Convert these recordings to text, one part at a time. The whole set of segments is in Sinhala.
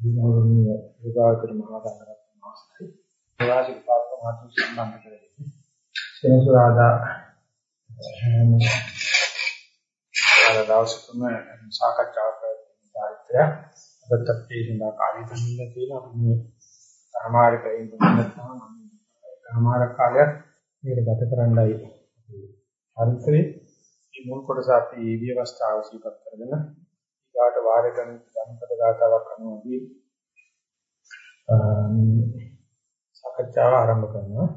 විනෝදනීය විභාගතර මහා සංඝරත්න මාස්ටර් ප්‍රවාසික පාත්‍ර මාතු සම්බන්ධ කරගෙන සෙනසුරාදා ආ දවසකම සාකච්ඡා කරන චාරිත්‍රය අදත් අපි සඳහා කාලය දෙන්න තියෙනවා. අපි මේ සමාජයෙන් නැත්නම් සමාජ කාලයක් මේක ගත කරන්නයි චාරිත්‍රයේ මේ මුල් කොටස අපි විවස්ථාව සිහිපත් කරගෙන ඊගාට වාරය කරන ධම්පද ගාතාවක් අනුවදී සාකච්ඡාව ආරම්භ කරනවා.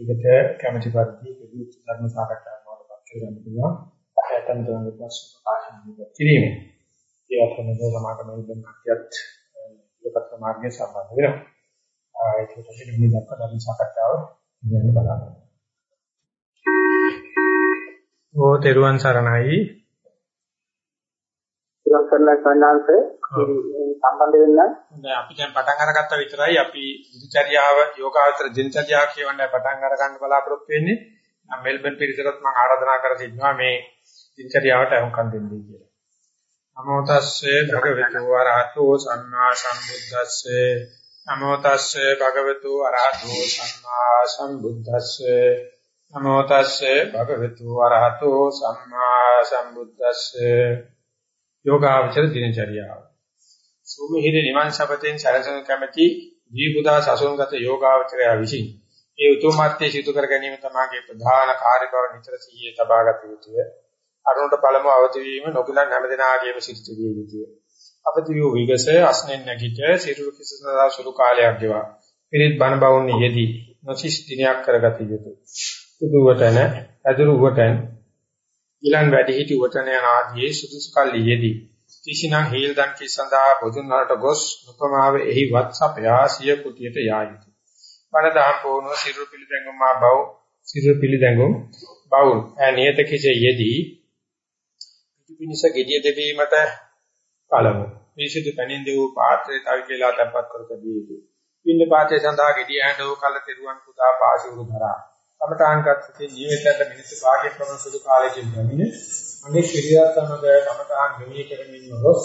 ඒකට කැමැති පරිදි විවිධ ධර්ම සාකච්ඡාවක් වඩපත් කරගන්න පුළුවන්. ඇතන් දවන ප්‍රශ්න ප්‍රකාශන කිරීමේ. ඒ අතරමැද සමාගම ඉදන් කටියත් ඉලක්ක මාර්ගයේ සම්බන්ධ වෙනවා. ඒකට මේ දක්වා ධර්ම සාකච්ඡාව ඉගෙන බලන්න. ඕ තෙරුවන් සරණයි ඉතින් කරලා සන්නාංශේ සම්බන්ධ වෙන්න. හොඳයි අපි දැන් පටන් අරගත්ත විතරයි අපි දිනචර්යාව යෝගාවතර දිනචර්යාව කියවන්න පටන් අර ගන්න බලාපොරොත්තු වෙන්නේ. මම මෙල්බන් පිරිසකට මම ආරාධනා කර සිටිනවා මේ දිනචර්යාවට අහුම්කම් දෙන්නයි කියලා. නමෝ තස්සේ භගවතු වරහතෝ සම්මා සම්බුද්දස්සේ නමෝ තස්සේ භගවතු වරහතෝ සම්මා සම්බුද්දස්සේ නමෝ තස්සේ භගවතු වරහතෝ සම්මා සම්බුද්දස්සේ යෝගාවචර දිනචරියාව. සූමිහිර නිවන් සපතෙන් සරසන කැමැති දීපුදා සසුන්ගත යෝගාවචරය විසින් ඒ උතුම්ත්වයේ සිදු කර ගැනීම තමයි ප්‍රධාන කාර්ය බව නිතර සිහියේ තබාගත යුතුය. අරුණට පළමු අවදි වීම නොගිලන් හැමදෙනාගේම සිද්ධ විය යුතුය. අපති වූ විගස අස්නෙන් නැගිට සිරුරු කිසසදා සුළු කාලයක් ගෙවා. පිරිත් බණ බවුන් යෙදී නොසිස් දිනයක් කරගත යුතුය. සුදුවටන අදුරුවටන ඊළඟ වැඩි හිටි වටන යන ආදී සුදුසු කල්ලි යෙදී තිසිනා හේල් දන් කී සඳහා බුදුන් වහන්ට ගොස් උපමාව එහි වත්සපයා සිය කුටියට යා යුතුය. බණ දහම් පොණුව සිරු පිළිදැඟුම් මා බව සිරු පිළිදැඟුම් බවුල් ඈ නියත කිසේ යෙදී පිටිපිනිස gediya දෙවීමට පළමු. විශේෂ පැනින් දෙවූ පාත්‍රය තවි කියලා තැම්පත් කර තිබිය යුතුය. පින්න පාත්‍රය සඳහා gediya ඇඬෝ කල තෙරුවන් පුදා පාසිවුරු ධරා කමඨාන්ගත සිටින් ජීවිතයට මිනිත්තු භාගයක් පමණ සුදු කාලයකින් පැමිණ අනෙක් පිළිවෙත් සමග කමඨාන් ගෙවී කරමින් රොස්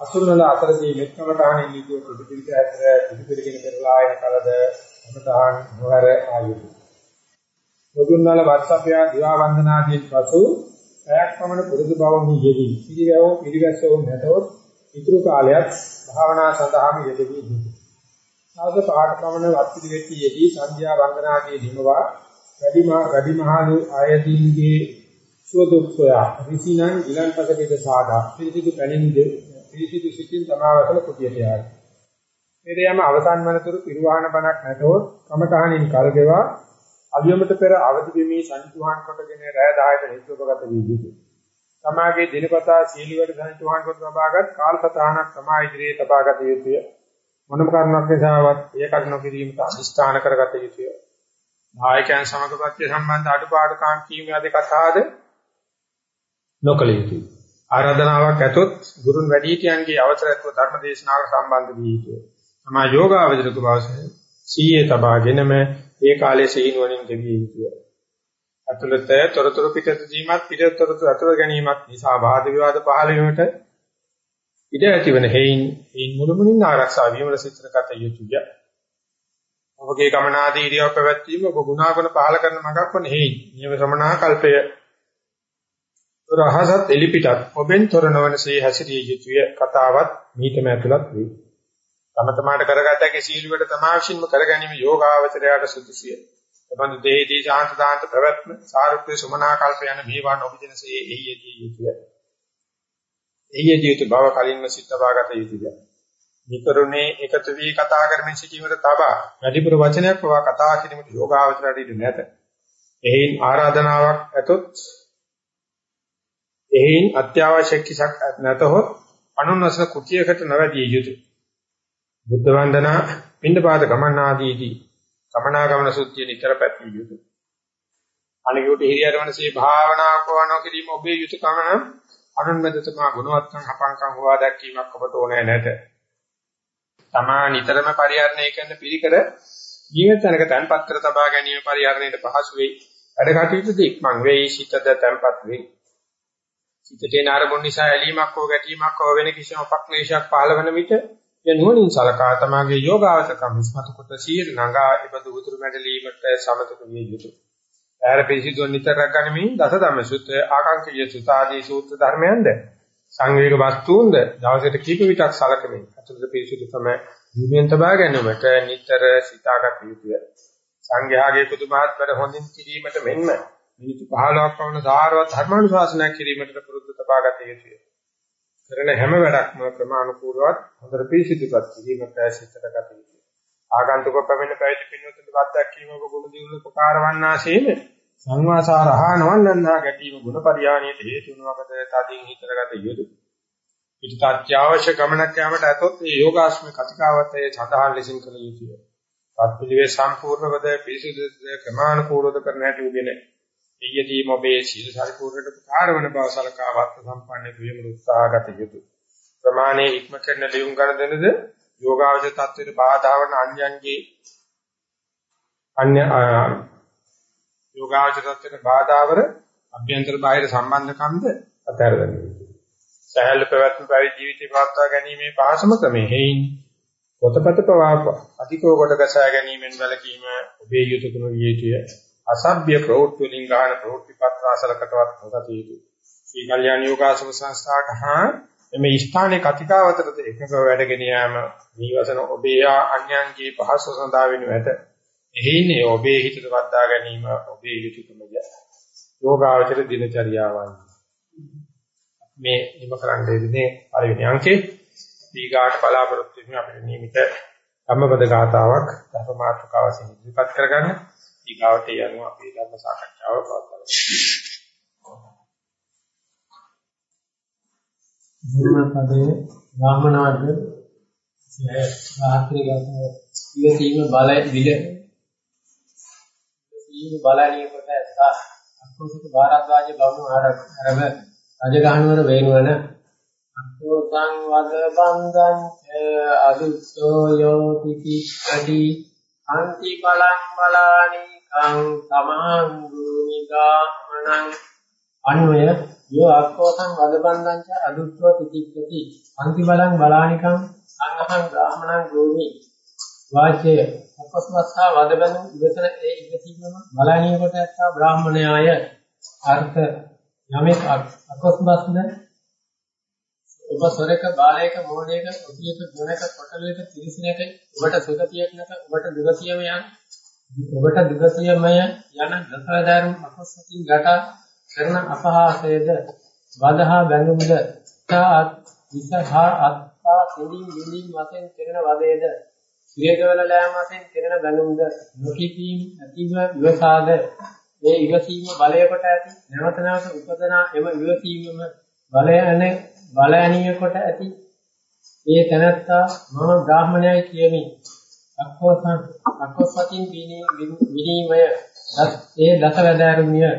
අසුරවල අතරදී මෙත්කමඨාන් ඉල්ලීතු ප්‍රතිපිළික ඇතර පිළිපිළිගෙන පෙරලා එන කලද කමඨාන් නොවර ආයුතු මුදුන්වල වත්සප්පය දිවා වන්දනාදීන් පසු පැයක් පමණ පුරුදු බවනි යෙදී පිළිවෙව පිළිගැසව නැතොත් ඉතුරු කාලයක් භාවනා සඳහාම යෙදී යුතුය. සාද පාඨ පමණ වත් පිළිවෙත් යෙදී සංධ්‍යා වන්දනාදී දිනවා වැඩිමහා වැඩිමහලු ආයතීන්ගේ සුවදුක්ඛය ඍෂිනං ඊලන්පසකේද සාදා පිළිසිදු පැනින් පිළිසිදු සිටින් තමාවසල කුටියට යායි. පෙරයම අවසන් වනතුරු පිරුවාහන බණක් නැතොත් කමඨහනින් කල්ගෙවා අලියමට පෙර අවදි වෙමි සංතුහන් කොටගෙන රැය 10ට නිත්‍යපගත වී යුතුය. තමාගේ දිනපතා සීලවල සංතුහන් කොට ලබාගත් කාලසටහනක් තමා ඉදිරියේ තබාගත යුතුය. මොනම කාරණාවක් නිසාවත් ඒකට නොකිරීමට අදිස්ථාන කරගත යුතුය. නායකයන් සමග ප්‍රත්‍ය සම්බන්ධ අඩුපාඩුකම් කීම යදී කතාවද නොකළ යුතුයි. ආරාධනාවක් ඇතොත් ගුරුන් වැඩිහිටියන්ගේ අවසරත්ව ධර්ම දේශනාවකට සම්බන්ධ වී යුතුය. තමා යෝගාවචරක වාසය සීයේ තබාගෙනම ඒ කාලයේ සීනුවණින් දෙවිය යුතුය. අතුලත තොරතුරු පිටත දීමත් පිටතොරතුරු අතුර ගැනීමත් නිසා වාද විවාද පහළ වීමට ඉඩ ඇතිවන හේයින් ඒ මුළුමනින් ආරක්ෂා වීමට සිතකට යුතුය. ඔබගේ ගමනාදී ඉරියව් පැවැත්වීම ඔබ ගුණාගුණ පහල කරන මඟක් වන හේයි. නියම සමනා කල්පය රහසත් එලිපිටත් ඔබෙන් තොර නොවනසේ හැසිරිය යුතුය කතාවත් මීටම ඇතුළත් වේ. තම තමාට කරගතකේ සීලුවට තමා විසින්ම කරගැනීම යෝගාවචරයට සුදුසිය. එබඳු දෙහිදී ශාන්ත දාන්ත පැවැත්ම සාරුප්‍ය සමනා කල්ප යන මේවා නොබිදිනසේ එහියදී යුතුය. එහියදී යුතු බව කලින්ම සිතවාගත යුතුය. විකරුණේ එකතු වී කතා කරමින් සිටීමට තබා වැඩිපුර වචනයක් පවා කතා කිරීමට යෝගාවචරයට ඉඩ නැත. එයින් ආරාධනාවක් ඇතොත් එයින් අත්‍යවශ්‍ය කිසක් නැතහොත් අනුන්නස කුටියකට නොවැදිය යුතුය. බුද්ධ වන්දනා පින්දපාත ගමන ආදීදී ගමනාගමන සුද්ධිය නිතර පැතිය යුතුය. අනිකුට හිරියරවනසේ භාවනා කරනවා කිරීම ඔබේ යුතුයකම නම් අනුන්මෙදතමා ගුණවත්කම් හපංකම් හොවා දැක්වීමක් ඔබට ඕනේ නැත. තමා නිතරම පරිහරණය කරන පිළිකර ජීවිත තැනක තැන්පත් කර තබා ගැනීම පරිහරණයට පහසු වෙයි. වැඩ කටයුතු දික්මන් වෙයි සිතද තැන්පත් වෙයි. සිතේ නාරමුන් නිසා ඇලීමක් හෝ ගැටීමක් හෝ වෙන කිසිම උපක්ලේශයක් පහළ වෙන විට ඒ නුවණින් සලකා තමාගේ යෝගාවචකම් ඉස්මතු කොට සීර නගා ඉබඳු උතුරු මැඩලීමට සමතක විය යුතුය. ඈර පිළිසිදුව නිතර ගනිමින් දස ධම්ම සූත්‍ර ආකාංකිය සූත්‍ර ආදී සූත්‍ර ධර්මයන්ද සංවේග වස්තුන්ද දවසට කීප විටක් සලකමින් අතුරුද පිළිසිදු තම ජීවිතය තබා ගැනීමට නිතර සිතාගත යුතුය. සංඝයාගේ පුදුමාත්මර හොඳින් කිරීමට මෙන්ම මිනිත්තු 15ක් පවන සාරවත් ධර්මානුශාසනා කිරීමට පුරුදු තබා ගත යුතුය. කරන හැම වැඩක්ම ක්‍රමානුකූලවත් හොඳට පිළිසිදුපත් කිරීමට සිතට ගත යුතුය. ආගන්තුක පැමිණ පැවිදි පින්වතුන්ට වාදක්කීම ඔබ ගුණ දියුණු උපකාර වන්නාseම සංවාසාරහා නවන්නන්නා ගැටීම ගුණ පරියාණියට හේතු වනවකද තදින් හිතරගත යුතුය. පිට අත්‍යවශ්‍ය ගමනක් යාමට ඇතොත් මේ යෝගාශ්‍රම කතිකාවතේ සඳහන් ලෙසින් කළ යුතුය. පත්පිළිවේ සම්පූර්ණවද පිරිසුදුද ක්‍රමානුකූලව කරන හැටි උගෙන ඊයේදී ඔබේ සීල සරිපූර්ණයට කාර්යවන බව සලකා වත් සම්පන්න වීම උත්සාහගත යුතුය. ප්‍රමාණයේ ඉක්ම කරන ලියුම් කරදෙනද යෝගාවචර තත්ත්වයට බාධා වන අන්‍යයන්ගේ අන්‍ය යෝගාවචර තත්ත්වයට බාධාවර අභ්‍යන්තර බාහිර සම්බන්ධකම්ද අත්හැරගන්න යුතුය. සහැල්ල පැවැත්ම පැවිදි ජීවිතේ පවත්වා ගැනීමේ පහසුම ක්‍රමය හේයින් පොතපත ප්‍රවාහ අධිකව කොට ගසා ගැනීමෙන් වැළකීම ඔබේ යුතුයකම විය යුතුය. අසභ්‍ය ප්‍රවෘත්ති වලින් ගන්න ප්‍රවෘත්ති පත්‍ර ආසලකටවත් නොගත යුතුය. ශ්‍රී කල්යාණ යෝගාසම සංස්ථාට හා මේ ස්ථානයේ කතිකාවතරද එකඟව වැඩගෙන යාම නිවසන ඔබේ අන්‍යයන්ගේ පහසු සඳහා වෙනු ඇත. එහිනේ ඔබේ හිතට වද්දා ගැනීම ඔබේ යුතුයකමය. යෝගාචර දිනචරියාවයි. මේ නිම කරන්න දෙන්නේ පළවෙනි අංකේ දීගාට බලාපොරොත්තු වෙන අපේ නියමිත ධම්මපද ගාතාවක් ධර්මාර්ථකාව වශයෙන් ඉදිරිපත් කරගන්න. දීගාවට යනවා අපේ ධර්ම සාකච්ඡාව පවත්වනවා. ධර්ම පදයේ බ්‍රාහ්මණ වර්ග සාහිත්‍රික ඉවසීම බල විල ඉවසීම බලණීය කොට ඇත්ත අක්කෝසික භාරද්වාජ බමුණු ආරම්භ රජගහනුවර වේනුවන අක්කෝසං වද බන්දං අදුස්සෝ යෝ පිටික්කටි අන්ති බලං බලානි කං සමහං භූමිකාමනං අන්වය යෝ අක්කෝසං වද බන්දං ච අදුස්සෝ පිටික්කටි අන්ති බලං බලානිකං සංඝං බ්‍රාහ්මණං භූමි. වාචය අපස්මස්සා වද බඳු ඉවසන ඒ ඉවසීමම බලානීය කොට ඇත්තා බ්‍රාහ්මණයාය. අර්ථ යමෙක් අකස්මස්න ඔබ සොරක බාලයක මෝඩයක ඔතියක ගුණක කොටලයක තිරිසනක ඔබට සුගතියක් නැත ඔබට දුගතියම යන ඔබට දුගතියමය යන දසදාරුම් අපස්සකින් ගැට කරන අපහාසයේද වදහා බැඳුම්ද තාත් විසහා අත්පා සිඳින් බින්දින් වශයෙන් කරන වදේද සියගවල ලෑම වශයෙන් කරන බැඳුම්ද නොකිපීම් ඇතිව විවසාද මේ ඉවසීම බලය කොට ඇති නැවත නැවත උපදනා එම ඉවසීමම බලය අනේ බලයණීය කොට ඇති. ඒ තනත්තා මම බ්‍රාහ්මණයයි කියමි. අක්කෝසං අක්කෝසතින් විනීමය. ඒ දස වැදෑරුමිය.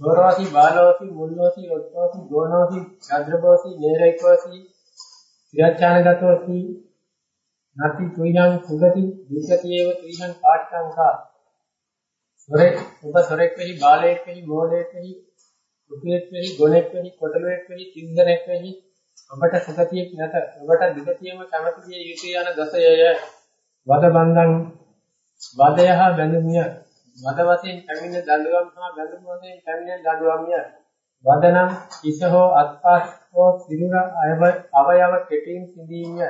සෝරවාසි බාලවාසි මුල්වාසි ඔට්ටවාසි ගෝණවාසි ඡද්‍රවාසි නේරයිකවාසි ක්‍රියාචානගතවාසි නති තුයිලං සුගති දුක්ඛතියව තුයිලං පාඨංකා සොරේ ඔබ සොරෙක් වෙහි බාලයෙක් වෙහි මෝඩයෙක් වෙහි කුටියෙක් වෙහි ගොනෙක් වෙහි කොටලුවෙක් වෙහි තින්දරෙක් වෙහි ඔබට සුගතියක් නැත. ඔබට දුගතියම කැමති විය යුතුය යන දසයය වද බන්දන් වදයහ බැඳුමිය. වද වශයෙන් පැමිණ දඬුවම් හා බැඳුම් වශයෙන් පැමිණ දඬුවම්ය වදනම් ඉසහෝ අත්පාස්කෝ සිරුර අවයව කෙටීම් සිඳීමය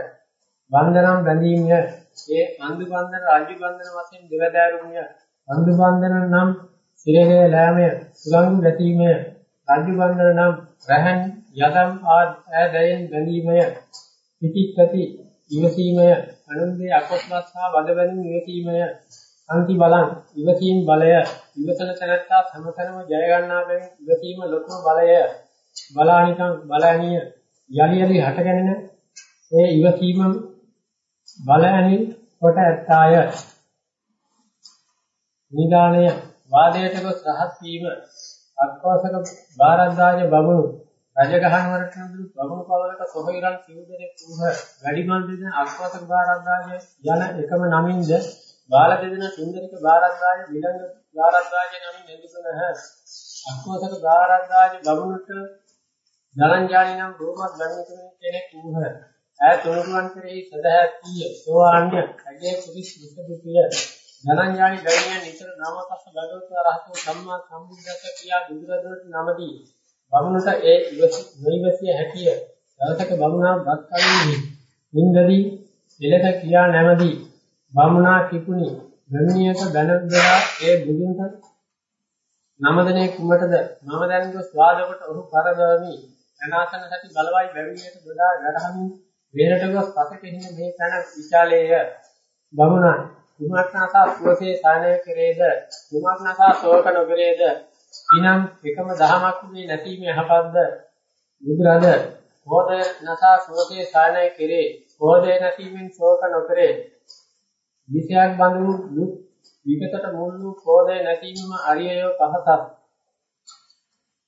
බන්ධනම් බැඳීමය ඒ අන්දු බන්ධන රාජ්‍ය බන්ධන වශයෙන් දෙවදාරුමිය අන්දු බන්ධන නම් සිරගේ ලෑමය සුලංගු ගැටීමය රාජ්‍ය බන්ධන නම් රහන් යදම් ආදයෙන් බැඳීමය. පිටික්කති ඉවසීමය. අනුන්ගේ අකොස්මත් හා වද බැඳීම ඉවසීමය. අන්ති බලං ඉවසීම බලය. ඉවසන තැනැත්තා සමතනම ජය ගන්නා බැවින් ඉවසීම ලොකුම බලය. බලානිකං බලණීය යලි යලි හටගෙන ඒ ඉවසීම බලයනි කොට ඇත්තාය. නිදානය වාදයට ගොස් රහත් වීම අක්කෝසක බාරද්දාජ බමුණු රජගහනුවරට නඳුරු බමුණු පවලක සොහොයුරන් සිව් දෙනෙක් වූහ. වැඩිමල් දෙදෙන අක්කෝසක බාරද්දාජ යන එකම නමින්ද බාල දෙදෙන සුන්දරික බාරද්දාජ විලංග බාරද්දාජ නමින් නෙදුසනහ අක්කෝසක බාරද්දාජ බමුණුට ධනංජානි නම් රෝමත් ගණිත කෙනෙක් වූහ. ඈ තුනුරුවන් කෙරෙහි සදහැත්තිය සෝවාන්‍ය අගේ කුවිස් විසදුපිය ධනංජානි ගණියන් නිතර නාමකස්ස භගවතු රහතෝ සම්මා සම්බුද්දස්ස කියා බුදුරදුන්ට නමදී බමුණට ඒ නොයිවසිය හැකිය. දවසක බමුණා බත් කලින් නින්දදී එලෙස කියා නැමදී. බමුණා කිපුණි ගණියක ධනදරා ඒ බුදුන්ට නමදනේ කුමටද? මම දැන් ගොස් වාදකට ඔහු කරදවමි අනාසන සති බලවයි බැවිලියට දොඩා නරහමින් වේරට ගොස් පසකෙහින මේ තන විචාලේය. බමුණා කුමක්නාසා සුවසේ සානය කෙරේද? කුමක්නාසා ශෝක නොකරේද? ඉනම් එකම දහමක් මේ නැතිමේ යහපත්ද? බුදුරද හෝද නසා සුවසේ සානය කෙරේ? හෝදේ නැතිමින් ශෝක නොකරේ. විෂයක් බඳු දුක් විගතට මුල් වූ ක්‍රෝධය නැතිවීම අරියය පහසත්.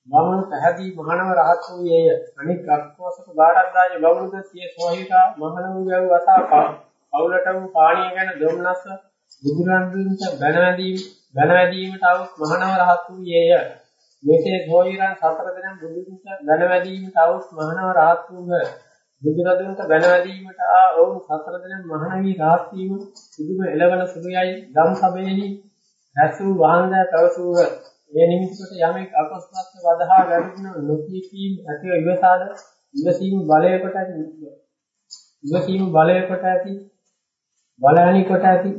බමුණු පැහැදී මහණව රහත් වූයේය. අනික් අක්කෝසක බාරද්දාය බමුණුද සිය සෝහිතා මහණව වැව් වසා පවුලට වූ පාණිය ගැන දුම්නස බුදුරන්දුන්ට බැනවැදීම බැනවැදීමට අවුත් මහණව රහත් වූයේය. මෙසේ සෝහිරන් සතර දෙනා බුදුන්ට බැනවැදීමට අවුත් මහණව රහත් වූහ. බුදුරදුන්ට බැනවැදීමට ආ ඔවුන් සතර දෙනා මහණවී රහත් වීම සුදුම එළවන සුදුයයි ධම් සභයෙහි රැසු වහන්දා පැවසූහ. මේ නිමිත්තට යමෙක් අකස්මාත් වදහා ගැටුණ නොකීපීම් ඇතිව ඉවසාද? ඉවසීම බලය කොට ඇති ඉවසීම බලය කොට ඇති බලහනි කොට ඇති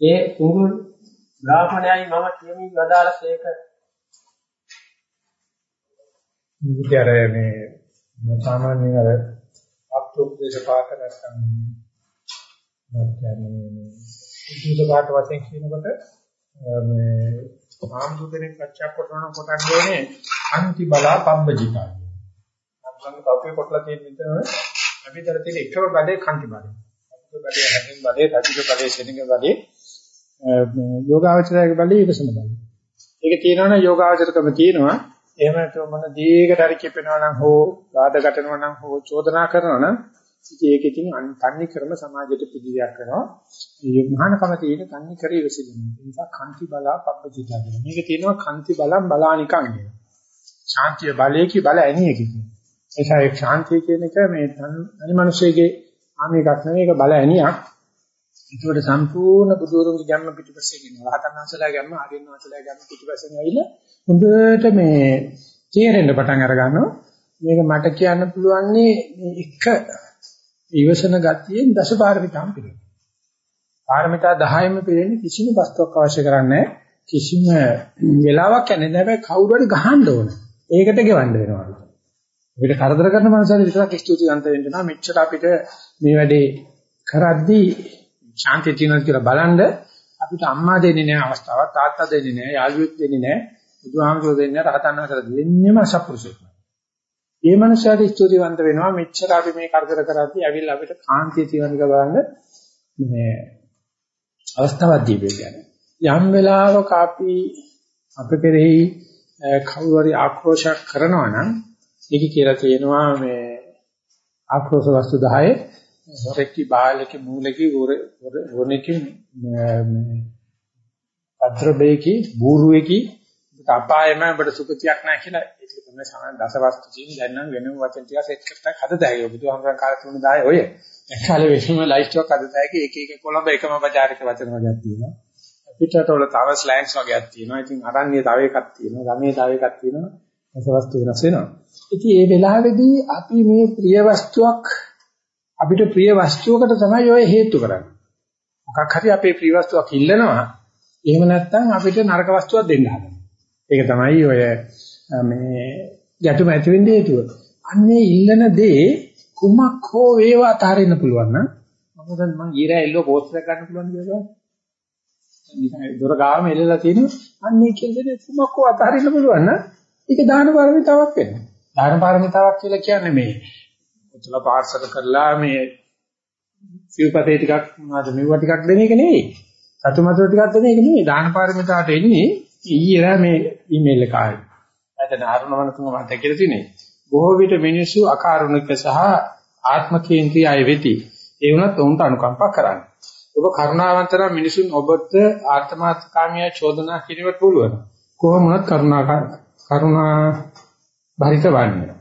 ඒ කුඟුල් බ්‍රාහ්මණයයි මම කියමින් වදාළසේක විතර මේ සාමාන්‍යයෙන් අර අත්ුප්දේශ පාඨ නැත්නම් නැත්නම් මේ උද්දේශ පාඨ වශයෙන් කියනකොට මේ ආම්දුදෙනෙක් කච්චක් කොටන කොටන්නේ අන්ති බලා පබ්බජිකා කියන. අපලංග කපේ කොටලා තියෙන විතර අපිටර තියෙන එකම බඩේ කන්ති බඩේ. අපිට බඩේ හැදෙන බඩේ, දතික බඩේ, සෙනඟ බඩේ යෝගාවචරයේ බඩේ ඉවසන බඩේ. ඒක තියෙනවනේ යෝගාවචරකම තියෙනවා. එහෙම නැත්නම් මොන දීකට හරි කිපෙනවා නම් හෝ වාද ගැටෙනවා නම් හෝ චෝදනා කරනවා නම් ඉතින් ඒක ඉතින් තන්නේ කරම සමාජයට පිළිවියක් කරනවා. මේ මහානකම තියෙන තන්නේ කරේ විසින්න. ඒ නිසා කන්ති බලා පබ්බජිතා කියන. මේක තියෙනවා කන්ති බලම් බලානිකන් කියන. ශාන්තිය බලයේ කි බල ඇණියක කියන. ඒසා ඒ ශාන්තිය කියන එක මේ අනිමනුෂ්‍යයේ ආම එකක් නෙවෙයි ඒක බල ඇණියක්. ඒකට සම්පූර්ණ බුදුරුන්ගේ ජන්ම පිටිපස්සේ කියනවා. රහතන් වහන්සේලා ගැම්ම ආර්යයන් වහන්සේලා ගැම්ම පිටිපස්සෙන් ඇවිල්ලා හොඳට මේ තේරෙන්න පටන් අර ගන්නවා. මේක මට කියන්න පුළුවන් මේ එක ඉවසන ගතියෙන් දසපාරමිතාම් පිළිගන්න. පාරමිතා 10ෙම පිළිෙන්නේ කිසිම වස්තුවක් අවශ්‍ය කරන්නේ කිසිම වෙලාවක් යන්නේ නැහැ. කවුරු හරි ගහන්න ඕන. ඒකට ගෙවන්න වෙනවා. අපිට කරදර කරන මනසට විතරක් ස්තුතිවන්ත වෙන්න නම් මෙච්චර අපිට මේ වැඩේ කරද්දී ශාන්තිය තියෙනවා කියලා බලන්න අපිට අම්මා දෙන්නේ නැහැ අවස්ථාවක් තාත්තා දෙන්නේ නැහැ යාළුවෙක් දෙන්නේ නැහැ බුදුහාමුදුරුවෝ දෙන්නේ රහතන් වහන්සේලා දෙන්නේම අසපුරුෂයෙක්. ඒ මනුස්සයාට ස්තුතිවන්ත වෙනවා. මෙච්චර අපි මේ කරදර කරද්දී ඇවිල්ලා අපිට කාන්තිය තියෙනක බලන්න මේ අවස්ථාවක් දීපේ යම් වෙලාවක අපි අප කෙරෙහි කවුරු හරි ආක්‍රෝෂයක් කරනවා නම් ඒක කියලා තියෙනවා මේ ආක්‍රෝෂ වස්තු 10 හොරෙක්ටි බාලකේ මූලකේ වොරණකේ මේ පත්‍රබේකි බූරුවේකි. අපායෙම ඔබට සුඛතියක් නැහැ කියලා ඒක තමයි සාමාන්‍ය දසවස්තු කියන දැන් නම් වෙනම වචන ටික සෙට් කරලා හදතයි බුදුහාමරන් කාලේ තුන 10 ඔය. එක්කාලේ වෙනම ලයිෆ් එකක් හදතයි ඒක එක කොළඹ එකම බජාරක වචන වර්ගයක් තියෙනවා. පිටරට වල තව ස්ලැන්ග්ස් වර්ගයක් තියෙනවා. ඉතින් අරන්නේ තව එකක් තියෙනවා. ගමේ තව එකක් තියෙනවා. දසවස්තු වෙනස් වෙනවා ඉතින් මේ වෙලාවේදී අපි මේ ප්‍රිය වස්තුවක් අපිට ප්‍රිය වස්තුවකට තමයි ඔය හේතු කරන්නේ මොකක් හරි අපේ ප්‍රිය වස්තුවක් ඉල්ලනවා එහෙම නැත්නම් අපිට නරක වස්තුවක් දෙන්න හදනවා ඒක තමයි ඔය මේ ගැටුම ඇති වෙන්න හේතුව. අන්නේ ඉල්ලන දේ කුමක් හෝ වේවා අතාරින්න පුළුවන් නම් මම දැන් මං ඊරා එල්ලෝ පෝස්ට් එකක් ගන්න පුළුවන් කියලා නිකන් දොර ගාම එල්ලලා තියෙනවා. අන්නේ කියන්නේ කුමක් හෝ අතාරින්න පුළුවන් නම් ඒක දාන පාරමිතාවක් වෙනවා. දාන පාරමිතාවක් කියලා කියන්නේ මේ උතල පාර්සල කරලා මේ සිව්පතේ ටිකක් මොනවද මෙව්ව ටිකක් දෙන එක නෙවෙයි. සතුමතර ටිකක් දෙන එක නෙවෙයි. දාන පාරමිතාවට එන්නේ ඊයේ රා මේ ඊමේල් එක ආවේ. නැත්නම් අරුණවන තුම මට කියලා තියෙන්නේ. බොහෝ විට මිනිස්සු අකාරුණික සහ ආත්ම කේන්ද්‍රී වෙති. ඒ වුණත් උන්ට අනුකම්පා කරන්නේ. ඔබ කරුණාවන්තර මිනිසුන් ඔබට ආත්මාර්ථකාමිය චෝදනා කිරීමට පුළුවන්. කොහොම වුණත් කරුණා කරුණා භරිත වන්නේ.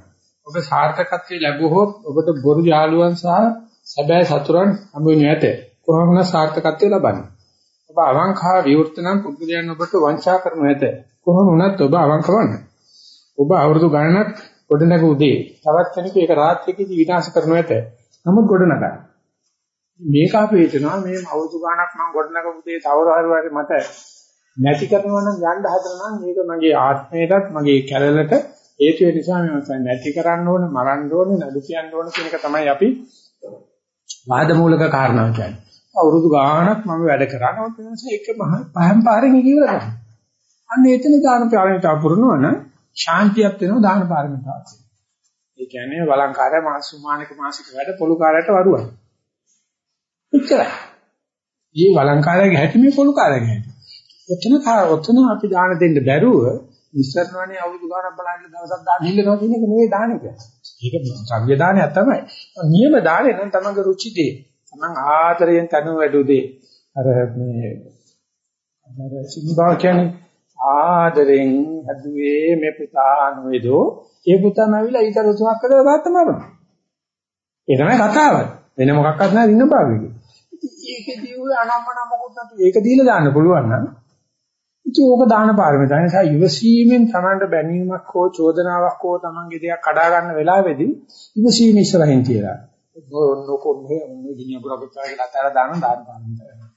ඔබ සාර්ථකත්වයේ ලැබුවොත් ඔබට බොරු යාළුවන් සහ සැබෑ සතුරන් හමු වෙන්නේ නැත. කොහොමද සාර්ථකත්වය ලබන්නේ? ඔබ අවංකව විවෘත නම් පුද්ගලයන් ඔබට වංචා කරනු ඇත. කොහොම වුණත් ඔබ අවංකවන්න. ඔබ අවුරුදු ගණනක් ගොඩනග උදේ තවත් කෙනෙකු ඒක රාත්‍රියේදී විනාශ කරනු ඇත. නමුත් ගොඩනගන්න. මේක අපි හිතනවා මේ අවුරුදු ගණනක් මම ගොඩනගපු උදේ තවරහරි මට නැති කරනවා නම් යන්න හදනවා නම් මේක මගේ ආත්මයටත් මගේ කැලලට හේතු වෙන නිසා මම නැති කරන්න ඕන මරන්න ඕන නඩු කියන්න ඕන කියන එක තමයි අපි වාද මූලක කාරණා කියන්නේ. අවුරුදු ගාණක් මම වැඩ කරා නමුත් වෙනස එක පහන් පාරෙන් ඉවර කරනවා. අන්න එතන දාන පාරමිතාව පුරනවා නම් ශාන්තියක් වෙනවා දාන පාරමිතාව. ඒ කියන්නේ වළංකාරය මාස සුමානික මාසික වැඩ පොළු කාර්යයට වරුවක්. එච්චරයි. මේ වළංකාරයේ හැටි මේ පොළු කාර්යයේ හැටි. ඔතන ඔතන අපි දාන දෙන්න බැරුව ඉස්සරවනේ අවුරුදු ගානක් බලන්න දවසක් දාන හිල්ලනවා කියන එක නෙවෙයි දාන එක. ඒක ද්‍රව්‍ය දානයක් තමයි. නියම දානේ නම් තමන්ගේ රුචි දේ. තමන් ආදරයෙන් තනු වැඩු දේ. අර මේ අර සිංහබා කියන්නේ ආදරෙන් හදුවේ මේ පුතා නොවේදෝ. ඒ පුතා නැවිලා ඊතර තුනක් කරලා දාත්ත මරනවා. ඒ තමයි කතාව. වෙන මොකක්වත් නැහැ ඉන්න බාගෙ. ඒකදී උ අනම්මන මොකොත් නැතු. ඒක දීලා දාන්න පුළුවන් නම් ඉතින් ඕක දාන පාරමිතා. ඒ නිසා ඉවසීමෙන් Tamanට බැනීමක් හෝ චෝදනාවක් හෝ Tamanගේ දෙයක් කඩා ගන්න වෙලාවේදී ඉවසීම ඉස්සරහින් තියලා. ඔන්නකො මේ ඔන්න ගිනිය පුරකට අතර දාන දාන පාරමිතා.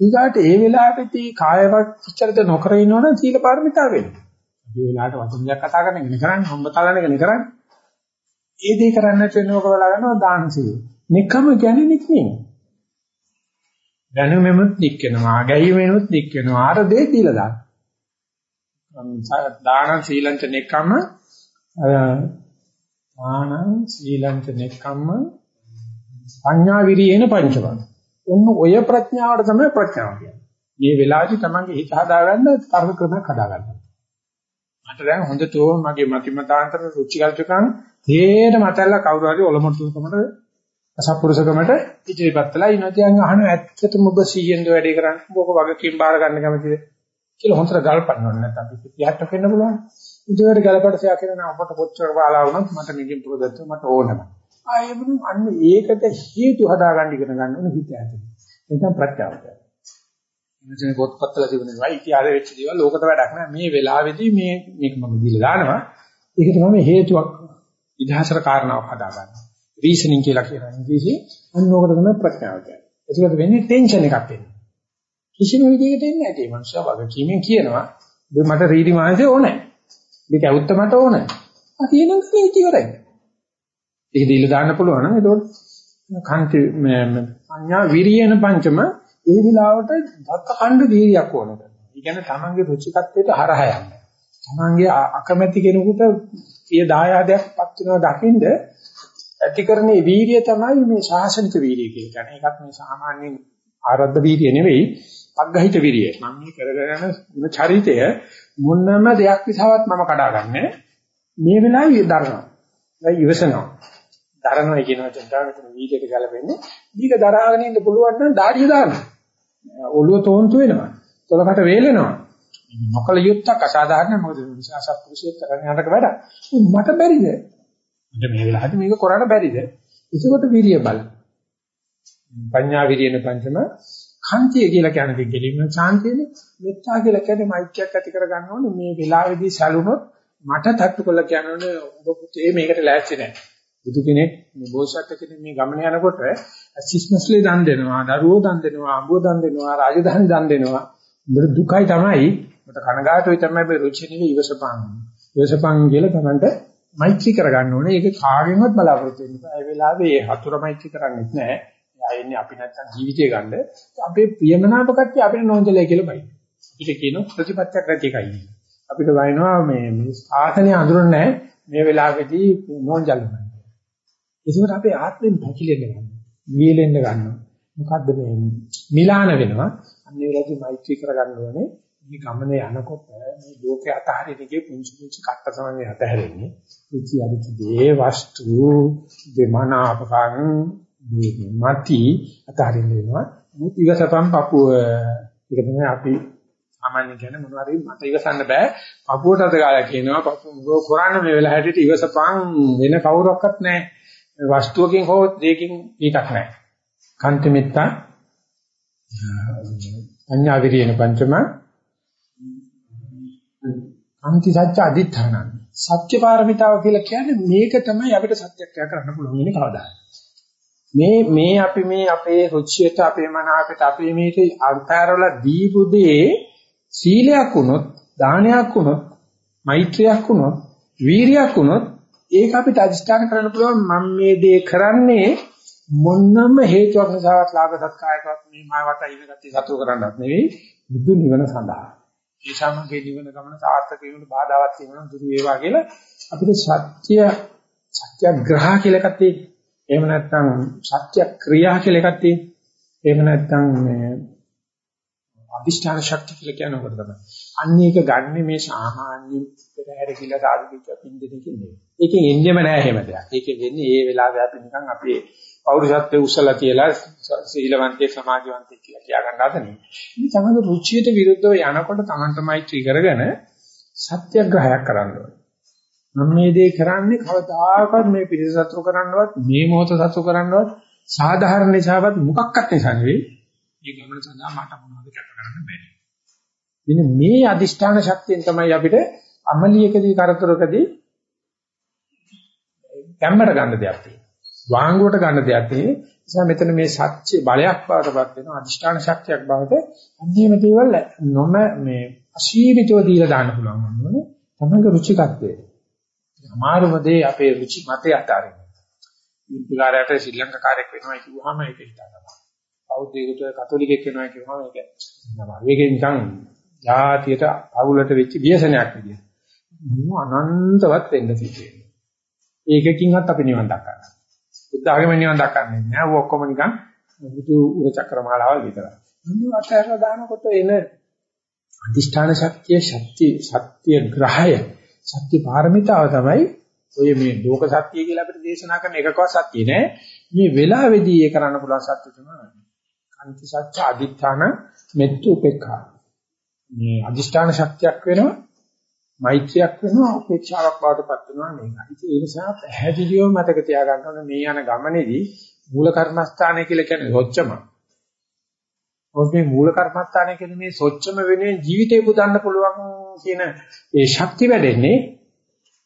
ඊගාට ඒ වෙලාවෙදී කායවත් ඉච්ඡරිත නොකර ඉන්නවනම් සීල පාරමිතා වෙනවා. මේ වෙලාවට වචන දෙයක් කතා කරන එක නේ කරන්නේ, හොම්බ තලන එක නේ කරන්නේ. ඒ දේ කරන්න වෙනවක බලා ගන්නවා දාන සීල. නිකම කියන්නේ නික්මීම. දැනුමෙමුත් නික් වෙනවා, ගැයීමෙනුත් නික් වෙනවා. අර දේ දීලා දාන්න. දාන සීලංච නෙකම්ම දාන සීලංච නෙකම්ම පඤ්ඤා විරියේන පංචවං. ඔන්න ඔය ප්‍රඥාවට තමයි ප්‍රඥාව කියන්නේ. මේ වෙලාවේදී තමන්ගේ හිත හදාගන්න තර්ක ක්‍රමයක් හදාගන්න. මට දැන් හොඳටම මගේ මතිමතාන්තර රුචිකල්පකම් තේර මතල්ලා කවුරු හරි ඔලොමොට්ටුකමට අසත්පුරුෂකමට ඉදිරිපත් වෙලා ඉනෝතියන් අහන ඇත්තටම ඔබ 100ෙන්ද වැඩේ කරන්නේ. ඔබ වගකීම් බාර ගන්න කැමතිද? කියලා හොඳට ගල්පන්න ඕනේ නැත්නම් අපි 30ට වෙන්න පුළුවන්. ඉතින් ගලපට සයා කරන අපට කොච්චර බාලා වුණත් මට මේකෙන් ප්‍රොදත්ත මට ඕනම. ආයෙම අන්න ඒකට හේතු හදාගන්න ඉගෙන ගන්න ඕනේ හිත ඇතුලේ. එතන ප්‍රත්‍යාවය. ඉතින් පොත්පත්වල තිබුණේ වයි ඉතිහාසෙ වෙච්ච දේවල් ලෝකට වැඩක් නෑ. මේ වෙලාවේදී මේ මේක මම දීලා දානවා. ඒක තමයි හේතුවක් ඉතිහාසර කාරණාවක් හදාගන්න. රීසනින් කියලා කියනවා. ඉංග්‍රීසි අන්න ඕකට තමයි ප්‍රඥාව කියන්නේ. ඒකත් වෙන්නේ ටෙන්ෂන් එකක් එන්නේ. කිසිම විදිහකට එන්නේ නැති. ඒ මනුස්සයා වගකීමෙන් කියනවා මට රීඩි මාංශය ඕනේ. මේක ඇවුත්ත මට ඕනේ. ආ තියෙනම් කේ ඉවරයි. ඒක දීලා දාන්න පුළුවන් නම් ඒකෝට කාන්ති පඤ්ඤා විරියන පංචම ඒ විලාවට දත්ත ඛණ්ඩ වීර්යයක් ඕන කරනවා. ඒ කියන්නේ තමන්ගේ රුචිකත්වයට හරහා යන්න. තමන්ගේ අකමැති කෙනෙකුට පිය දායාදයක් පත් වෙනවා දකින්ද ඇතිකරණේ වීර්ය තමයි මේ ශාසනික වීර්ය කියලා කියන්නේ. ඒකත් මේ සාමාන්‍යයෙන් ආරද්ධ වීර්ය නෙවෙයි, අග්ගහිත වීර්ය. මම මේ කරගෙන යන චරිතය මොනම දෙයක් විසවත් මම කඩාගන්නේ මේ වෙලාවේ දරනවා. දැන් ඉවසනවා. දරනවා කියන වචන තමයි මෙතන වීඩියෝට ගැලපෙන්නේ. මේක දරාගෙන ඉන්න පුළුවන් නම් දාඩිය දාන්න. ඔළුව තෝන්තු වෙනවා. තොලකට වේලෙනවා. මොකල යුත්තක් අසාධාරණ මොකද සත්පුරුෂයෙක් කරන්නේ අරක වැඩ. මට බැරිද? මට මේ වෙලාවට මේක කරන්න බැරිද? ඒකකොට විරිය බල. පඤ්ඤා විරියන පංචම කාන්තිය කියලා කියන්නේ දෙකෙලින්ම ශාන්තියනේ. මෙත්තා කියලා කියන්නේ මෛත්‍රියක් ඇති කර ගන්න ඕනේ මේ වෙලාවේදී සැලුනොත් මට තට්ටු කළා කියන්නේ ඔබ පුතේ මේකට ලෑස්ති නැහැ. බුදු කෙනෙක් මේ බෝසත් කෙනෙක් මේ ගමන යනකොට අසිස්මස්ලේ දන් දෙනවා, දරුවෝ දන් දෙනවා, අඹුව දන් දෙනවා, රාජධානි දන් දෙනවා. උඹට දුකයි තමයි. මට කනගාටුයි තමයි මේ රුචි නෙවෙයි ඉවසපන්. ඉවසපන් කියලා තමන්ට මෛත්‍රී කරගන්න ඕනේ. ඒක කාගෙන්වත් බලාපොරොත්තු වෙන්න බෑ. ඒ වෙලාවේ ඒ හතුර මෛත්‍රී කරන්නේත් නැහැ. එයා එන්නේ අපි නැත්තම් ජීවිතය ගන්න. අපේ ප්‍රියමනාප කට්ටිය අපිට නොන්ජලයි කියලා බයි. අපිට කියන ප්‍රතිපත්තියක් නැති එකයි. අපිට වයින්නවා මේ මේ ආසනේ අඳුරන්නේ නැහැ. මේ වෙලාවේදී නොන්ජල්මයි. ඒකෝට අපේ ආත්මෙන් පැකිලෙන්න ගන්නවා. වීලෙන්න ගන්නවා. මොකද්ද මේ මිලාන වෙනවා. අන්න ඒ වෙලාවේදී මෛත්‍රී කරගන්න ඕනේ. මේ ගමනේ යනකොට මේ ලෝකේ අතහරිනකේ පුංචි පුංචි කට්ට සමනේ අතහැරෙන්නේ. කුචි අරිචි දේ වස්තු දෙමනාපකම් මති අතහරින්න වෙනවා. මුත් ඉවසපම් පපුව. ඒක තමයි අපි සාමාන්‍ය කියන්නේ මොනවා හරි මට ඉවසන්න බෑ. පපුවට අත ගාලා කියනවා පපුව කරන්න මේ වෙලාව හැටියට ඉවසපන් වෙන කවුරක්වත් නැහැ. වස්තුවකින් හෝ දෙයකින් ඊටක් නැහැ. කන්තිමිත්තා අඤ්ඤා විරියන පංචම අන්ති සත්‍ය අදිඨානං සත්‍ය පාරමිතාව කියලා කියන්නේ මේක තමයි අපිට සත්‍යක්‍රියා කරන්න පුළුවන් වෙන්නේ කවදාද මේ මේ අපි මේ අපේ රුචියට අපේ මනාවට අපේ මේක අර්ථාරවල දීපු දේ සීලයක් වුණොත් දානයක් වුණොත් මෛත්‍රියක් වුණොත් වීරියක් වුණොත් ඒක අපිට අදිස්ථාන කරන්න පුළුවන් මම මේ දේ කරන්නේ මොන්නම හේතුවක් නිසාවත් ලාභ සත්කායකවත් මේ මාවට ඉඳගත්තී සතුව කරන්නත් නෙවෙයි බුදු නිවන සඳහා. ඒ සමගයේ නිවන ගමන සාර්ථක වීමට බාධාවක් තියෙනවා දුරු වේවා කියලා අපිට සත්‍ය සත්‍යග්‍රහ කියලා එකක් තියෙනවා. එහෙම නැත්නම් සත්‍ය ක්‍රියා කියලා එකක් තියෙනවා. එහෙම නැත්නම් මේ අදිෂ්ඨාන ශක්තිය කියලා කියන කොට තමයි. අන්න ඒක ගන්න මේ සාමාන්‍ය පෙරහැර කියලා සාදු කිච්ච පින්දෙනකින් නෙවෙයි. ඒකෙන් එන්නේම නෑ එහෙම දෙයක්. ඒකෙන් වෙන්නේ ඒ වෙලාවේ අපි නිකන් අපේ පෞරුෂත්වයේ උසලා තියලා සීලවන්තේ සමාජවන්තේ කියලා කියා ගන්න හදන්නේ. මේ තමයි රුචියට විරුද්ධව යනකොට Tamanට මෛත්‍රී කරගෙන සත්‍යග්‍රහයක් කරන්න ඕනේ. මම මේ දේ කරන්නේ කවදාකවත් මේ පිළිස සතුරු කරන්නවත් මේ මොහොත සතුරු කරන්නවත් සාධාරණ නිසාවත් මොකක්වත් නිසා නෙවෙයි. මේ ගමන සඳහා මට මොනවද කැප කරන්න බැහැ. මෙන්න මේ අදිෂ්ඨාන ශක්තියෙන් තමයි අපිට අමලියකදී කරදරකදී කැම්මට ගන්න දෙයක් තියෙන්නේ. වාංගුවට ගන්න දෙයක් තියෙන්නේ. නිසා මෙතන මේ සත්‍ය බලයක් බවටපත් වෙන අදිෂ්ඨාන ශක්තියක් බවට අන්තිම දේවල් නොම මේ අශීවිතව දීලා දාන්න පුළුවන් වුණොත් තමයි රුචිකත්වය. අමාරුම දේ අපේ රුචි මතය අතාරින්න. විද්‍යාලයට ශ්‍රී ලංකාකාරයෙක් වෙනවා කියුවාම ඒක හිතා ගන්නවා. බෞද්ධයෙකුට කතෝලිකෙක් වෙනවා කියුවාම ඒක නම. මේක නිකන් ජාතියට අවුලට වෙච්ච ව්‍යසනයක් විදියට. අනන්තවත් වෙන්න තියෙනවා. ඒකකින්වත් අපි නිවන් දක්වන්න. බුද්ධ ආගම නිවන් දක්වන්නේ නෑ. ਉਹ ඔක්කොම නිකන් බුදු උර චක්‍රමාලාවල් විතරයි. මේ අතහැරලා දානකොට එන අදිෂ්ඨාන ශක්තිය, ශක්ති, සත්‍ය ග්‍රහය, සත්‍ය පාරමිතාව තමයි ඔය මේ ලෝක සත්‍ය කියලා අපිට දේශනා කරන එකකවත් සත්‍ය නෑ. මේ වෙලාවේදී ඒ කරන්න පුළුවන් සත්‍ය තමයි. අන්ති සත්‍ය අදිඨාන මෙත්තු උපේක්ඛා. මේ අදිෂ්ඨාන ශක්තියක් වෙනවා මෛත්‍රියක් වෙනවා උපේක්ෂාවක් බවට පත් වෙනවා මේක. ඉතින් ඒ නිසා පැහැදිලිව මතක තියාගන්න ඕනේ මේ යන ගමනේදී මූල කර්මස්ථානය කියලා කියන්නේ සොච්චම. ඔස්මේ මූල කර්මස්ථානය කියන්නේ මේ සොච්චම වෙනුවෙන් ජීවිතේ පුදන්න පුළුවන් කියන ඒ ශක්තිය වැඩෙන්නේ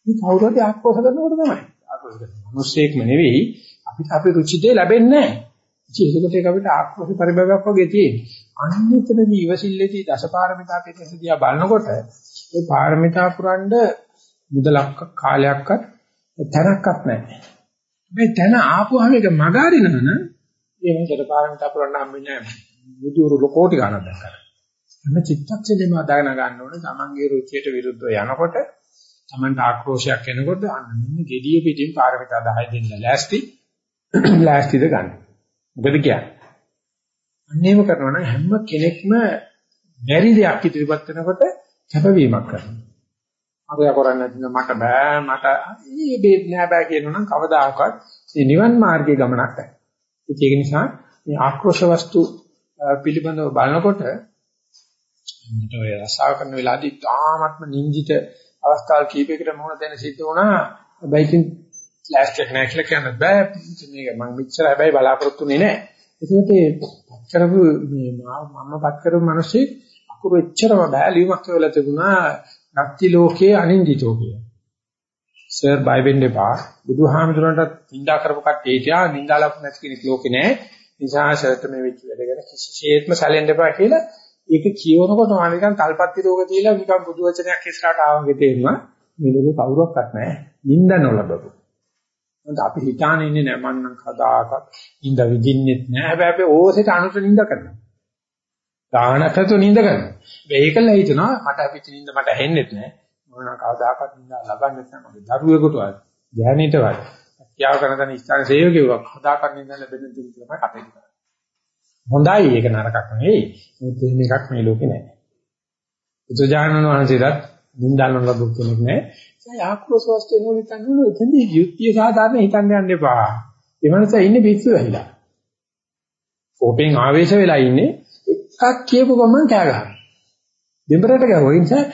මේ කවුරුහරි ආක්‍රෝෂ කරනකොට තමයි. ආක්‍රෝෂ කරන මිනිස්සෙක්ම නෙවෙයි අපිට අපේ රුචිතේ ලැබෙන්නේ නැහැ. ඒකට ඒක අපිට ආක්‍රෝෂ පරිභවයක් වගේ තියෙන්නේ. අනිත්‍යදී ඉවසිල්ලේදී දසපාරමිතා පිටස දිහා බලනකොට ඒ පාරමිතා පුරන්න මුදලක් කාලයක්වත් තැනක්වත් නැහැ. මේ තැන ආපුවාම ඒක මගහරිනවන ඒ වෙනසට පාරමිතා පුරන්න හම්බෙන්නේ නැහැ. බුදුරු කෝටි ගණන් දැක්කා. එන්න චිත්තක්ෂණයම අදාගෙන ගන්න ඕනේ තමන්ගේ රුචියට විරුද්ධව යනකොට තමන්ට ආක්‍රෝෂයක් එනකොට අන්න මෙන්න gediya පිටින් පාරමිතා 10 දෙන්න ලෑස්ති ලෑස්තිද ගන්න. මොකද කියන්නේ? අන්නේම කරනවා නම් හැම කෙනෙක්ම බැරි දෙයක් ඉදිරිපත් වෙනකොට කැපවීමක් කරනවා. අරයා කරන්නේ නැතිනම් මට බෑ මට ඊ බේත් නෑ බෑ කියනනම් කවදාකවත් මේ නිවන් මාර්ගයේ ගමනක් නැහැ. ඒක නිසා මේ ආක්‍රෝෂ වස්තු පිළිබඳව බලනකොට මට ඔය රසාව කරන වෙලාවදී තාමත්ම නින්ජිත අවස්ථාවල් කීපයකට මොන දෙන සිද්ධ වුණා. හැබැයි ඉතින් ෆ්ලෑෂ් එක නැහැ කියලා කියන්න බෑ. මේක මම මෙච්චර හැබැයි බලාපොරොත්තු වෙන්නේ නැහැ. ඒකට පත් කරපු මේ මම පත් කරපු මිනිස්සේ අකුරු එච්චරම බෑලියුමක් කියලා තිබුණා නැති ලෝකයේ අනින්දිතෝ කිය. සර් බයි වෙන්න එපා. බුදුහාමුදුරන්ට නිඳා කරපු කට්ටිය තියා නිඳා ලබු නැති කෙනෙක් ලෝකේ නැහැ. නිසා සරත් මේ වෙච්ච වැඩ ගැන කිසිසේත්ම සැලෙන්න එපා කියලා ඒක කියවනකොට මම නිකන් තල්පත්ති රෝග තියලා නිකන් බුදු වචනයක් ඉස්සරහට ආවගේ තේරෙනවා. මේ ලෝකේ කවුරක්වත් නැහැ. නිඳා නොලබපු. මොකද අපි හිතානේ ඉන්නේ නෑ මම නම් කදාකත් නිඳ විදින්නෙත් නෑ හැබැයි අපි ඕසෙට අනුත නිඳ කරනවා දානකතු නිඳ කරනවා. මේකල හිතනවා මට අපිට නිඳ මට ඇහෙන්නෙත් නෑ. මම නම් කවදාකවත් නිඳ ලබන්නෙත් නෑ. මගේ දරුවෙකුටවත් ගෑණිටවත් කියාව කරන තන ස්ථාන සේවකයෙක් කදාකත් නිඳ ලැබෙන දේ තමයි කටයුතු කරන්නේ. හොඳයි ඒක නරකක් නෙවෙයි. මොකද මේකක් මේ ලෝකේ නෑ. බුදුජානන වහන්සේට නිඳාලන ලබු කෙනෙක් නෑ. ඒ ආක්‍රෝෂ වස්තු එනෝ හිතන්නේ නෝ එතනදී යුක්තිය සාධාරණ හිතන්න යන්න එපා. ඒ මනස ඉන්නේ පිස්සු වෙහිලා. ඕපෙන් ආවේශ වෙලා ඉන්නේ. එකක් කියපු ගමන් කෑ ගහනවා. දෙඹරට ගහුවා. ඒ නිසා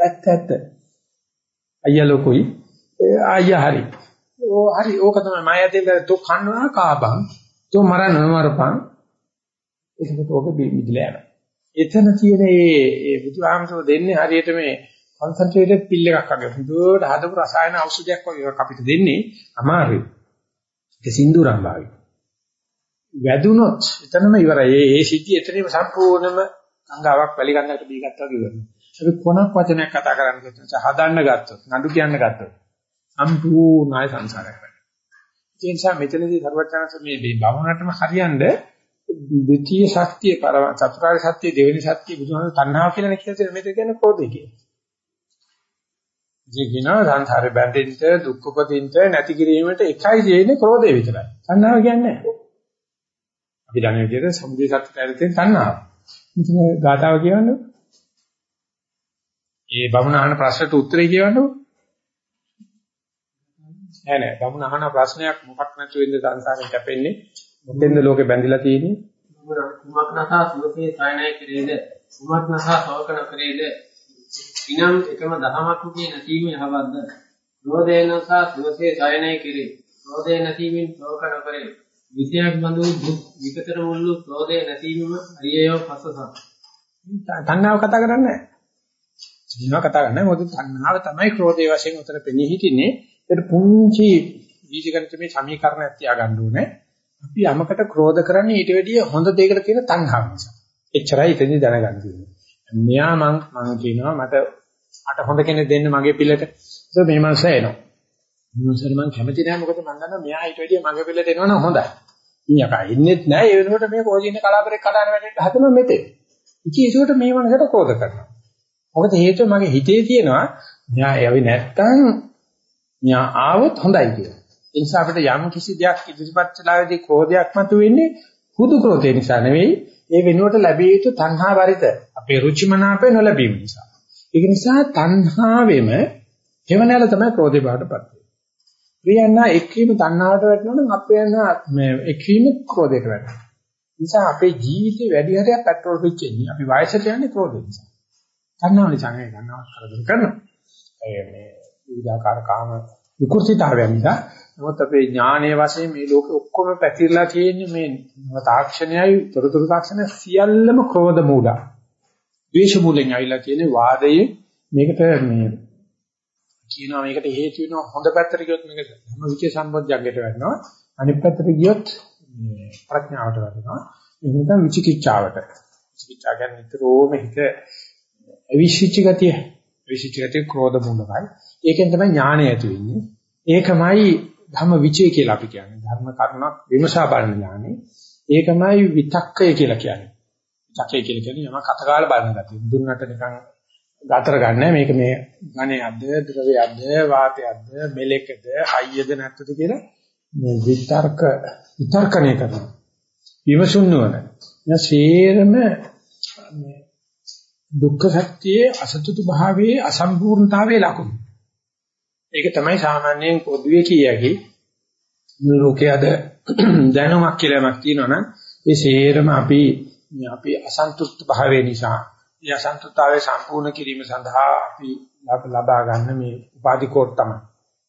ඇත්ත ඇත්ත. අයියා ලොකුයි. අයියා හරි. ඕ හරි ඕක තමයි මායතෙන් තෝ කන්නවා කාබන්. තෝ මරන්න නොමරපන්. ඒකට ඕක බිමිදලා යනවා. එතන තියෙන මේ මේ බුදුහාමසෝ දෙන්නේ හරියට මේ කන්සන්ට්‍රේටඩ් පිල් එකක් වගේ. හුදුවට හදපු රසායන ඖෂධයක් වගේ එකක් අපිට දෙන්නේ අමාරුයි. ඒක සින්දුරම් වාගේ. වැදුනොත් එතනම ඉවරයි. ඒ ඒ සිද්ධිය එතනම සම්පූර්ණම ගංගාවක් වැලි ගංගාවට දී ගත්තා වගේ වෙනවා. අපි කොනක් වචනයක් කතා කරන්න ගත්තොත් හදන්න ගත්තොත් නඩු කියන්න ගත්තොත් සම්පූර්ණයි සංසාරයක් වැඩ. ඒ නිසා මෙතනදී සර්වඥාන්ස මේ මේ බවුණටම හරියන්නේ ද්විතීය ශක්තිය පරම චතුරාර්ය සත්‍ය දෙවෙනි සත්‍ය බුදුහාම තණ්හාව කියලා නේ කියලා මේක කියන්නේ ක්‍රෝධය කියලා. ජීවිනා සංසාරේ බැඳෙන්න දුක් උපදින්න නැති කිරීමට එකයි දෙන්නේ ක්‍රෝධය විතරයි. තණ්හාව කියන්නේ නැහැ. අපි දන්නේ විදිහට සමුදය සත්‍ය පැත්තෙන් තණ්හාව. මෙතන ගාතාව කියන්නේ ඒ බමුණ අහන ප්‍රශ්නට උත්තරේ කියවන්නකො. නෑ නෑ බමුණ අහන ප්‍රශ්නයක් මොකක් නැතුව ඉඳ සංසාරේ කැපෙන්නේ මොකෙන්ද ලෝකෙ බැඳිලා තියෙන්නේ? කුමක් නසා සුවසේ සයනය කෙරේද? කුමක් නසා ශෝකන කෙරේද? ඉනම් එකම දහමක් කිය නැතිම යහවත්ද? රෝදේන නසා සුවසේ සයනය කෙරේ. රෝදේ නැතිමින් ශෝකන කරේ. විෂයක් බඳු දුක් විකතර මුල්ලු රෝදේ නැතිවීම අරියයෝ පසස. තණ්හාව කතා කරන්නේ නැහැ. තණ්හාව කතා කරන්නේ මොකද තණ්හාව තමයි ක්‍රෝධයේ වශයෙන් උතර පෙනී හිටින්නේ. ඒක පුංචි බීජගණිතමේ සමීකරණයක් තියාගන්න ඕනේ. අපි යමකට ක්‍රෝධ කරන්නේ ඊට වැඩිය හොඳ දෙයකට තියෙන තණ්හාව නිසා. එච්චරයි එතනදී දැනගන්න තියෙන්නේ. මෙයා මං මං කියනවා මට මට හොඳ කෙනෙක් දෙන්න මගේ පිළට. ඒක මේ මනස එනවා. මොනසර මං කැමති නැහැ මොකද මං දන්නවා මෙයා ඊට වැඩිය මගේ පිළට එනවනම් හොඳයි. ඊයකා ඉන්නෙත් නැහැ ඒ වෙනකොට මේ කෝජින්න කලාපරේ කඩන වැඩේට හදනවා මෙතේ. ඉතින් ඒකට මේ මනසට ක්‍රෝධ කරනවා. මොකද හේතුව මගේ හිතේ තියෙනවා මෙයා යවි නැත්තම් මෙයා ආවොත් හොඳයි කියලා. ඒ නිසා අපිට යම් කිසි දෙයක් ඉදිරිපත් කළාදී ක්‍රෝධයක් මතුවෙන්නේ හුදු ක්‍රෝධය නිසා නෙවෙයි ඒ වෙනුවට ලැබිය යුතු තණ්හා වරිත අපේ රුචිමනාපේ නොලැබීම නිසා. ඒක නිසා තණ්හාවෙම හේවණල තමයි ක්‍රෝධේ බාටපත් වෙන්නේ. ප්‍රියන්න එක්වීම තණ්හාවට වැටෙනවා නම් අපේන මේ එක්වීම ක්‍රෝධයට වැටෙනවා. නිසා අපේ ජීවිතේ වැඩි හරියක් පෙට්‍රෝල් පිච්චෙන්නේ අපි වයසට යන්නේ ක්‍රෝධය නිසා. තණ්හාව නිසා නෙවෙයි තණ්හාව කරදර කරනවා. ඒ මේ විවිධාකාර කාම විකෘතිතාවයන් නිසා නමුත් අපේ ඥානයේ වශයෙන් මේ ලෝකෙ ඔක්කොම පැතිරලා තියෙන්නේ මේ තාක්ෂණයයි තොරතුරු තාක්ෂණය සියල්ලම ක්‍රෝධ මූලා. ද්වේෂ මූලෙන් ආවිලා තියෙන වාදයේ මේකට මේ කියනවා මේකට හේතු වෙනවා හොඳ පැත්තට ගියොත් මේක ධම්ම විචේ සම්බොධ්‍යංගයට වැටෙනවා. අනිත් පැත්තට ගියොත් මේ ප්‍රඥාවට වැටෙනවා. ඒක නිකන් විචිකිච්ඡාවට. විචිකිච්ඡා කියන්නේ නිතරම හිත අවිශ්චිච්ච ගතිය. විශ්චිච්ච ගතිය ක්‍රෝධ මූලකයි. ඒකෙන් තමයි ඥාණය ඇති වෙන්නේ. ඒකමයි ධම්ම විචය කියලා අපි කියන්නේ. ධර්ම කරුණක් විමසා බලන ඥානෙ. ඒකමයි විතක්කය කියලා කියන්නේ. විතක්කය කියලා කියන්නේ යම කතකාල බලන ගතිය. දුන්නට නිකන් ගතර ගන්න මේක මේ ඝණයක්ද ද්‍රවයක්ද වාතයක්ද මෙලෙකද හයියද නැත්ද කියලා මේ විතර්ක විතර්කණය කරනවා. විමසුන් නොවන. නැසේරම මේ දුක්ඛ සත්‍යයේ අසතුතු භාවයේ අසම්පූර්ණතාවයේ ලකුණු. ඒක තමයි සාමාන්‍යයෙන් පොදුවේ කියකි ලෝකයේ අද දැනුමක් කියලාමක් තියෙනවනම් ඒ සේරම අපි අපි අසන්තුෂ්ත භාවය නිසා ඒ අසන්තුෂ්තාවය සම්පූර්ණ කිරීම සඳහා අපි ලබා ගන්න මේ උපාධි කෝඩ් තමයි.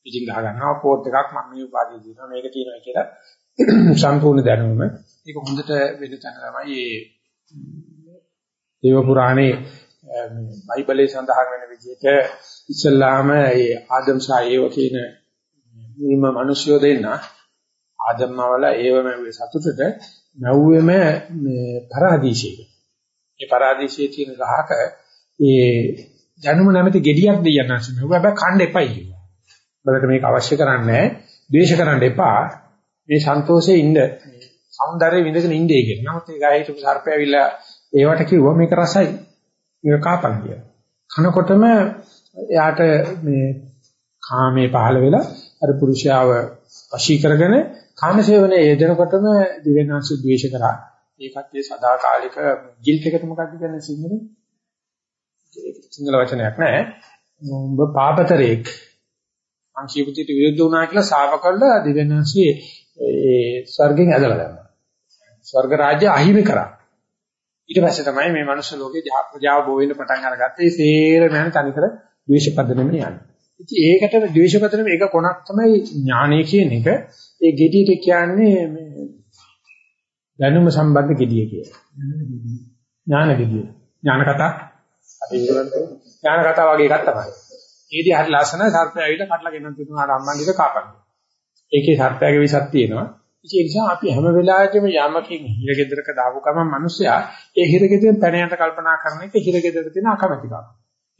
ඉතින් ගහ ගන්නවා කෝඩ් එකක් මම මේ උපාධිය දෙනවා මේක තියෙනවා කියලා සම්පූර්ණ දැනුම. ඒක හොඳට වෙන තැන තමයි මේ දේව පුරාණේ බයිබලයේ සඳහන් වෙන විදිහට ඉස්ලාම ඒ ආදම් සහ ඒව කියන මුල්ම මිනිස්සුયો දෙන්න ආදම්මවල ඒවම සතුටට නැව්වෙම මේ පරාදීශයේ. ඒ පරාදීශයේ තියෙන ගහක ඒ ජනුම නැමැති gediyak දෙයන්න අසුනේ. හැබැයි කන්න එපයි කිව්වා. බලන්න මේක අවශ්‍ය කරන්නේ ද්වේෂ කරන්න එපා. මේ සන්තෝෂයේ ඉන්න సౌందර්යය විඳගෙන ඉන්නේ කියන. නමුත් ඒ ගහේ හිටපු සර්පය ඇවිල්ලා ඒවට කිව්වා මේක රසයි. මේක කාපන් කියලා. කනකොටම එයාට මේ කාමයේ පහළ වෙලා අර පුරුෂයාව වශී කරගෙන කාමසේවනයේ යෙදෙනකොටම දිවෙනාසු ද්වේෂ කරා. ඒකත් ඒ සදාකාලික ගිල්ට් එකට මොකක්ද කියන්නේ සිංහලෙන්? සිංහල වචනයක් නෑ. උඹ පාපතරෙක් මං කියපු දෙයට විරුද්ධ වුණා කියලා සාව කළා දිවෙනාසුයේ ඒ ස්වර්ගෙන් ඇදලා දැම්මා. ස්වර්ග රාජ්‍ය අහිමි කරා. ඊට පස්සේ තමයි මේ මනුස්ස ලෝකේ ප්‍රජාව බෝ වෙන්න පටන් අරගත්තේ. ඒ සේරම යන තනිකර ද්වේෂපදනෙම යන්නේ. ඉතින් ඒකට ද්වේෂපදනෙම එක කොනක් තමයි ඥානය කියන එක. ඒ gediයට කියන්නේ මේ දැනුම සම්බන්ධ gediය කියලා. ඥාන gediය. ඥාන කතා. අපි ඉංග්‍රීසියෙන් ඥාන කතා වගේ එකක් තමයි. ඒදී හරි ලස්සන සර්පය ඇවිල්ලා කඩලා ගෙනත් තුනට අම්මන්දික කාපන්න. ඒකේ සර්පයාගේ විසක් තියෙනවා. ඒ නිසා අපි හැම වෙලාවෙම යමකින් හිරගෙදරක දාපු ගමන් මිනිස්සයා ඒ හිරගෙදරෙන් පැන යන්න කල්පනා කරන එක හිරගෙදර තියෙන අකමැතිකම.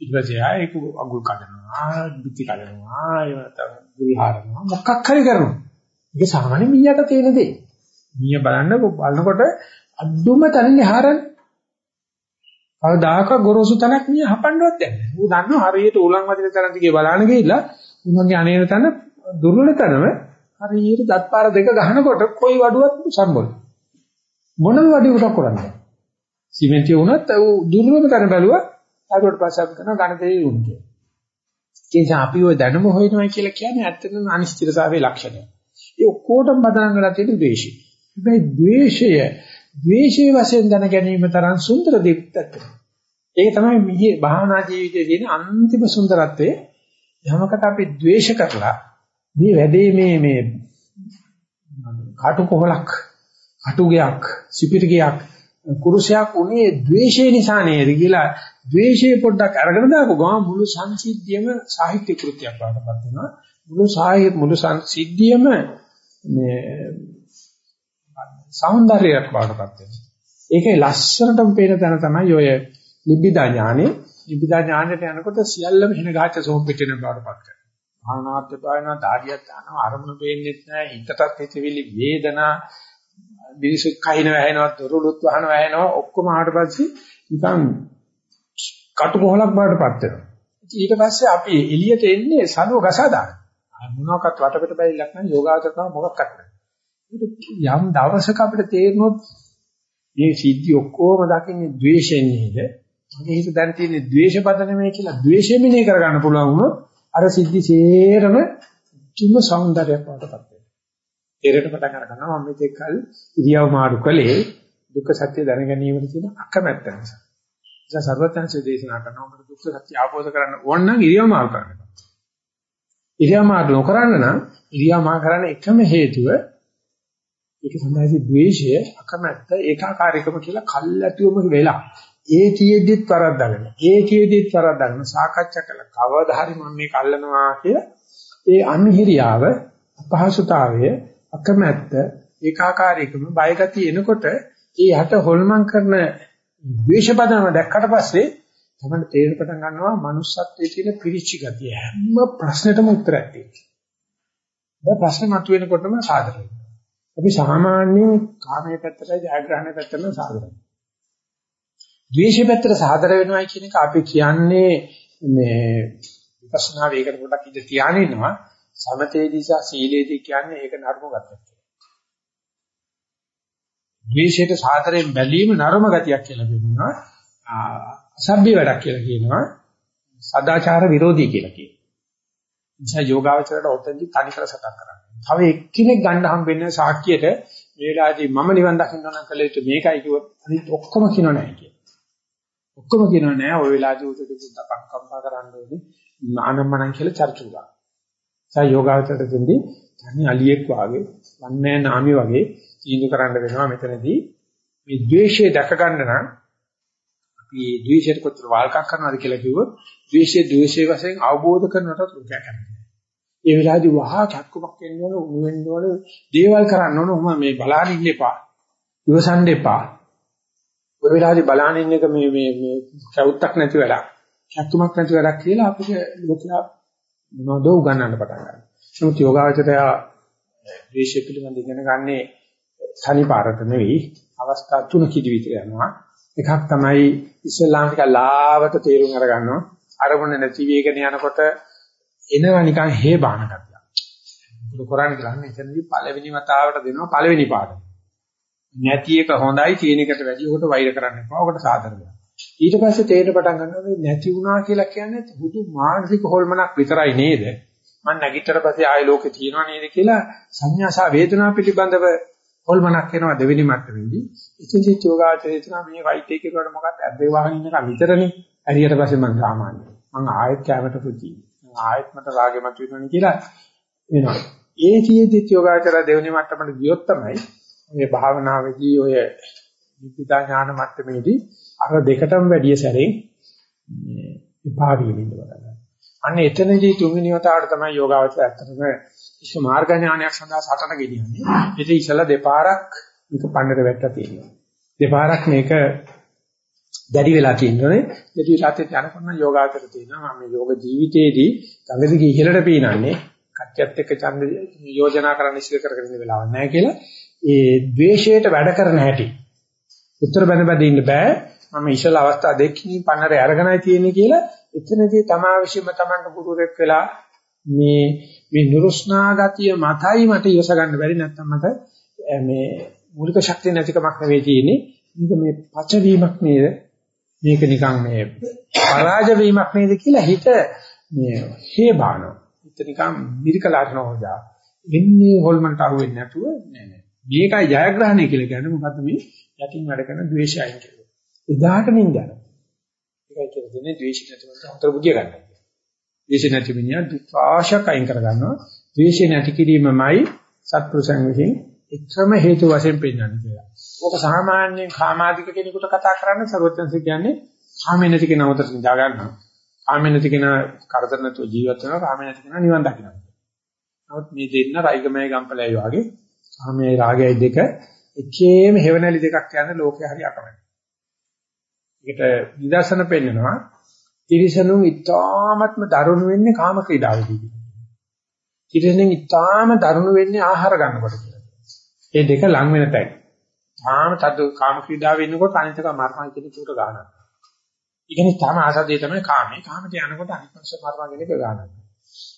ඊට පස්සේ ආ ඒක අඟුල් කඩනවා, දුක්ති කඩනවා, ඒ නැත්නම් ගුල් හරනවා, මොකක් හරි කරනවා. ඒක සාමාන්‍ය මීයට තියෙන දේ. මීය බලන්න බලනකොට අද්දුම තනින් හරන්නේ. කවදාක ගොරෝසු තනක් මීය හපන්නවත් නැහැ. ඌ දන්නවා හරියට උලන් වදින තරම් දිගේ බලන්න ගිහිල්ලා උන්වගේ අනේන තන දුර්වල තනම හරියට දත්පාර දෙක ගහනකොට කොයි වඩුවක් සම්බොල්. මොනම වඩුවකට කරන්නේ. සිමෙන්තිය වුණත් ඌ දුර්වල තන බැලුවා ඊට පස්සේ අපි කරනවා ඝන දෙවි වුණ කියලා. ඒ නිසා අපි ওই දැනුම හොයනවා කියලා කියන්නේ ඇත්තටම අනිශ්චිතතාවයේ ලක්ෂණය. ඒ ඔක්කොටම බදනම් කරලා තියෙන ද්වේෂය. හැබැයි ද්වේෂය ද්වේෂයේ වශයෙන් දැන ගැනීම තරම් සුන්දර දෙයක් නැහැ. ඒක තමයි මිහි භාවනා ජීවිතයේ තියෙන අන්තිම සුන්දරත්වය. යමකට අපි ද්වේෂ කරලා මේ වැඩේ මේ මේ කාටු කොහලක් අටුගයක් සිපිරිගයක් කුරුසයක් උනේ ද්වේෂය නිසා නේද කියලා ද්වේෂය පොඩ්ඩක් අරගෙන දාපු ගමන් මුළු සංසිද්ධියම සාහිත්‍ය කෘතියක් වඩපත් වෙනවා මුළු සාහිත්‍ය මුළු සංසිද්ධියම මේ సౌందර්යයක් වඩපත් වෙනවා ඒකේ ලස්සනටම පේන තැන තමයි ඔය නිබ්බිදා ඥානෙ නිබ්බිදා ඥානෙට යනකොට සියල්ලම හින ගාච්ඡ සෝම්පිටින බවටපත් කරනවා භාවනාත් පායනවා ධාරියක් ගන්නවා අරමුණු පේන්නේ නැහැ හිතටත් හිතවිලි වේදනා මිනිස්සු කහින වැහෙනවා දොරලුත් වහන වැහෙනවා ඔක්කොම ආවට පස්සේ නිකන් කටුකොහලක් බාටපත් වෙනවා. ඊට පස්සේ අපි එළියට එන්නේ සනුව ගසා දාන. මොනවාක්වත් වටපිට බැරිලක් නැහැ යෝගාචරකම මොකක්වත් නැහැ. යම් දවසක අපිට තේරෙනොත් මේ සිද්ධි ඔක්කොම දකින්නේ ද්වේෂයෙන් නේද? මගේ හිත දැන් තියෙන්නේ ද්වේෂ පදනමේ කියලා ද්වේෂෙ මිනේ කරගන්න පුළුවන් වුණොත් අර සිද්ධි සේරම තුම సౌందර්යයක් වටපත් තේරෙට පටන් අර ගන්නවා මම මේක කල් ඉරියව් මාරු කළේ දුක්ඛ සත්‍ය දැන ගැනීමට තියෙන අකමැත්ත නිසා. නිසා සර්වඥාන්සේ දේශනා කරනවා ඔබට දුක්ඛ සත්‍ය අවබෝධ කරගන්න ඕන නම් ඉරියව් මාරු කරන්න. ඉරියව් මාරු නොකරන්න නම් ඉරියව් මාරු කරන්න එකම හේතුව ඒක සඳහායි ද්වේෂය අකමැත්ත ඒකාකාරීකම කියලා කල්ැතුවම වෙලා. ඒ තියේදිත් වරද්දාගෙන ඒ තියේදිත් වරද්දාගෙන සාකච්ඡා කළා. කවදා හරි මම මේක අල්ලනවා කියලා. ඒ අන්හිරියාව අපහසුතාවය අකමැත්ත ඒකාකාරීකම බයගතිය එනකොට ඒ හට හොල්මන් කරන ද්වේෂපදනම දැක්කට පස්සේ තමයි තේරෙන්න පටන් ගන්නවා manussත්වයේ තියෙන පිරිච්ච ගතිය හැම ප්‍රශ්නෙටම උත්තරයක් තියෙනවා. දැන් ප්‍රශ්න මතුවෙනකොටම සාදර වෙනවා. අපි සාමාන්‍යයෙන් කාමයේ පැත්තටයි ජයග්‍රහණයේ පැත්තටම සාදර වෙනවා. ද්වේෂයේ පැත්තට සාදර වෙනවා කියන එක අපි කියන්නේ මේ විපස්සනා වේගකට පොඩ්ඩක් ඉඳ තියාගෙන ඉන්නවා. සමතේදී සහ සීලේදී කියන්නේ ඒක නර්ම ගතියක් කියලා. ද්වේෂයට සාතරයෙන් බැලීම නර්ම ගතියක් කියලා කියනවා. අසභ්‍ය වැඩක් කියලා කියනවා. සදාචාර විරෝධී කියලා කියනවා. නිසා යෝගාවචරයට ඔතෙන්දි තනිකර සටන් කරන්නේ. තව එක්කෙනෙක් ගන්න හම්බෙන්නේ සාක්කියට මේ වෙලාවේදී මම නිවන් දකින්න නම් කළ යුතු මේකයි කිව්වොත් අනිත් ඔක්කොම කියනෝ නැහැ කියලා. ඔක්කොම කියනෝ නැහැ ওই වෙලාවේදී උදේ පුතා පංකම්පා කරන්න ඕනේ. නානම්මනම් කියලා චර්චුලා. සා යෝගාවචරයට දෙන්නේ තනි අලියෙක් වාගේ වන්නේ නාමි වගේ තීන්දුව කරන්න වෙනවා මෙතනදී මේ ද්වේෂය දැක ගන්න නම් අපි ද්වේෂයට කොතර වාල්කම් කරනවාද කියලා කිව්වොත් ද්වේෂයේ ද්වේෂයේ වශයෙන් අවබෝධ කරනකොට උගය කරනවා. ඒ වෙලාවේදී වහා චක්කුමක් වෙන්න ඕන උණු වෙන්න ඕන දේවල් කරන්න ඕන ඔහම මේ බලන්න ඉන්න එපා. ඉවසන්න එපා. ඔය වෙලාවේදී බලන්න ඉන්න එක මේ මේ මේ කවුත්තක් නැති වැඩක්. චක්කුමක් නැති වැඩක් කියලා අපිට ලෝකයා මොනවද උගන්වන්න පටන් ගන්නවා. නමුත් යෝගාවචරය ද්වේෂය පිළිබඳ ඉගෙන ගන්නේ තනිපාරට නෙවෙයි අවස්ථා තුනකදී විතර යනවා. එකක් තමයි ඉස්ලාම් ටික ලාවට තේරුම් අරගන්නවා. අරමුණ නැති වේගන යනකොට එනවා නිකන් හේ බාන ගතිය. ඒක කරන්නේ කරන්නේ එතනදී පළවෙනි වතාවට දෙනවා පළවෙනි පාඩම. නැති එක හොඳයි තියෙන එකට වැඩි උකට වෛර කරන්න එපා. උකට සාදර වෙනවා. ඊට පස්සේ තේරෙන්න පටන් ගන්නවා මේ නැති වුණා කියලා කියන්නේ හුදු මානසික හොල්මනක් විතරයි නේද? මම නැගිටතර පස්සේ ආය ලෝකේ තියනවා නේද කියලා සංඥා සහ වේදනා පිළිබඳව හොල්මනක් වෙනවා දෙවෙනි මට්ටමේදී. ඉතින් යෝගාචරය හිතනවා මේ වයිට් එකේ කරුවට මොකක්ද ඇද්දේ වහගෙන ඉන්න එක විතරනේ. හරියට පස්සේ මම සාමාන්‍ය. මම ආයෙත් කැමරට පුති. ආයෙත් මට රාගෙ මත වෙනවනේ කියලා වෙනවා. ඒ ජීවිත යෝගාචර දෙවෙනි මට්ටමට ගියොත් තමයි මේ භාවනාවේදී ඔය විපිතා ඥාන මට්ටමේදී අර දෙකටම වැඩිය සැරෙන් මේ විභාගී වෙන්න බලන්න. අන්න එතනදී තුන්වෙනි වතාවට තමයි යෝගාවචර ඇත්තටම ඉස්ස මාර්ග ඥානයක් සඳහා සටන ගෙනියන්නේ. ඉතින් ඉස්සලා දෙපාරක් මේක පන්නර වැටලා තියෙනවා. දෙපාරක් මේක දැඩි වෙලා තියෙනනේ. දැඩි වෙලා යනකොට යෝගාචර තියෙනවා. මම යෝග ජීවිතයේදී ගඟදී ඉහළට පීනන්නේ කච්චත් එක්ක ඡන්ද යෝජනා කරන්න ඉස්සර කරගෙන ඉන්න වෙලාවක් නැහැ කියලා. ඒ ද්වේෂයට වැඩ කරන හැටි. උත්තර බඳ බඳ ඉන්න බෑ. මම ඉස්සල අවස්ථා දෙකකින් පන්නරේ අරගෙනයි තියෙන්නේ කියලා එතනදී තමා විශ්ීම තමන්ට ගුරුරෙක් වෙලා මේ මේ නුරුස්නා ගතිය මතයි මට ඉවස ගන්න බැරි නැත්නම් මට මේ මූලික ශක්තිය නැතිකමක් නෙවෙයි තියෙන්නේ. මේක මේ පච වීමක් නේද? මේක නිකන් මේ පරාජ වීමක් නේද කියලා හිත මේ හේබානවා හිත නිකන් මිරිකලාට නෝජා එන්නේ හොල්මන්ට අහුවෙන්නේ නැතුව නෑ නෑ. මේකයි ජයග්‍රහණය කියලා කියන්නේ මොකද්ද මේ? යටින් වැඩ කරන ද්වේෂයයි කියන්නේ එදාට නින්දන ඒකයි කියන දෙන්නේ ද්වේෂ නැතිවට අතර බුදිය ගන්න. ද්වේෂ නැති මිනිහා දුක්ඛාශක අයින් කර ගන්නවා. ද්වේෂ නැති කිරීමමයි සත්පුරුෂයන් විසින් එකම හේතු වශයෙන් පෙන්වන්නේ කියලා. ඕක සාමාන්‍යයෙන් කාමාදික කෙනෙකුට කතා කරන්න සර්වඥන්ස කියන්නේ කාමේ නැති කෙනා උතර නිදා ගන්නවා. කාමේ නැති කෙනා කරදර නැතුව ජීවත් වෙනවා. කාමේ නැති කෙනා නිවන් දකිනවා. නමුත් මේ දෙන්න රයිගමයි ගම්පලයි වගේ කාමයේ රාගයයි දෙක එකේම හේවණලි දෙකක් යන ලෝකේ හරි අකමැති. ඒකට නිදර්ශන පෙන්නනවා තිරිසනුන් ඉතාමත්ම දරුණු වෙන්නේ කාම ක්‍රීඩාවේදී. තිරිසනුන් ඉතාම දරුණු වෙන්නේ ආහාර ගන්නකොට කියලා. ඒ දෙක ලං වෙන තැන. තාම තද කාම ක්‍රීඩාවේ ඉන්නකොට අනිත් එක මරණ කියන චූට ගන්නවා. ඉගෙනි තම ආසදේ තමයි කාමේ. කාමට යනකොට අනිත් පස්ස මරණ කියන එක ගන්නවා.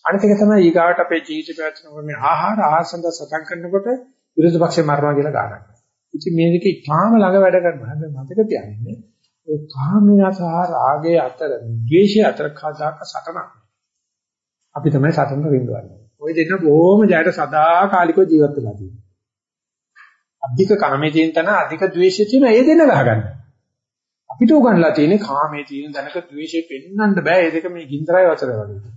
අනිත් එක තමයි ඊගාවට අපේ ජීවිත පැවැත්මක මේ ආහාර ආහාරසඳ සටන් කරනකොට විරුද්ධ පක්ෂේ මරණ කියලා ගන්නවා. ඉතින් මේ දෙක ඉතාම ළඟ වැඩ කරනවා. හැබැයි මතක තියාගන්න ඒ කාමය සහ රාගය අතර ද්වේෂය අතර කදාක සටනක්. අපි තමයි සටනට රින්ගවන්නේ. ওই දෙන්න බොහොම ජයට සදාකාලිකව ජීවත් වෙලා තියෙනවා. අධික කාමයේ තියෙන තැන අධික ද්වේෂය තියෙන ඒ දෙන්න ගහගන්න. අපිට උගන්ලා තියෙන්නේ කාමයේ තියෙන දැනක ද්වේෂය පෙන්වන්න බෑ. ඒ දෙක මේ ගින්දරයි වචර වගේ.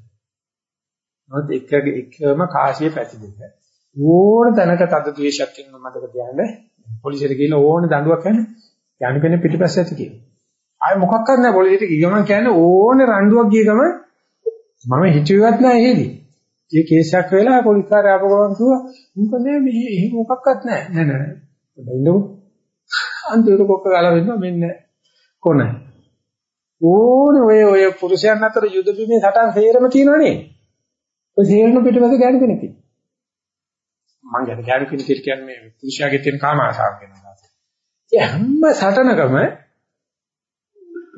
නමුත් එක එකම කාසිය පැති දෙක. ඕන තැනක තද ද්වේෂයක් තියෙනවා මතක තියාගන්න. පොලිසියට ගිහින් ඕන දඬුවම් කරන්න යන්න කෙනෙක් පිටිපස්ස ඇති කියලා. ආය මොකක් කරන්නේ පොලිසියට ගිය ගමන් කියන්නේ ඕනේ රණ්ඩුවක් ගිය ගමන් මම හිතුවේවත් නෑ එහෙදි. ඒ කේස් එකක් වෙලා පොලිස් කාර්ය ආපු ගමන් කිව්වා මොකද මේ එහෙම මොකක්වත් නෑ. නෑ නෑ. ඉන්නකො. අන්තිමට කොක්ක ගාලා වෙනවා මෙන්න කොන. ඕනේ ඔය ඔය පුරුෂයන් අතර යුද බිමේ සටන් සේරම තියෙනවනේ. ඔය සේරම පිටිපස්ස ගෑනු කෙනෙක්. මං කියන්නේ ගෑනු කෙනෙක් කියන්නේ මේ පුරුෂයාගේ තියෙන කාම ආශාව කියනවා. ඒ හැම සටනකම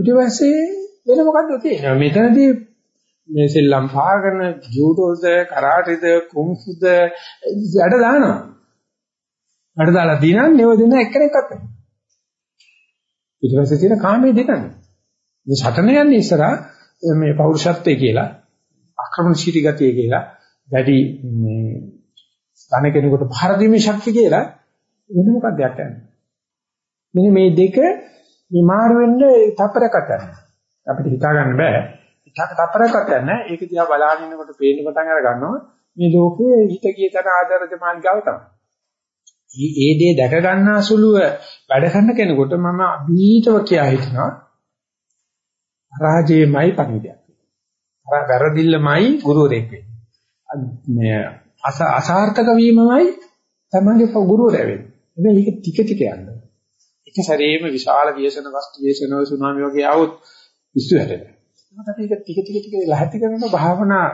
ඊට පස්සේ වෙන මොකද්ද තියෙන්නේ? මෙතනදී මේ සෙල්ලම් පාගන ජූඩෝද කරාටේද කුන්ෆුද වැඩ දානවා. වැඩ දාලා දිනන්නේ ඔය දෙන එක්කෙනෙක්වත් නැහැ. ඊට පස්සේ තියෙන කාමයේ දෙකනේ. මේ සටන යන්නේ ඉස්සරහා මේ පෞරුෂත්වය කියලා ආක්‍රමණශීලී ගතිය කියලා වැඩි මේ ධන කෙනෙකුට පහර දීමේ ශක්තිය කියලා වෙන මොකක්ද යන්නේ. මෙන්න මේ දෙක විමාර වෙන්න තප්පරයකට යනවා. අපිට හිතා ගන්න බෑ. හිතක තප්පරයකට යන්නේ. ඒක දිහා බලාගෙන ඉන්නකොට පේන්න පටන් අර ගන්නවා. මේ ලෝකයේ හිත කිය තන ආදරජ මාර්ගාව තමයි. ඒ දේ දැක ගන්නා සුළුව වැඩ කරන කෙනෙකුට මම අභීතව කියා හිටනවා. රාජේමයි පණිවිඩයක්. අර වැරදිල්ලමයි ගුරුවරයෙක්. මේ අසාර්ථක වීමමයි තමගේ ගුරුවරයා වෙන්නේ. ඒක ටික ටික යනවා. එක සැරේම විශාල ව්‍යසන වස්තු ව්‍යසන සුනාමි වගේ આવොත් පිස්සු හැදෙනවා. ඒකට ඒක ටික ටික ටික ලැහැත්ති කරන භාවනා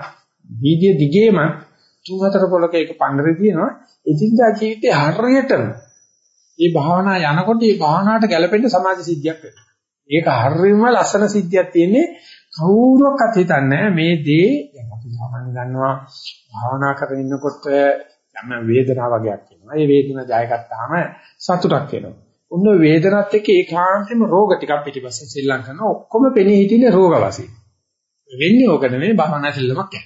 වීදිය දිගේම තුන් හතර පොලක එක පන්නරේ තියෙනවා. එදින්දා ජීවිතේ හරියටම මේ භාවනා යනකොට මේ භාවනාවට ගැලපෙන්න සමාජ සිද්ධියක් වෙනවා. ඒක හරියම ලස්සන සිද්ධියක් තියෙන්නේ කවුරුවක්වත් හිතන්නේ මේ දේ දැන් අපි සාමාන්‍ය දන්නවා භාවනා කරගෙන ඉන්නකොට යම් වේදනාවක් වගේක් එනවා. ඒ වේදනාව ජය ගත්තාම සතුටක් එනවා. උන්න වේදනත් එක්ක ඒකාන්තෙම රෝග ටිකක් පිටිපස්සේ ශ්‍රී ලංකන ඔක්කොම පෙනී හිටින්නේ රෝග වශයෙන්. වෙන්නේ ඕක නෙමෙයි භවනා සෙල්ලමක් යන්නේ.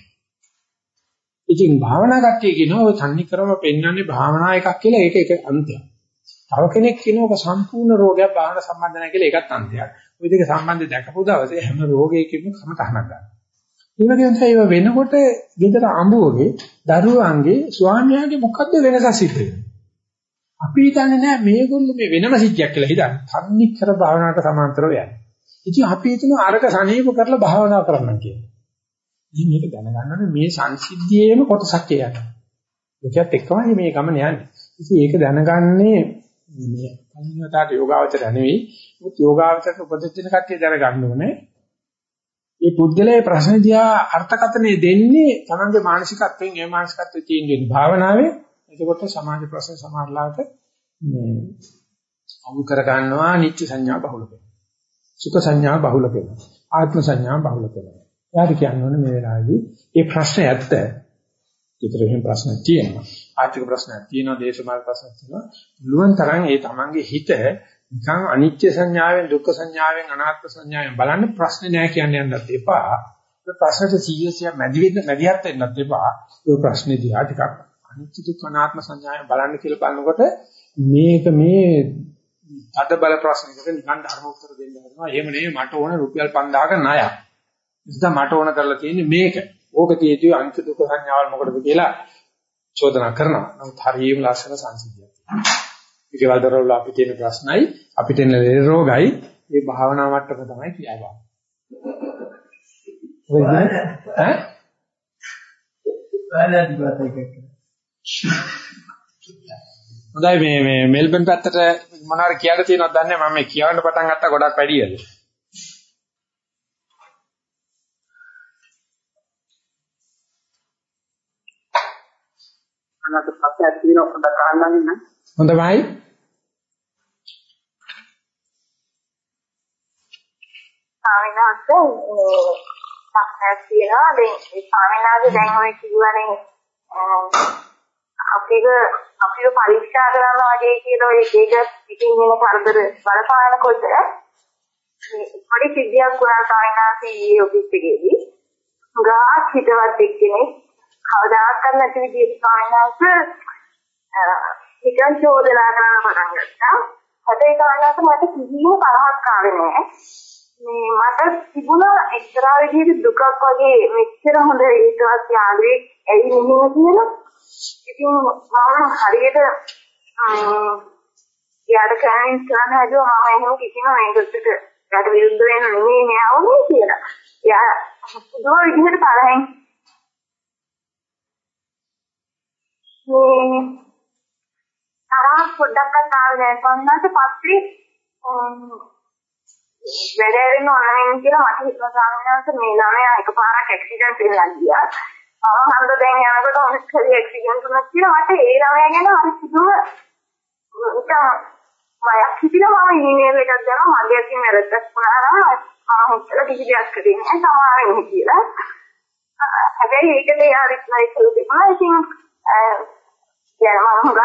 ඉතින් භාවනා කට්ටිය කියනවා ඔය තන්නේ කරම පෙන්වන්නේ භාවනා එකක් කියලා ඒක එක අන්තයක්. තව කෙනෙක් කියනවා ඔක සම්පූර්ණ රෝගයක් භාවනා සම්බන්ධ නැහැ කියලා ඒකත් අන්තයක්. ওই දෙක සම්බන්ධය දැකපු දවසේ හැම රෝගයකින්ම කමතහනක් ගන්නවා. ඒ වගේම තමයි වෙනකොට ගෙදර අඹුවගේ දරුවන්ගේ ස්වාමියාගේ මොකද්ද වෙනසක් සිද්ධ වෙන්නේ. අපි හිතන්නේ නෑ මේගොල්ලෝ මේ වෙනම සිද්ධියක් කියලා හිතන්නේ. තන්නේ කර භාවනාවට සමාන්තරව යන්නේ. ඉතින් අපි හිතන අරක සනීප කරලා භාවනා කරන්න කියලා. ඉතින් මේක දැනගන්න ඕනේ මේ සංසිද්ධියේම කොටසක් කියලා. ඒකත් එක්කමයි මේ ගමන යන්නේ. ඉතින් ඒක දැනගන්නේ මේ අනිවාර්යතාවට යෝගාවචර නෙවෙයි. මුත් යෝගාවචරට උපදෙස් දෙන කට්ටිය දැනගන්න ඕනේ. මේ පුද්ගලයා ප්‍රශ්න දිහා අර්ථකථනය දෙන්නේ තමන්ගේ මානසිකත්වයෙන් ඒ මානසිකත්වයේ තියෙන වෙන භාවනාවේ. එතකොට සමාජ ප්‍රශ්න සමාජලාට මේ අවු කර ගන්නවා නිත්‍ය සංඥා බහුල වෙනවා. සුඛ සංඥා බහුල වෙනවා. ආත්ම සංඥා බහුල වෙනවා. යාට කියන්න මේ වෙලාවේදී මේ ප්‍රශ්නේ ඇත්ත. විතර එහෙම ප්‍රශ්න තියෙනවා. ආර්ථික ප්‍රශ්නක් තියෙනවා, දේශමාන ප්‍රශ්නක් තියෙනවා. මුළුන් තරම් ඒ තමන්ගේ හිත නිකන් අනිත්‍ය සංඥාවෙන්, දුක්ඛ සංඥාවෙන්, අනාත්ම සංඥාවෙන් බලන්න ප්‍රශ්නේ නෑ කියන්නේ යන්නත් එපා. ඒ ප්‍රශ්නෙට 100 මැදි වෙන්න මැදිහත් වෙන්නත් එපා. ඒ ප්‍රශ්නේ දිහා ටිකක් අනිත්‍ය දුක්ඛ අනාත්ම සංඥාවෙන් බලන්න කියලා බලනකොට මේක මේ අද බල ප්‍රශ්නයකට නිකන් ධර්ම උත්තර දෙන්න හදනවා. එහෙම නෙවෙයි මට ඕන රුපියල් 5000ක ණයක්. ඉතින් මට ඕන කරලා තියෙන්නේ මේක. ඕක තියෙදී අනිත්‍ය දුක්ඛ සංඥාවල් මොකටද කියලා චෝදනා කරනවා. නමුත් හරියම ලස්සන සංසිද්ධියක්. ඒකවල දරවල අපිට තියෙන ප්‍රශ්නයි අපිට එන රෝගයි මේ භාවනා මට්ටම තමයි කියනවා. ඔයද? ඈ? හොඳයි මේ මේ මෙල්බන් පැත්තට මොනවාර කියන්න තියෙනවද දන්නේ මම මේ කියවන්න පටන් ගත්තා ගොඩක් වැඩියද අනකට පස්සෙත් තියෙන පොඩ්ඩක් අහන්න ඉන්න. හොඳයි. වහන්සේ සක්නස් තියෙනවා දැන් වහන්සේ දැන් ඔය කිව්වනේ අපිව අපිව පරීක්ෂා කරනවා වගේ කියලා ඔය ඒක පිටින් එන කරදර බලපානකොට මේ පොඩි සිද්ධියක් වුණා ස්වාමීන් වහන්සේ ඊයේ ඔෆිස් එකේදී ගා හිතවත් එක්කෙනෙක් කවදාකවත් නැති විදිහට ස්වාමීන් නිකන් චෝදනා කරන්න පටන් ගත්තා. හැබැයි කාණාස මට කිසිම පරහක් ආවේ නැහැ. මේ මට තිබුණ එක්තරා විදිහට දුකක් වගේ මෙච්චර හොඳ ඊටවත් යාළුවෙක් ඇයි මෙහෙම කියලා. ඉතින් මම හරියට යාට කෑමෙන් කරන්න හදුවා මම එහෙම කිසිම මේකට යාට විරුද්ධ වෙන්න නෙමෙයි නෑවුනේ කියලා. යා පුදුම විදිහට තරහෙන් මේ තරහ පොඩ්ඩක්වත් ආවේ නැහැ. සම්මත පස්සේ වැඩේරින් ඔන්ලයින් කියලා මට හිතුණා සාමාන්‍යයෙන් මේ ළමයා එකපාරක් ඇක්සිඩන්ට් වෙලා ගියා. අහම්බ දැන් යනකොට මොකක් හරි ඇක්සිඩන්ට් වුණා කියලා මට ඒ ළමයා ගැන හරි සිදුව නිකන් මයක් හිතිලා මම ඉන්නේ එකක් දැන මගේ අතින් වැරද්දක් වුණා නම් මම හිතලා කිසි දෙයක් කරේ නෑ සමාවෙන්න කියලා. හැබැයි ඒකද යාර ඉස්මයි කියලා තිබුණා. ඉතින් යන මම හුඟක්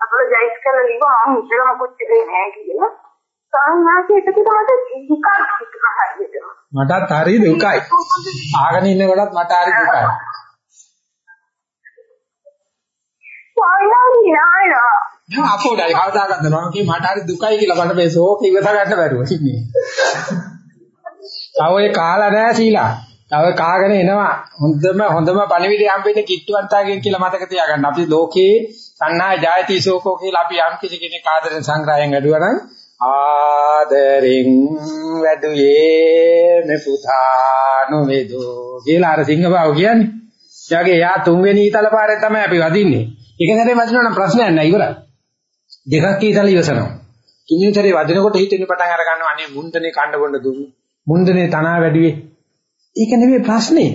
අපලොජයිස් කරලා ඉවම හිතලා මොකුත් දෙන්නේ නෑ කියලා. ඒකට මට දුකක් හිතුණා හරියට. මටත් හරි දුකයි. ආගෙන ඉන්නකොටත් මට හරි දුකයි. සාමාන්‍යයෙන් නෑ අපෝඩයි කවදාකද මම කිය මට හරි දුකයි කියලා මට මේ ෂෝක් ඉවස ගන්න බැරුව ඉන්නේ. තව ඒ කාලා නෑ සීලා. තව කාගෙන එනවා. හොඳම හොඳම පණිවිඩය හම්බෙන්නේ කිට්ටුවන්තාගෙන් කියලා මතක තියාගන්න. අපි ලෝකේ සංහාය ජායති ශෝකෝ කියලා අපි යම් කිසි කෙනෙක් ආදරෙන් සංග්‍රහයෙන් වැඩුවා නම් ආදරෙන් වැඩුවේ මේ පුතානු වේදෝ කියලා අර සිංහබාව කියන්නේ. යාගේ යා තුන්වෙනි ඊතල පාරේ තමයි අපි වදින්නේ. එක සැරේ වදිනවා නම් ප්‍රශ්නයක් නෑ ඉවරයි. දෙකක් ඊතල ඉවසනවා. තුන්වෙනි සැරේ වදිනකොට හිතෙන්න පටන් අර ගන්නවා අනේ මුන්දනේ කණ්ඩ බොන්න දුන්නු. මුන්දනේ තනවා වැඩිවේ. ඒක නෙමෙයි ප්‍රශ්නේ.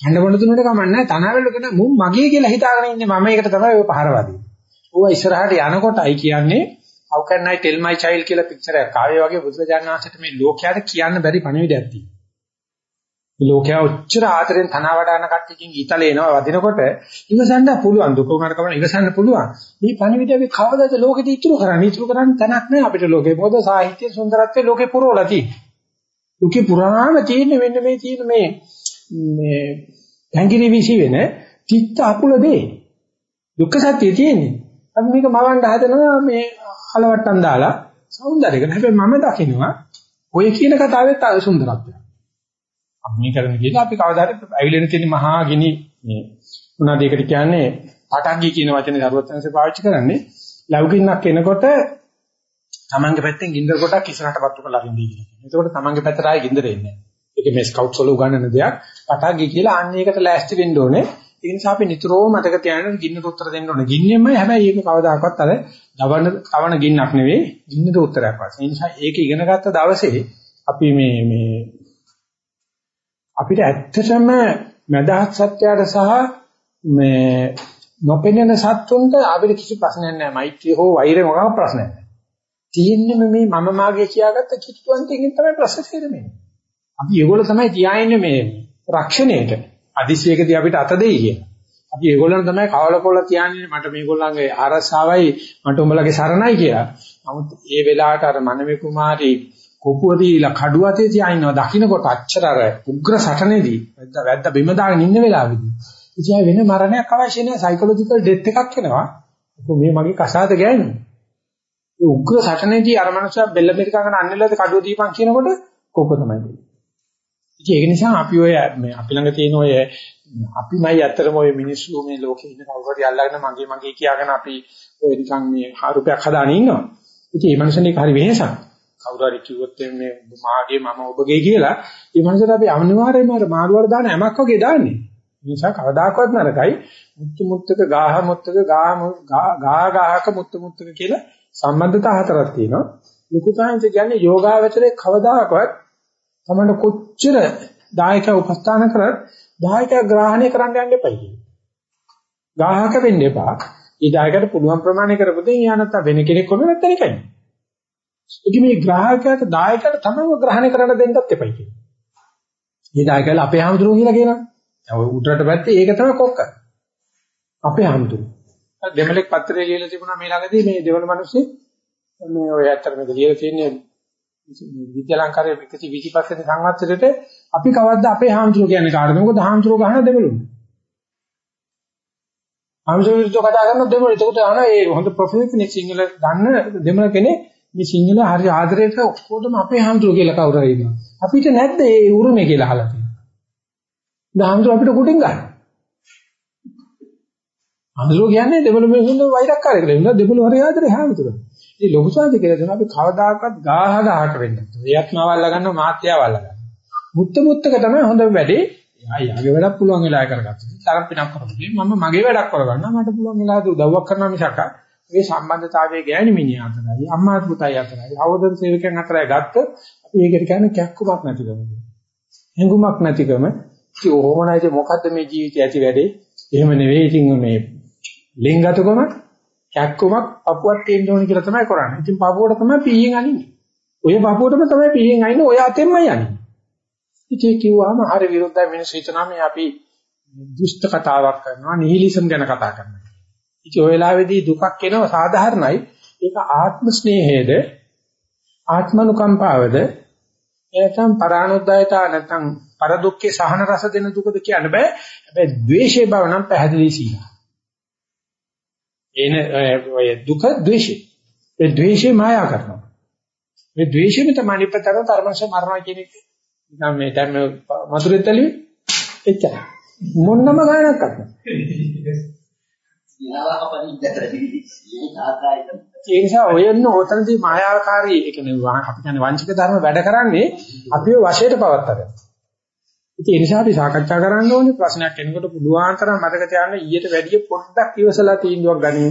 කණ්ඩ බොන්න දුන්නට කමන්නේ තනවලකට මුන් මගේ කියලා හිතාගෙන ඉන්නේ මම ඒකට තමයි ඔය පහර වදින්නේ. ඌව ඉස්සරහට යනකොටයි කියන්නේ how can I tell my child කියලා පික්චර් එකක් ආවේ වගේ බුදුරජාණන් වහන්සේට මේ ලෝකයට කියන්න බැරි පණිවිඩයක් තියෙනවා. ලෝකයා උච්චර ආතරෙන් තන වඩාන කට්ටියකින් ඊතලේ එනවා වදිනකොට ඉවසන්න පුළුවන් දුක උනර කමන ඉවසන්න පුළුවන්. මේ පණිවිඩය අපි කවදාද ලෝකෙට ඉතුරු කරන්නේ? ඉතුරු කරන්න තැනක් නෑ අපිට ලෝකේ. මොකද සාහිත්‍ය සුන්දරත්වයේ ලෝකේ පුරවලා තියෙන්නේ. ලෝකේ පුරාම තියෙන්නේ මෙන්න මේ තියෙන මේ මේ පැංගිරි විසි වෙන තිත්ත අකුල දේ. දුක්ඛ සත්‍ය තියෙන්නේ. අපි මේක මවන්න හදනවා මේ අලවට්ටම් දාලා సౌందර්යකන. හැබැයි මම දකිනවා ඔය කියන කතාවෙත් අර සුන්දරත්වය. අපි මේ කරන්නේ කියලා අපි කවදාද ඇවිලෙන තියෙන මහා ගිනි මේ මොනවද ඒකට කියන්නේ පටග්ගි කියන වචනේ දරුවත්න්සේ පාවිච්චි කරන්නේ ලව්ගින්නක් එනකොට තමන්ගේ පැත්තෙන් ගින්දර කොටක් ඉස්සරහට පත්තු කරලා අරින්දී කියලා. එතකොට තමන්ගේ පැත්තට ආයේ ගින්දර එන්නේ නැහැ. ඒක මේ ස්කවුට්ස් වල උගන්වන දෙයක්. පටග්ගි කියලා අන්න ඒකට ලෑස්ති වෙන්න ඕනේ. ඒ නිසා අපි නිතරම මතක තියාගන්න ගින්නට උත්තර දෙන්න ඕනේ. ගින්නෙමයි හැබැයි ඒක කවදාකවත් අර දවන කවන ගින්නක් නෙවෙයි ගින්නට උත්තරයක් වශයෙන්. ඒ නිසා ඒක ඉගෙන ගත්ත දවසේ අපි මේ මේ අපිට ඇත්තටම මදහත් සත්‍යයට සහ මේ නොපෙනෙන සත්තුන්ට අපිට කිසි ප්‍රශ්නයක් නැහැ. මෛත්‍රිය හෝ වෛරය මොකක්ද ප්‍රශ්නයක් නැහැ. තියෙන්නේ මේ මම මාගේ කියාගත්ත කිට්ටුවන්තකින් තමයි ප්‍රශ්න තේරෙන්නේ. අපි ඒගොල්ලෝ තමයි තියාන්නේ මේ රක්ෂණයට. අදිශයකදී අපිට අත දෙයි කියලා. අපි ඒගොල්ලන් තමයි කවලකොල කියන්නේ මට මේගොල්ලන්ගේ ආරසාවයි මට උඹලගේ සරණයි කියලා. නමුත් ඒ වෙලාවට අර මනමේ කුමාරී කොපුව දීලා කඩුව අතේ තියාිනවා දකින්නකොට අච්චර අර උග්‍ර සටනේදී වැද්දා වැද්දා බිම දාගෙන ඉන්න වෙලාවෙදී. ඉතින් වෙන මරණයක් අවශ්‍ය නැහැ. සයිකොලොජිකල් ඩෙත් එකක් එනවා. මේ මගේ කසාද ගෑනු ඒ උග්‍ර සටනේදී අර මනුස්සයා බෙල්ල මෙරිකාගෙන අන්නලද කඩුව දීපන් කියනකොට කොප තමයි දෙන්නේ. ඉතින් ඒක නිසා අපි ඔය මේ අපි ළඟ තියෙන ඔය අපිමයි ඇත්තටම ඔය මිනිස්සු මේ ලෝකේ ඉන්න කවුරු හරි අල්ලගෙන මගේ මගේ කියාගෙන අපි ඔය නිකන් මේ හාරුපයක් හදාගෙන ඉන්නවා ඉතින් මේ මනුස්සනේ හරි වෙහසක් කවුරු හරි කිව්වොත් මේ මාගේ මම ඔබගේ කියලා ඒ මනසට අපි අනිවාර්යයෙන්ම අර මාරුවර දාන හැමක් වගේ දාන්නේ. ඒ නිසා කවදාකවත් නරකයි මුත්තු මුත්තක ගාහ මුත්තක ගාහ ගාහ ගාහක මුත්තු මුත්තක කියලා සම්බන්ධතා හතරක් තියෙනවා. ලොකු සාංශ කියන්නේ යෝගාවචරයේ කවදාකවත් තමයි කොච්චර දායක උපස්ථාන කරත් දායක ග්‍රහණය කරන්න යන්න එපා කියන්නේ. ගාහක වෙන්න එපා. ඒ දායකට පුළුවන් ප්‍රමාණය කරපොතින් යා නැත්නම් වෙන කෙනෙක් කොහොමද නැත්නම් එකයි. ඒක මේ ග්‍රාහකයාට දායකයාට තමව ග්‍රහණය කරන්න දෙන්නත් එපයි කියන්නේ. මේ දායකයල අපේ හැමතුරු කියලා කියනවා. දැන් ඔය උඩරට පැත්තේ ඒක තමයි කොක්ක. අපේ හැමතුරු. දෙමළෙක් පත්‍රය ලියලා තිබුණා මේ ළඟදී මේ දෙවන මිනිස්සේ මේ ඔය ඇත්තට මේක ලියලා තියෙන්නේ විද්‍යාලංකාරයේ 125 සංවත්සරයට අපි කවද්ද අපේ හැමතුරු කියන්නේ කාටද? මොකද හැමතුරු ගහන දෙමළුන්. හැමතුරු කතා කරන දෙමළ. ඒකට අහන ඒ හොඳ ප්‍රොෆෙසර් කෙනෙක් සිංහල දන්න දෙමළ කෙනෙක් මේ සිංහල හරි ආදරයට ඔක්කොටම අපේ හාමුදුරුවෝ කියලා කවුරු හරි ඉන්නවා. අපිට නැද්ද ඒ උරුමය කියලා අහලා තියෙනවා. දාහඳුර අපිට කුටින් ගන්න. හාමුදුරුවෝ කියන්නේ දෙමළ මිනිස්සුන්ව වෛරක්කාරය කියලා. ඉන්න දෙමළ හරි ආදරේ හාමුදුරුවෝ. ඉතින් ලොකු සාධි කියලා දෙනවා අපි කවදාකවත් ගාහ ගහට වෙන්නේ නැහැ. එයත්මවල් ගන්න මාත්‍යාවල් ගන්න. මුත්ත මුත්තක තමයි හොඳ වැඩේ. ආයෙ වැඩක් පුළුවන් වෙලා කරගත්තා. තරම් පිනක් කරමුදී මම මගේ වැඩක් කරගන්නවා මට පුළුවන් වෙලාද උදව්වක් කරනවා මිසක් මේ සම්බන්ධතාවයේ ගෑණි මිනිහ අතරයි අම්මා පුතයි අතරයි අවදන් සේවකයන් අතරයි ගත්ත අපි ඒකට කියන්නේ කැක්කුමක් නැතිකම. හැඟුමක් නැතිකම. ඉතින් ඕමනයිද මොකද්ද මේ ජීවිතය ඇති වැඩේ? එහෙම නෙවෙයි ඉතින් මේ ලිංගතකම කැක්කුමක් පපුවක් තියෙන්න ඕන කියලා තමයි කරන්නේ. ඉතින් පපුවට තමයි පීයෙන් අනින්නේ. ඔය පපුවටම තමයි පීයෙන් අනින්නේ ඔය අතෙන්මයි අනින්නේ. ඉතින් කිව්වම හරි විරුද්ධයි මිනිස්සු හිතනවා මේ අපි දුෂ්ට කතාවක් කරනවා නිහිලිසම් ගැන කතා කරනවා. ඉතින් ඔය වෙලාවේදී දුකක් එනවා සාධාරණයි. ඒක ආත්ම ස්නේහයේද ආත්මනුකම්පාවද එතම් පරානුද්යතා නැත්නම් පරදුක්ඛේ සහන රස දෙන දුකද කියන්න බෑ. හැබැයි ද්වේෂේ බව නම් පැහැදිලි සීලා. එන ඔය දුක ද්වේෂේ. ඒ ද්වේෂේ මායා කරනවා. මේ ද්වේෂෙම තමයි පිටතර ධර්මංශ මරණය කියන එක. නිකන් මේ දැන් මధుරෙත්තලිය එච්චර. මොන්නම ගානක් අත්න. ඒ නිසා ඔයන්න ඔතනදී මායාකාරී ඒ කියන්නේ අපි කියන්නේ වංචක ධර්ම වැඩ කරන්නේ අපිව වශයට පවත්තගෙන. ඉතින් ඒ නිසා අපි සාකච්ඡා කරන්න ඕනේ ප්‍රශ්නයක් එනකොට පුළුවන් තරම් මතක තියාගන්න ඊට වැඩිය පොඩ්ඩක් ඉවසලා තීන්දුවක් ගනිමු.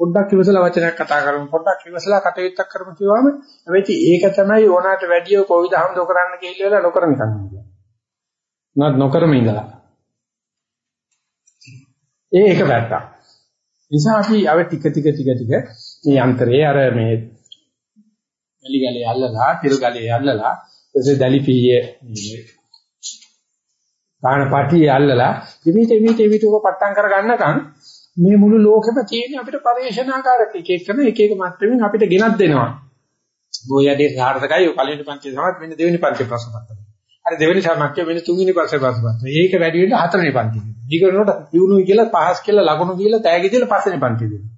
පොඩ්ඩක් ඉවසලා වචනයක් කතා කරමු. පොඩ්ඩක් ඉවසලා කටයුත්තක් කරමු කියවම හැබැයි ඒක තමයි ඕනාට වැඩිය කොවිද හම්දෝ කරන්න කියලා නොකර නිකන් ඉන්නේ. නත් නොකරම ඉඳලා. ඒ එක වැත්තක්. නිසා අපි අව ටික ටික ටික ටික මේ යන්ත්‍රයේ අර මේ වැලි ගලේ අල්ලලා, තිර ගලේ අල්ලලා, ඊටසේ දැලිපියේ මේ ගාන පාටියේ අල්ලලා, විවිධ විවිධ විවිධ උක පට්ටම් කර ගන්නකම් මේ මුළු ලෝකෙම තියෙන අපිට පරිශනාකාරක එක එක කරන එක එක මට්ටමින් අපිට ගෙනත් දෙනවා. ගෝයඩේ සාර්ථකයි පළවෙනි පන්තිය සමත් වෙන දෙවෙනි පන්තිය ප්‍රශ්න පත්‍රය. අර දෙවෙනි සමත්ය වෙන තුන්වෙනි පස්සේ ප්‍රශ්න පත්‍රය. ඒක වැඩි වෙන්න හතරවෙනි පන්තිය. ඊගොනට දිනුනොයි කියලා පහස් කියලා ලකුණු කියලා තෑගි දීලා පස්සේනේ පන්ති දෙනවා.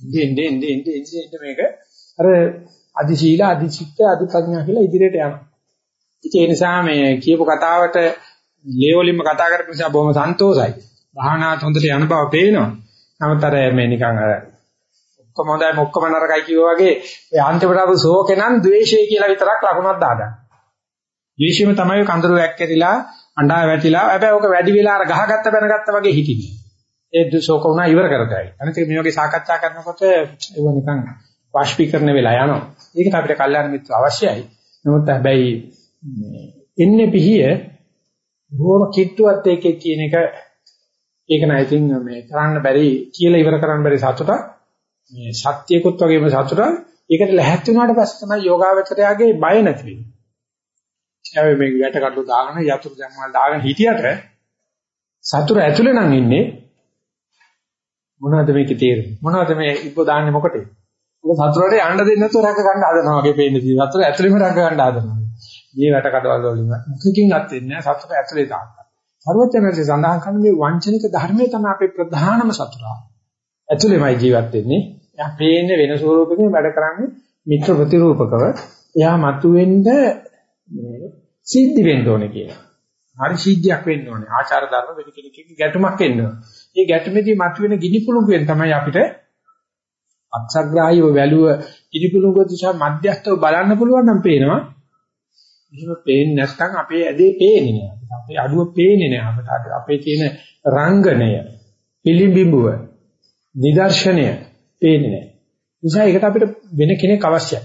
ඉන්නේ ඉන්නේ ඉන්නේ ඉන්නේ ඉන්නේ මේක අර අදි ශීල අදි චිත්ත අදි ප්‍රඥා කියලා ඉදිරියට යනවා. ඒ නිසා මේ කියපු කතාවට ලේවලින්ම කතා කරපු නිසා බොහොම සන්තෝසයි. භාවනාවත් හොඳට යන බව පේනවා. නමුත් අර මේ නිකන් අර ඔක්කොම හොඳයි ඔක්කොම නරකයි කියෝ වගේ ඒ අන්තිමට ආපු ශෝකේ නම් ද්වේෂය කියලා විතරක් ලකුණක් දාගන්න. ද්වේෂයම තමයි කඳුරු වැක්කෙරිලා අඬා වැටිලා හැබැයි ඔක වැඩි වෙලා අර ගහගත්ත බැනගත්ත වගේ හිටින්නේ. ඒ ශෝක වුණා ඉවර කරතයි. අනිත් මේ වගේ සාකච්ඡා කරනකොට ඒක නිකන් වාෂ්පීකරණ වෙලා යනවා. ඒකට අපිට කල්යාණ මිත්‍ර අවශ්‍යයි. නමුත් හැබැයි එන්නේ පිහිය බොහොම කිට්ටුවත් ඒකේ කියන එක ඒක නයි ඉතින් මේ කරන්න බැරි කියලා ඉවර කරන්න බැරි සතුට මේ සත්‍යයකොත් වගේම සතුට ඒකට ලැහැත් වුණාට පස්සේ තමයි යෝගාවචරයාගේ බය නැති වෙන්නේ. ඒ මේ වැට කඩලු දාගෙන යතුරු දැම්මල් දාගෙන හිටියට සතුට ඇතුලේ නම් ඉන්නේ මොනවද මේකේ තේරුම මොනවද මේ ඉබ්බ දාන්නේ මොකටද? ඒක සතුරට යන්න දෙන්නේ නැතුව රැක ගන්න හදනවා වගේ පේන්නේ තියෙනවා. සතුර ඇතුලේම රැක ගන්න හදනවා. මේ වැට කඩවල වලින් මුඛකින් අත් වෙන්නේ නැහැ සතුට ඇතුලේ දාන්න. සර්වඥයන්සේ සඳහන් කරන මේ වංචනික ධර්මයේ තමයි අපේ ප්‍රධානම සතුරා. ඇතුලේමයි ජීවත් වෙන්නේ. එයා පේන්නේ වෙන ස්වරූපකින් වැඩ කරන්නේ මිත්‍ර ප්‍රතිරූපකව. එයා මතුවෙන්න මේ සිද්ධි වෙන්න ඕනේ කියලා. හරි සිද්ධියක් වෙන්න ඕනේ. ආචාර ධර්ම වෙන කෙනෙක්ගේ ගැටුමක් එන්න ඕනේ. මේ ගැටුමේදී මතුවෙන ගිනි පුළුඟුවෙන් තමයි අපිට අත්සග්‍රාහීව වැළුව ගිනි පුළුඟුව දිහා මධ්‍යස්ථව බලන්න පුළුවන් නම් පේනවා. එහෙම පේන්නේ නැත්නම් අපේ ඇදේ පේන්නේ නෑ. අපේ අඩුව පේන්නේ නෑ. අපිට අපේ තියෙන රංගනය, පිළිඹිඹුව, නිදර්ශනය පේන්නේ නෑ. නිසා ඒකට අපිට වෙන කෙනෙක් අවශ්‍යයි.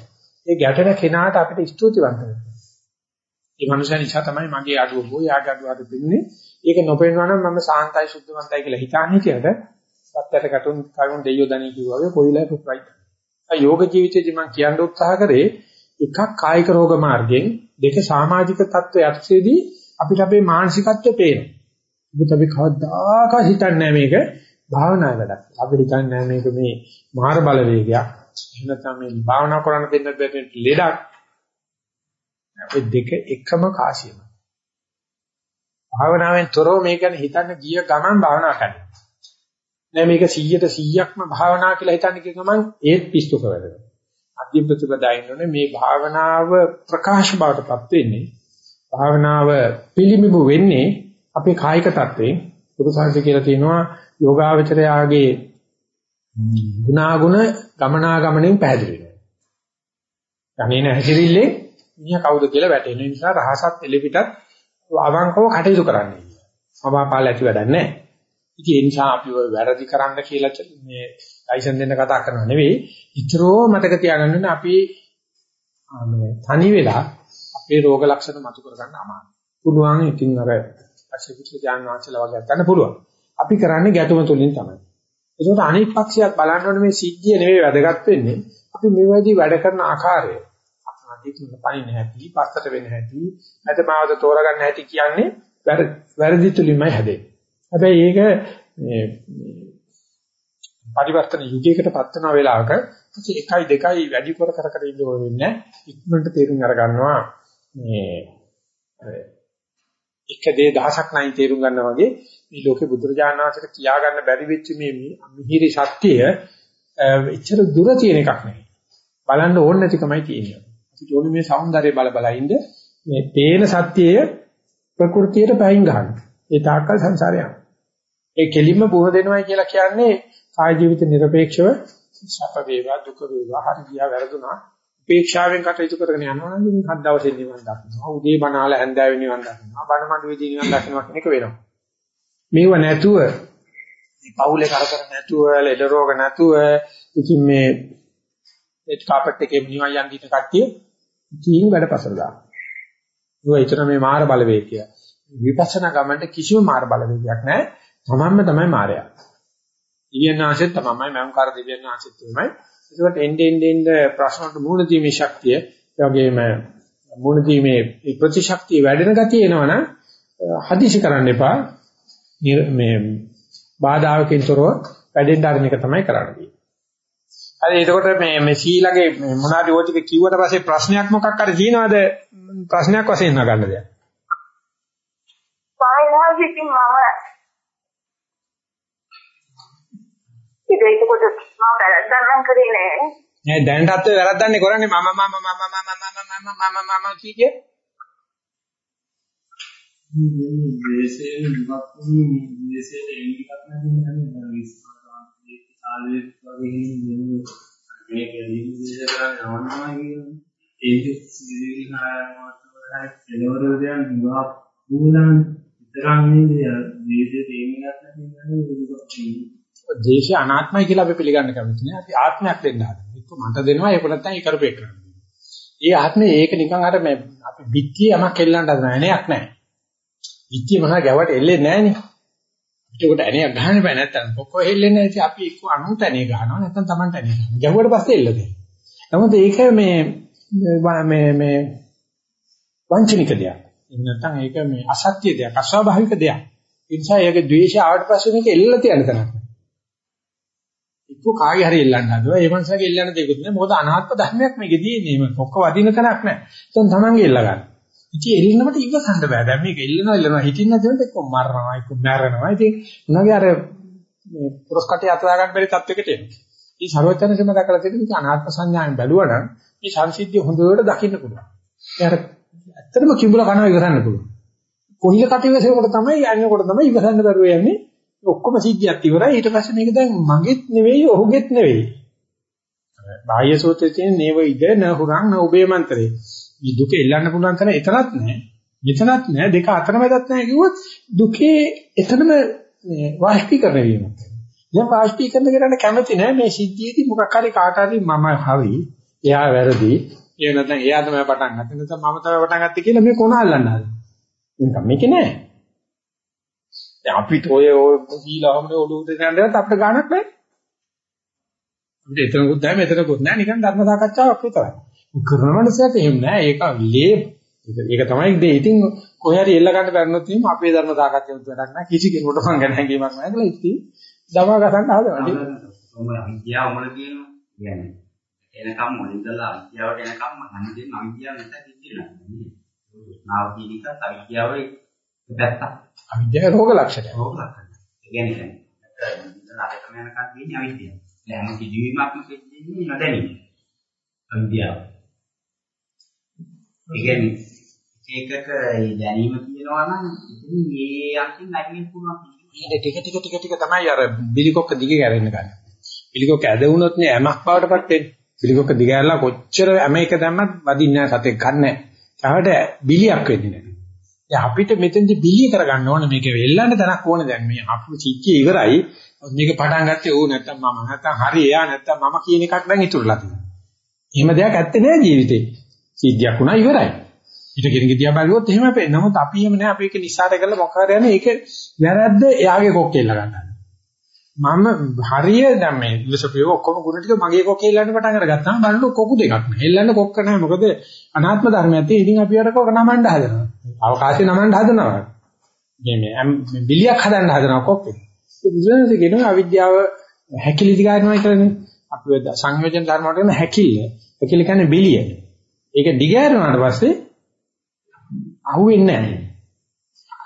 ඒ ගැටෙන කෙනාට අපිට ස්තුතිවන්ත වෙන්න. ඒ මනුස්සයා නිසා තමයි මගේ අඩුව බෝ යාගේ අඩුව අද දෙන්නේ. ඒක නොපෙන්වනවා නම් මම සාන්තයි සුද්ධවන්තයි කියලා හිතාන්නේ කියලාද වත්තට කටුන් කරුන් දෙයියෝ දණී කිව්වා වගේ කොයිලා පුප්පයි. ආ යෝග ජීවිතේදී මම කියන්න උත්සාහ කරේ එකක් කායික රෝග මාර්ගයෙන් දෙක සමාජික තත්ත්වය යටතේදී අපිට අපේ මානසිකත්වය පේනවා. මොකද අපි කවදාකවත් හිතන්නේ නැහැ මේක භාවනා වැඩක්. අපිට හිතන්නේ මේක මේ මාර බලවේගයක්. එහෙම නැත්නම් මේ භාවනා කරන්න දෙන්න බැරි ලෙඩක්. ඔය දෙක එකම කාසියම. භාවනාවෙන් තොරව මේක ගැන හිතන්න ගිය ගමන් භාවනා කරනවා. නෑ මේක 100ට 100ක්ම භාවනා කියලා හිතන්නේ කිය ගමන් ඒත් පිස්සු කරනවා. අධ්‍ය ප්‍රතිපදායින්නේ මේ භාවනාව ප්‍රකාශ බවටපත් වෙන්නේ. භාවනාව පිළිමිබු වෙන්නේ අපේ කායික තත්ත්වයෙන්. පුරුසාංශ කියලා තියෙනවා යෝගාවචරයාගේ ගුණාගුණ ගමනාගමනෙන් පැහැදිලි වෙනවා. යන්නේ නැහැසිරිල්ලේ මිනිහා කවුද කියලා වැටෙන නිසා රහසත් එලෙපිටත් අවංකව කටයුතු කරන්නේ. සමාපාල ඇති වැඩක් නැහැ. ඉතින් ඒ නිසා අපි ඔය වැරදි කරන්න කියලා මේ ලයිසන් දෙන්න කතා කරනවා නෙවෙයි. ඉතරෝ මතක තියාගන්න ඕනේ අපි මේ තනි වෙලා අපේ රෝග ලක්ෂණ මතු කරගන්න අමාරුයි. පුළුවන් ඉතින් අර අශිවිච්ච ඥානවාචල වගේ ගන්න පුළුවන්. අපි කරන්නේ ගැටුම තුලින් තමයි. ඒකට අනිත් පක්ෂයක් බලන්න ඕනේ මේ සිද්ධිය නෙවෙයි වැදගත් වෙන්නේ. අපි මේ වගේ වැඩ කරන ආකාරය. අදිතුන පණින හැටි, පස්සට වෙන හැටි, නැතමාවද තෝරගන්න හැටි කියන්නේ වැරදි තුලින්මයි හැදෙන්නේ. හැබැයි ඒක මේ පරිවර්තන යුගයකට පත් වෙන වෙලාවක ඉතින් එකයි දෙකයි වැඩි කර කර කර ඉන්න ඕනේ නැහැ. ඉක්මනට තේරුම් අරගන්නවා. මේ එක දේ දහසක් නැයි තේරුම් ගන්නවා වගේ මේ ලෝකේ බුදුරජාණන් වහන්සේට කියා ගන්න බැරි වෙච්ච මේ මිහිරි සත්‍යය එච්චර දුර තියෙන එකක් නෙවෙයි. බලන්න ඕන නැතිකමයි තියෙන්නේ. අපි ඕනේ මේ సౌందර්යය බල බල ඉඳ මේ තේන සත්‍යය ප්‍රകൃතියට පහින් ගන්න. ඒ තාක්කල් සංසාරය යනවා ඒ කෙලින්ම බොහෝ දෙනවයි කියලා කියන්නේ කාය ජීවිත নিরপেক্ষව සැප වේවා දුක වේවා හරි ගියා වැරදුනා. උපේක්ෂාවෙන් කටයුතු කරගෙන යනවා නම් ඉතින් හත් දවසේ නිවන් දකින්නවා. උදේ බණාල හැන්දෑවේ නිවන් දකින්නවා. බණ මඩුවේදී නිවන් දකින්නවා කියන එක වෙනවා. මේව නැතුව මේ පවුලේ කරදර නැතුව ලෙඩ රෝග නැතුව ඉතින් මේ ඒ කාපට් එකේ නිවන් යන දින කට්ටිය ජීන් වැඩපසල දානවා. ඒක ඉතන මේ මාර බලවේගය. විපස්සනා ගමන්ට කිසිම මාර බලවේගයක් නැහැ. තමන්ම තමයි මාරයා. මායя දිව්‍යඥාසෙත් තමයි මෞංකාර දිව්‍යඥාසෙත් තමයි. ඒකට එන්නේ එන්නේ ප්‍රශ්න වලට මුහුණ දීමේ ශක්තිය, ඒ වගේම මුහුණ දීමේ ප්‍රතිශක්තිය වැඩෙන ගතිය එනවනම් හදිසි කරන්න එපා. මේ බාධාවකින් තොරව වැඩෙන්න ආරණ එක තමයි කරන්නේ. හරි එතකොට මේ මේ සීලගේ මොනවාද ඔය ටික කිව්වට පස්සේ ප්‍රශ්නයක් මොකක් හරි තියෙනවද ප්‍රශ්නයක් වශයෙන් නගන්න දෙයක්. සායනහසිතින් මම ඒක ඒකකොට මම වැරද්දක් නම් කරේ නෑ. නෑ දැනටත් ඔය වැරද්දන්නේ කරන්නේ මම මම මම මම මම මම මම මම කීකේ මේ දේශයෙන් ඉවත් වුණු දේශයට එන්නේ එකක් නැතිනේ විශ්වාසය කාලේ වගේ මේ දේශ කරන්නේ නවන්නවා කියන්නේ ඒක සිවිලි කායමවත් කෙලවර දෙයක් නිවා වුණාන් විතරක් නෙවෙයි දේශේ තේමයක් නැතිනේ දේශය අනාත්මයි කියලා අපි පිළිගන්න කැමති නෑ. අපි ආත්මයක් දෙන්න හදනවා. ඒක මට දෙනවා ඒක නැත්නම් ඒ කරපේ කරන්නේ. ඒ ආත්මේ ඒක නිකන් අර මේ අපි පිටිය යමක් එල්ලන්න හදන ඇණයක් නෑ. පිටිය මහා ගැවට එල්ලෙන්නේ නෑනේ. ඒකට ඇණයක් ගහන්න බෑ නැත්නම් පොක්කෝ හෙල්ලෙන්නේ නැති අපි එක්ක අනුන්ට ඇණේ ගහනවා නැත්නම් Tamanට ඇණේ ගහනවා. ගැහුවට පස්සේ එල්ලන්නේ. නමුත් ඒක මේ මේ මේ වංචනික දෙයක්. එහෙම නැත්නම් ඒක මේ අසත්‍ය දෙයක්, අස්වාභාවික දෙයක්. ඒ නිසා ඒක ද්වේෂය ආවට පස්සේ මේක එල්ලලා තියන්න තනක් නෑ. එක්ක කාගේ හරි එල්ලන්න හදුවා. ඒ මනසගේ එල්ලන්න දෙයක්වත් නෑ. මොකද අනාත්ම ධර්මයක් මේකේ තියෙන්නේ. මේක ඔක්කො වදින තැනක් නෑ. එතන තමන්ගේ එල්ල ගන්න. ඉතින් එල්ලනකොට ඉවසන්න බෑ. දැන් මේක එල්ලනවා එල්ලනවා හිතින් නැතිවෙත් එක්ක මරනවා එක්ක මැරෙනවා. ඉතින් උනාගේ අර මේ පුරස්කටේ අතදා ගන්න බැරි තත්වයකට එනවා. මේ ਸਰවඥයන්සම දැකලා තියෙන මේක අනාත්ම සංඥාවෙන් බැලුවා නම් මේ සංසිද්ධිය හොඳට දකින්න පුළුවන්. ඒ අර ඇත්තටම කිඹුල කනවා ඉවසන්න පුළුවන්. කොහිල කටිවසේකට තමයි යන්නකොට තමයි ඉවසන්න බැරුව යන්නේ. ඔක්කොම සිද්ධියක් ඉවරයි ඊට පස්සේ මේක දැන් මගෙත් නෙවෙයි ඔහුගෙත් නෙවෙයි. බාහ්‍ය සූත්‍රයේ තියෙන නේව ඉද නහුරං න උබේ මන්ත්‍රේ. මේ දුක එල්ලන්න පුළුවන් තැන එතනත් නැහැ මෙතනත් නැහැ දෙක අතරමැදත් නැහැ කිව්වොත් දුකේ එතනම මේ වාෂ්පීකරණය වීම. දැන් වාෂ්පීකරණය කරන්න කැමති නැහැ මේ සිද්ධියේදී මොකක් හරි කාට හරි මම හරි එයා වැරදි. ඒ නැත්නම් එයා තමයි පටන් ගත්තේ? නැත්නම් මම තමයි පටන් ගත්තේ කියලා මේ කොන අල්ලන්න හදනවා. මේක නෑ. දැන් අපිට ඔය සීලාවමනේ ඔළුව දෙන්නවත් අපිට ගාණක් නැහැ. අපිට එතනකුත් නැහැ මෙතනකුත් නැහැ නිකන් ධර්ම සාකච්ඡාවක් විතරයි. කරන මනසට එහෙම නැහැ. ඒක ලේ ඒක තමයි දේ. ඉතින් කොහේ හරි එල්ල ගන්න බැරිනොත් එහෙනම් අපේ ධර්ම සාකච්ඡාවක් වැඩක් නැහැ. කිසි කෙනෙකුට මං ගැන හැඟීමක් නැහැ කියලා ඉතින් දමා ගන්න හදනවා. ඔම අවිද්‍යාව මොන කියනවා? කියන්නේ එනකම් මොනින්දලා අවිද්‍යාවට එනකම් මම දෙන්න අවිද්‍යාව නැත කිව්වේ නෑ. නාව කීනිකත් අවිද්‍යාවේ පැත්තක්. අවිද්‍යාව රෝග ලක්ෂණය. රෝග ලක්ෂණ. ඒ කියන්නේ නරකම යනකම් තියෙන්නේ අවිද්‍යාව. දැන් හැම කිදිවීමක්ම වෙන්නේ නොදැනීම. අවිද්‍යාව. ඒ කියන්නේ ඒකක ඒ දැනීම කියනවා නම් ඉතින් මේ අන්තිම නැගෙන්න පුළුවන්. ඊට ටික ටික ටික ටික තමයි අර බිලිකොක්ක දිගේ ගැරෙන්න ගන්න. බිලිකොක්ක ඇද වුණොත් නේ ඇමක් බවටපත් වෙන්නේ. බිලිකොක්ක දිගහැරලා කොච්චර ඇම එක දැම්මත් වදින්නේ නැහැ සතෙක් ගන්න. තවට බිලියක් වෙන්නේ නැහැ. දැන් අපිට මෙතෙන්දි බිලිය කරගන්න ඕනේ මේක වෙල්ලන්න තැනක් ඕනේ දැන් මේ අපු සිද්ධිය ඉවරයි මේක පටන් ගත්තේ ඌ නැත්තම් මම නැත්තම් හරි එයා නැත්තම් මම කියන එකක් දැන් ඉතුරුලා තියෙනවා. එහෙම දෙයක් ඇත්තේ නෑ ජීවිතේ. සිද්ධියක් වුණා ඉවරයි. ඊට කෙනෙක් දිහා බලුවොත් එහෙම අපේ. නමුත් අපි එහෙම නෑ අපි ඒක නිසාට කරලා මොකක් හරි යන්නේ ඒක වැරද්ද එයාගේ කොක්කෙල්ල ගන්නවා. මම හරිය දැන් මේ ඉවසපියව ඔක්කොම ගුණ ටික මගේ කොක්කේ හෙල්ලන්න පටන් අරගත්තාම බලන්න කොකු දෙකක් නෑ. හෙල්ලන්න කොක්ක නෑ. මොකද අනාත්ම ධර්මයක් තියෙන. ඉතින් අපි අර කොක නමන්න හදනවා. අවකාශය නමන්න හදනවා. මේ මේ බිලියක් හදන්න හදනවා කොක්කේ. ඒ බුදුරජාණන් කියනවා අවිද්‍යාව හැකිලි දිගාරනවා කියලානේ. අපි සංයෝජන ධර්ම වලට කියන හැකිල්ල. හැකිල්ල කියන්නේ බිලිය. ඒක දිගාරනාට පස්සේ අහුවෙන්නේ නැහැ.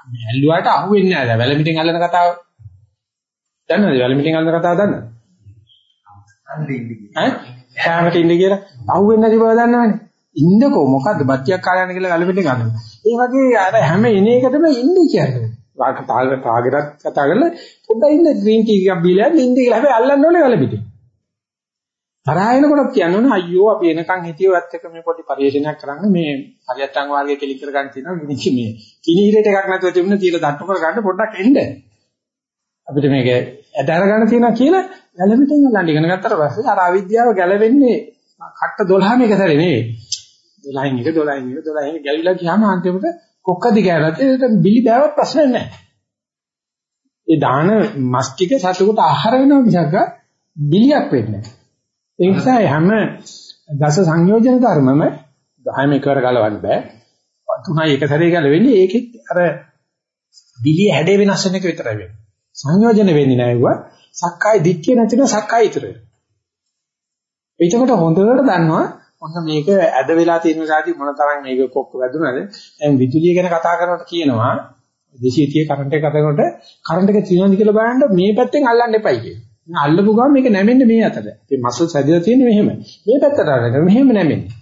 මේ ඇල්ලුවාට අහුවෙන්නේ නැහැ. වැලමිටින් අල්ලන කතාව දන්නවද වැලමිටින් අල්ලන කතාව දන්නවද? ඈ? ඉන්න කියලා අහුවෙන්නේ නැති බව දන්නවනේ. ඉන්නකෝ මොකද්ද බත්තියක් කාලයන් කියලා වැලමිටින් ගන්නවා. ඒ වගේ අර හැම එන එකටම ඉන්නේ කියන්නේ. වාක තාල තාගෙරත් කතා කරලා පොඩ්ඩක් ඉන්න ග්‍රීන් ටී එකක් බීලා ඉන්න කියලා හැබැයි අල්ලන්න ඕනේ වැලමිටින්. තරහා එනකොටත් කියන්න අයියෝ අපි එනකන් හිතියවත් එක මේ පොඩි පරිශීලනයක් කරන්න මේ හරියට්ටම් වාර්ගයේ කෙලික් කර ගන්න තියෙනවා මිනිස්සු මේ කිනීරේට එකක් නැතුව තිබුණ තියලා දට්ටු කර ගන්න පොඩ්ඩක් එන්න අපිට මේක ඇද අර ගන්න තියෙනවා කියලා වැලමිටින් අල්ලන්න ඉගෙන ගත්තට පස්සේ අර අවිද්‍යාව ගැලවෙන්නේ කට්ට 12 මේක සැරේ නෙවෙයි 12න් එක 12න් එක 12න් එක ගැලිලා ගියාම අන්තිමට කොක්ක දිගෑරත් ඒක බිලි බෑවත් ප්‍රශ්න නැහැ ඒ දාන මස් ටික සතුට ආහාර වෙනවා මිසක් බිලියක් වෙන්නේ නැහැ ඒ නිසා හැම දස සංයෝජන ධර්මම 10ම එකවර ගලවන්න බෑ. තුනයි එක සැරේ ගලවෙන්නේ ඒකෙත් අර දිලිය හැඩේ වෙනස් වෙන එක විතරයි වෙන්නේ. සංයෝජන වෙන්නේ නැහැ සක්කාය දිට්ඨිය නැතිව සක්කාය ඉතුරු වෙනවා. එතකොට හොඳට දන්නවා ඔන්න මේක ඇද වෙලා තියෙන සාති මොන තරම් මේක කොක්ක වැදුනද දැන් විදුලිය ගැන කතා කරනකොට කියනවා 230 කරන්ට් එක කතා කරනකොට කරන්ට් එක තියෙනවද කියලා බලන්න මේ පැත්තෙන් අල්ලන්න එපයි කියනවා. අල්ලපු ගමන් මේක නැමෙන්නේ මේ අතට. මේ මසල් සැදලා තියෙන්නේ මෙහෙම. මේ පැත්තට අරගෙන මෙහෙම නැමෙන්නේ.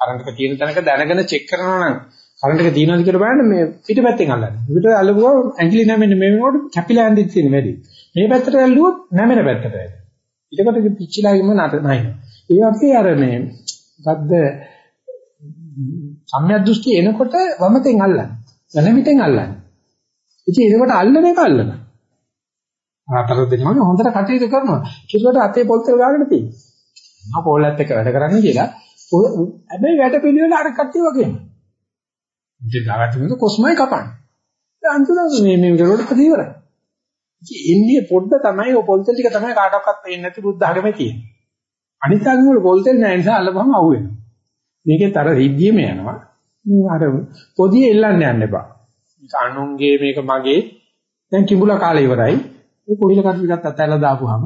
කරන්ට් එක තියෙන තැනක දැනගෙන චෙක් කරනවා නම් කරන්ට් එක තියෙනවද කියලා බලන්න මේ පිටපැත්තෙන් අල්ලන්නේ. පිට අල්ලපු ගමන් ඇඟිලි නැමෙන්නේ මේ වෙනකොට කැපිලා යන්නේ තියෙන වැඩි. මේ පැත්තට ඇල්ලුවොත් නැමෙන පැත්තට වැඩි. ඊටකොට පිච්චිලා ගිම නතනයි. ඒ වගේ අර මේ මොකද්ද සම්‍යක් දෘෂ්ටි එනකොට වමතෙන් අල්ලන්නේ. දැනමිටෙන් අල්ලන්නේ. ඉතින් ඒකට අල්ලන එක අල්ලන. අතර දෙනවනේ හොඳට කටයුතු කරනවා. කිසිවට අතේ පොල්තර ගාගෙන තියෙනවා. මම පොල්ලත් එක්ක වැඩ කරන්නේ කියලා. හැබැයි වැඩ පිළිවෙල අර කට්ටිය වගේම. ඉතින් දාගත්තොත් කොස්මයි කපන්නේ. දැන් අන්තිමට මේ මේ විතරට ප්‍රතිවරයි. ඉතින් එන්නේ පොඩ්ඩ තමයි ඔය පොල්තල් ටික තමයි කාටවත් පේන්නේ නැති බුද්ධ ධර්මයේ තියෙන්නේ. අනිත් ආගම වල පොල්තල් නැහැ නිසා අල්ලපුවම අහුවෙනවා. මේකේ තර රිද්දියම යනවා. අර පොදිය එල්ලන්න යන්න එපා. මේක අනුන්ගේ මේක මගේ දැන් කිඹුලා කාලේ ඉවරයි. මේ කොහිල කටු ටිකක් අතහැරලා දාපුවාම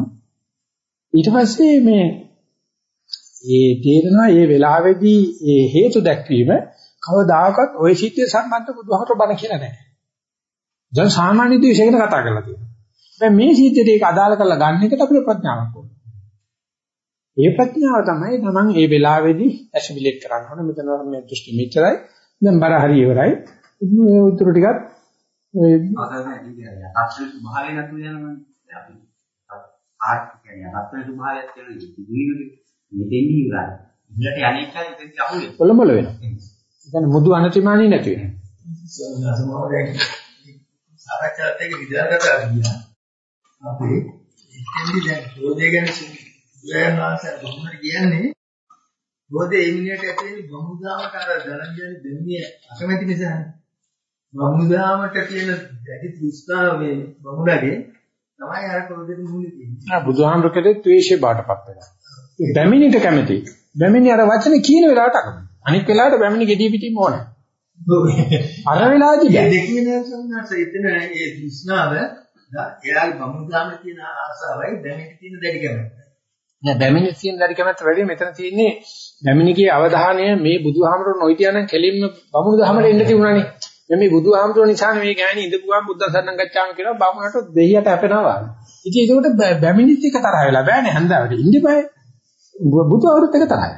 ඊට පස්සේ මේ ඒ තේරෙනවා මේ වෙලාවේදී මේ හේතු දැක්වීම කවදාකවත් ওই සිද්ධිය සම්බන්ධ බුදුහමර බණ කියලා නැහැ. දැන් සාමාන්‍ය දේශයකට කතා කරලා තියෙනවා. දැන් මේ සිද්ධියට ඒක අදාළ කරලා ගන්න එකට අපිට ප්‍රඥාවක් ඕනේ. ඒ ප්‍රඥාව තමයි තමන් මේ වෙලාවේදී ඇසිමිලේට් කරන්න ඕනේ. මෙතන මේ දෘෂ්ටි මෙච්චරයි. දැන් බර හරි ඉවරයි. ඒ උතුරු ටිකත් ඒ අතර ස්වභාවය නැතු යනවනේ. අපි ආර්ථ කියන්නේ අතර ස්වභාවයක් කියන ජීවිතේ මෙතෙන්දී ඉවරයි. ඉන්නට අනේකයි ඉතින් අහුවේ. කොළඹල වෙනවා. කියන්නේ මුදු අනතිමානී නැති වෙනවා. සාකච්ඡාත් එක්ක විද්‍යාවට ගියා. අපි එතෙන්දී දැන් රෝදේ ගැන සුවයන් වාසය බොහොමද කියන්නේ රෝදේ මිනිහට ඇතුලේ බමුදාමට අර ධනංජය දෙන්නේ අකමැති නිසානේ. බමුදාමට තියෙන දැඩි තෘෂ්ණාව බමුණගේ තමයි අර රෝදේට මුල තියෙන්නේ. ආ බුදුහාමුදුරකේ ද්වේෂය බාටපත් වෙනවා. බැමිණිට කැමති. බැමිණි අර වචනේ කියන වෙලාවට අකමැති. අනිත් වෙලාවට බැමිණි gediy පිටින් ඕනේ. අර වෙලාවේදී බෑ. දෙකේ නේසන්නස එතන ඒ තෘෂ්ණාව එයාගේ බමුදාමට තියෙන ආසාවයි දැනෙට තියෙන දැඩි කැමැත්ත. නෑ බැමිණි තියෙන දරි කැමැත්ත වැඩි මෙතන තියෙන්නේ බැමිණිගේ අවධානය මේ බුදුහාමරෝ නොහිටියනම් කෙලින්ම බමුණු දහමට එන්න තිබුණානේ. මේ බුදුහාමරෝ නිසානේ මේ ගෑණි ඉඳපු ගමන් බුද්ධ සරණං ගච්ඡාම කියලා බමුණට දෙහියට අපෙනවා. ඉතින් ඒකට බැමිණිත් එක තරහ වෙලා බෑනේ හන්දාවට ඉඳිපයි. බුදුහාමරත් එක තරහයි.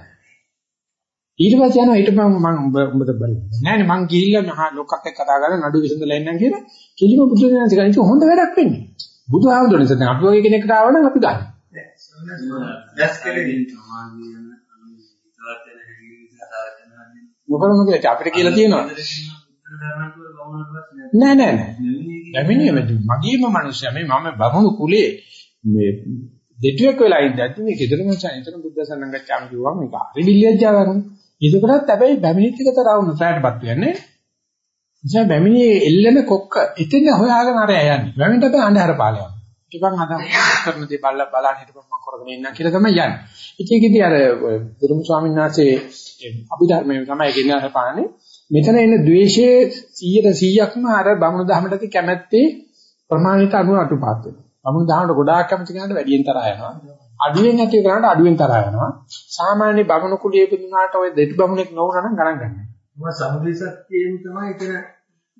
ඊට පස්සේ යනවා ඊට මම මම උඹ උඹද බලන්න. නෑනේ මං ගිහිල්ලා මහා ලොක්කත් එක්ක කතා කරලා නඩු විසඳලා එන්නම් කියලා කිලිම බුදු දහම ගණිත හොඳ වැඩක් වෙන්නේ. බුදුහාමුදුරනේ නිසා අපි වගේ කෙනෙක්ට ආවනම් අපි ගන්න. කරනවා. මොකද මොකද අපිට කියලා තියෙනවා. නෑ නෑ නෑ. ලැබෙන්නේ මගේම මිනිස්සයා මේ මම බමුණු කුලේ මේ දෙටුවෙක් වෙලා ඉඳද්දි මේ ගෙදර මචං එතන බුද්ධ සන්නංගච්ඡාම කිව්වා මේක හරි විලියජ්ජා කරන. ඒකටත් හැබැයි බැමිණිත් එක තරවුන ෆ්ලෑට් පත් වෙන්නේ. නිසා බැමිණියේ එල්ලෙන කොක්ක එතන හොයාගෙන අර යන්නේ. බැමිණිට අපි අnder පාලයක්. ටිකක් අද කරන දේ බලලා බලන්න හිටපන් මම කරගෙන ඉන්නම් කියලා තමයි යන්නේ. ඉතින් ඒකෙදි අර දුරුම ස්වාමීන් වහන්සේ අභිධර්මයේ තමයි ගෙනහර පාන්නේ. මෙතන එන द्वේෂයේ 100%ක්ම අර බමුණු දහමට ඇති කැමැත්තේ ප්‍රමාණිත අනුව අටුපාත් වෙනවා. බමුණු දහමට ගොඩාක් කැමති කෙනාට වැඩියෙන් තරහ යනවා. අඩුවෙන් ඇති කෙනාට අඩුවෙන් තරහ යනවා. සාමාන්‍ය බමුණු කුලියේ පිටුනාට ඔය දෙටු බමුණෙක් නොවුනා නම් ගණන් ගන්නෑ. මම සමුදේ සත්‍යයෙන් තමයි එතන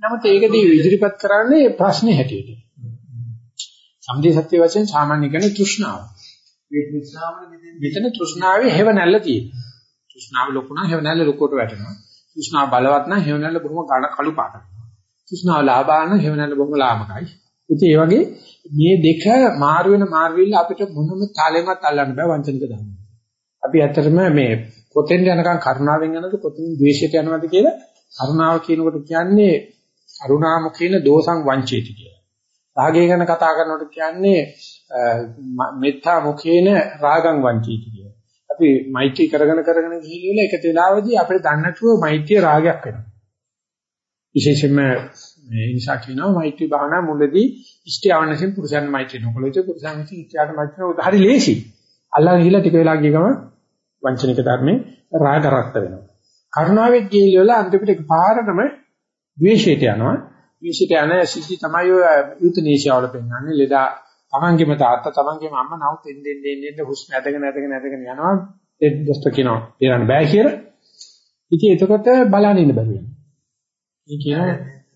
නමුත් ඒකදී ඉදිරිපත් කරන්නේ ප්‍රශ්නේ හැටියට. සම්දේ සත්‍ය වශයෙන් සාමාන්‍ය කියන තෘෂ්ණාව. මේ තෘෂ්ණාවල මෙතෙන් තෘෂ්ණාවේ හේව නැල්ල තියෙනවා. තෘෂ්ණාව ලොකු නම් හේව නැල්ල ලොකුවට වැටෙනවා. තෘෂ්ණාව බලවත් නම් හේව නැල්ල බොහොම කළු පාටයි. තෘෂ්ණාව ලාභාන හේව නැල්ල බොහොම ලාමකයි. ඉතින් ඒ වගේ මේ දෙක මාරු වෙන මාරු වෙilla අපිට මොනම තාලෙමත් අල්ලන්න බෑ වංචනික ධර්ම. අපි ඇත්තටම මේ කොතෙන් යනකම් කරුණාවෙන් යනද කොතෙන් ද්වේෂයට යනවද කියලා කරුණාව කියනකොට කියන්නේ කරුණාමුඛේන දෝසං වංචේති කියලා. රාගය ගැන කතා කරනකොට කියන්නේ මෙත්තා මුඛේන රාගං වංචේති කියලා. අපි මෛත්‍රී කරගෙන කරගෙන ගිහිල්ලා එක වෙලාවදී අපිට දන්නටුව මෛත්‍රිය රාගයක් වෙනවා. විශේෂයෙන්ම මේ නිසා කියනවා මෛත්‍රී භාවනා මුලදී ඉෂ්ඨයවනසින් පුරුෂයන් මෛත්‍රී නොකළොත් පුරුෂයන් විසින් ඉෂ්ඨයට මෛත්‍රී නොකළොත් හරි ලේසි. අල්ලගෙන ගිහිල්ලා ටික වෙලා ගිය ගමන් වංචනික ධර්මේ රාග රක්ත වෙනවා. කරුණාවෙත් ගිහිල්ලා අන්තිමට එකපාරටම ද්වේෂයට යනවා. ද්වේෂයට යන සිද්ධි තමයි ඔය යුතනේශයවල පෙන්වන්නේ. ලෙඩා තමන්ගේම තාත්තා තමන්ගේම අම්මා නවුත් එන්නේ එන්නේ එන්නේ හුස්ම ඇදගෙන ඇදගෙන ඇදගෙන යනවා. ඒ දොස්තර කියනවා "පේරන්න බෑ" කියලා. ඉතින් එතකොට බලන්න ඉන්න බැරි වෙනවා. මේ කියන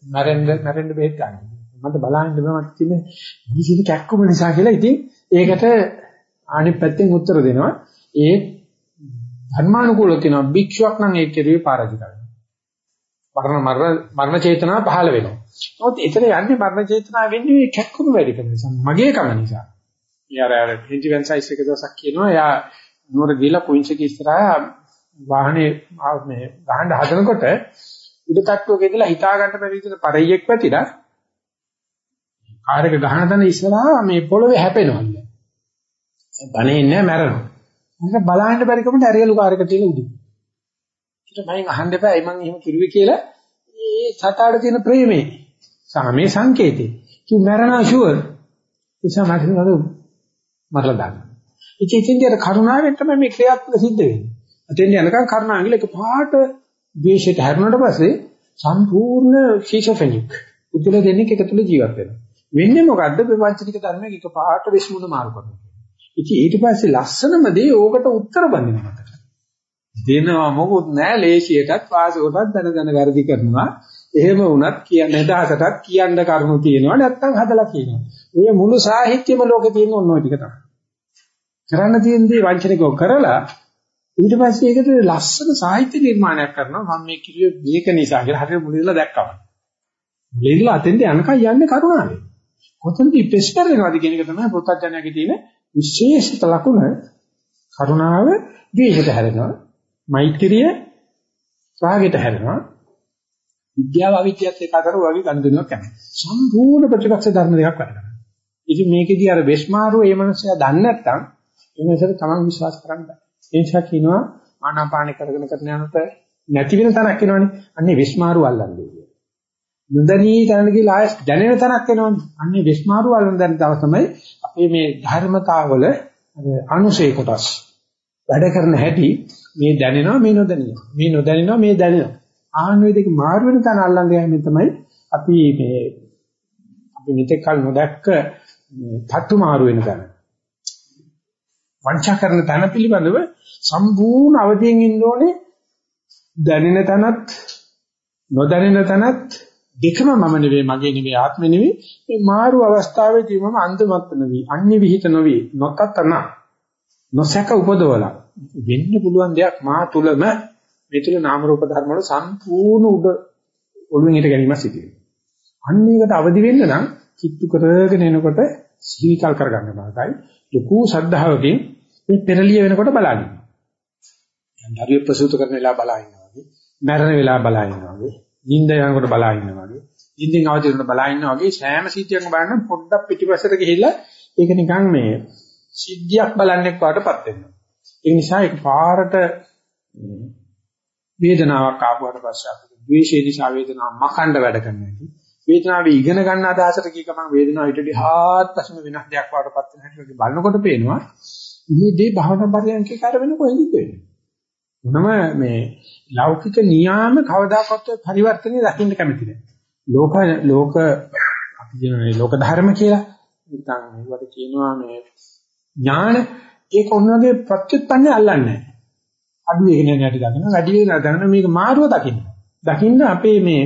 මැරෙන්න මැරෙන්න බෙහෙත් ගන්න. මට බලන්න බෑ මට තියෙන දීසින කැක්කුම නිසා කියලා ඉතින් ඒකට අනිත් පැත්තෙන් උත්තර දෙනවා. ඒ ධර්මානුකූලව කියනවා භික්ෂුවක් නම් ඒක කෙරුවේ පරාජිකයි. මරණ මරණ මරණ චේතනා පහළ වෙනවා. නමුත් එතන යන්නේ මරණ චේතනා වෙන්නේ මේ කැක්කුම වැඩිකම නිසා. මගේ කම නිසා. යාර යාර හෙන්ජි වෙන්සයිස් එක දවසක් කියනවා යා නුවර ගිහලා කුයින්ස් එක ඉස්සරහා වාහනේ මේ ගහන්න හදනකොට උඩ තට්ටුවක ඉඳලා හිතා ගන්න බැරි විදිහට පරෙයියෙක් වැටිලා කාර් එක ගහන තැන ඉස්සරහා මේ පොළවේ හැපෙනවා. බණේ ඉන්නේ මැරෙනවා. ඒක බලන්න බැරි කමට ඇරියලු කාර් එක තියෙන උඩින්. ඊට මම අහන්න එපා මම එහෙම කිරුවේ කියලා ඒ සතාට තියෙන ප්‍රේමේ සාමේ සංකේතේ. කි මැරෙනවා ෂුවර්. ඒ සමාධිනවල මරලා දාන්න. ඉතින් ඉතින් කරුණාවෙන් තමයි මේ ක්‍රියාත්මක සිද්ධ වෙන්නේ. අතෙන් යනකම් කරුණාංගල එක පාට ද්වේෂයට හැරුණාට පස්සේ සම්පූර්ණ ෂීසොෆෙනික්. උතුල දෙන්නේ එකතුල ජීවත් වෙනවා. වෙන්නේ මොකද්ද? ප්‍රපංචනික ධර්මයක එක පාට විශ්මුණ මාරු කරනවා. ඉතින් ඊට පස්සේ ලස්සනම දේ ඕකට උත්තර බඳිනවා මතක. දෙනවා මොකුත් නැහැ ලේසියටත් වාසයකටත් දන දන වැඩි කරනවා. එහෙම වුණත් කියන්න හදාසටත් කියන්න කරුණු තියෙනවා නැත්තම් හදලා කියනවා. ඔය මුළු සාහිත්‍යෙම ලෝකේ තියෙන ඔන්න ඔය ටික තමයි. කරන්න තියෙන දේ වංචනිකව කරලා ඊට පස්සේ ඒකට ලස්සන සාහිත්‍ය නිර්මාණයක් කරනවා මම මේ කිරිය මේක නිසා කියලා හරියට මුලින්ලා දැක්කම. මුලින්ලා අතෙන්ද යනකම් යන්නේ කරුණාවෙන්. කොතනදී ප්‍රෙස්ටර් වෙනවද කියන එක තමයි පොතඥයාගේ තියෙන විශේෂිත ලකුණ. කරුණාව ද්වේෂයට හැරෙනවා. මෛත්‍රිය රාගයට හැරෙනවා. විද්‍යාව අවිද්‍යාවත් එක්ක අතර වගේ ගන්ධනුවක් යනවා. සම්පූර්ණ ප්‍රතිපක්ෂ ධර්ම දෙකක් වැඩ කරනවා. ඉතින් මේකෙදී අර වෙස්මාරුව ඒ මනුස්සයා දන්නේ නැත්නම් ඒ මනුස්සයාට තමන් විශ්වාස කරන්න බෑ. ඒ නිසා කියනවා ආනාපාන කරගෙන කරන යනකොට නැති වෙන තැනක් එනවනේ. අන්නේ වෙස්මාරුව අල්ලන්නේ කියලා. නොදැනී තැනට ගිහලා ආයෙත් දැනෙන තැනක් එනවනේ. අන්නේ වෙස්මාරුව අල්ලන දැන දවස් තමයි අපේ මේ ධර්මතාවල අනුශේ කොටස් වැඩ කරන හැටි මේ දැනෙනවා මේ නොදැනෙනවා. මේ නොදැනෙනවා මේ දැනෙනවා. ආහන වේදික මාරු වෙන තැන අල්ලන් ගියාම තමයි අපි මේ අපි මෙතෙක් කල නොදැක්ක මේ තට්ටු මාරු වෙන තැන. වංචා කරන තැන පිළිබඳව සම්පූර්ණ අවදියෙන් ඉන්න ඕනේ. දැනෙන තැනත් නොදැනෙන තැනත් දෙකම මම නෙවෙයි මගේ නෙවෙයි ආත්මෙ නෙවෙයි. මේ මාරු අවස්ථාවේදී මම අන්දමත් නෙවෙයි අන්‍ය විහිිත නෙවෙයි නොතතන නොසක උපදවලා වෙන්න පුළුවන් දෙයක් මා තුලම මේ තුල නාම රූප ධර්ම වල සම්පූර්ණ උඩ ඔළුවෙන් හිට ගැනීම සිදු වෙනවා. අන්න ඒකට අවදි වෙන්න නම් කිට්ටු කරගෙන එනකොට සීකල් කරගන්න බාගයි ලකු ශ්‍රද්ධාවකින් මේ පෙරලිය වෙනකොට බලන්න. දැන් දරුවෙක් ප්‍රසූත කරන වෙලාව බලා ඉන්නවා වගේ, මැරෙන වෙලාව බලා ඉන්නවා වගේ, නිින්ද යනකොට බලා ඉන්නවා වගේ, නිින්දෙන් අවදි වෙනකොට බලා ඉන්නවා වගේ සෑම සිද්ධියක්ම බලන්න පොඩ්ඩක් පිටිපස්සට ගිහිල්ලා ඒක නිකන් මේ සිද්ධියක් බලන්නෙක් වටපත් වෙනවා. ඒ නිසා ඒක පාරට වේදනාවක් ආපුවට පස්සේ අපිට ද්වේෂය නිසා වේදනාව මකන්න වැඩ කරනවා. වේදනාවේ ඉගෙන ගන්න අදහසට කී ගමන් වේදනාව ඊටදී හාත්පසම වෙනස් දෙයක් වඩපත් වෙන හැටි වගේ බලනකොට පේනවා. මේ දේ භවන පරියන්කේ කර වෙන කොහෙද වෙන්නේ? මොනම මේ ලෞකික නියාම කවදාකවත් පරිවර්තනය දකින්න කැමති නැහැ. ලෝක ලෝක අපි කියනවා ලෝක ධර්ම කියලා. නැත්නම් ඒවට කියනවා මේ ඥාන. ඒක ඔන්නගේ ප්‍රත්‍යুৎපන්නේ අල්ලන්නේ නැහැ. අඩු වෙගෙන යන හැටි දකින්න වැඩි වෙන දකින්න මේක මාරුව දකින්න. දකින්න අපේ මේ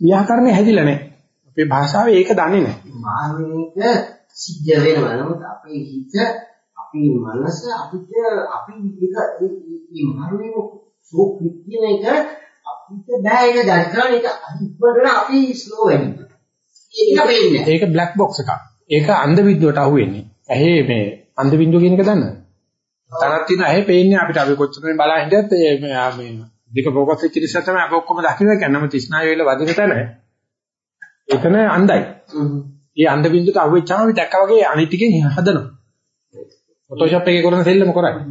ව්‍යාකරණය හැදිලා නැහැ. අපේ භාෂාවේ ඒක දන්නේ නැහැ. මානවික සිද්ධ වෙනවා. නමුත් අපේ හිත, අපේ මනස අපිට අපි ඒක මේ මානවික සෝක් කියන එක අපිට බෑ ඒක දැක්කම ඒක අනිත්වන අපි ස්ලෝ වෙනවා. ඒක වෙන්නේ. ඒක බ්ලැක් බොක්ස් එකක්. ඒක අන්ධ විද්‍යාවට අහු වෙන්නේ. ඇහි මේ අන්ධ විද්‍යාව කියන එක දන්නවද? තරක් තියෙන ඇහි පේන්නේ අපිට අපි කොච්චර මේ බලා හිටියත් මේ මේ දෙක ફોකස් වෙච්ච නිසා තමයි අපි ඔක්කොම දකින්න කන්නම 39 වෙල වදින තැන එතන අන්ධයි. ඒ අන්ධ බින්දුවට අහුවෙච්චාම අපි දැක්කා වගේ අනිත් ටිකෙන් හදනවා. ෆොටෝෂොප් එකේ කරන සෙල්ලම කරන්නේ.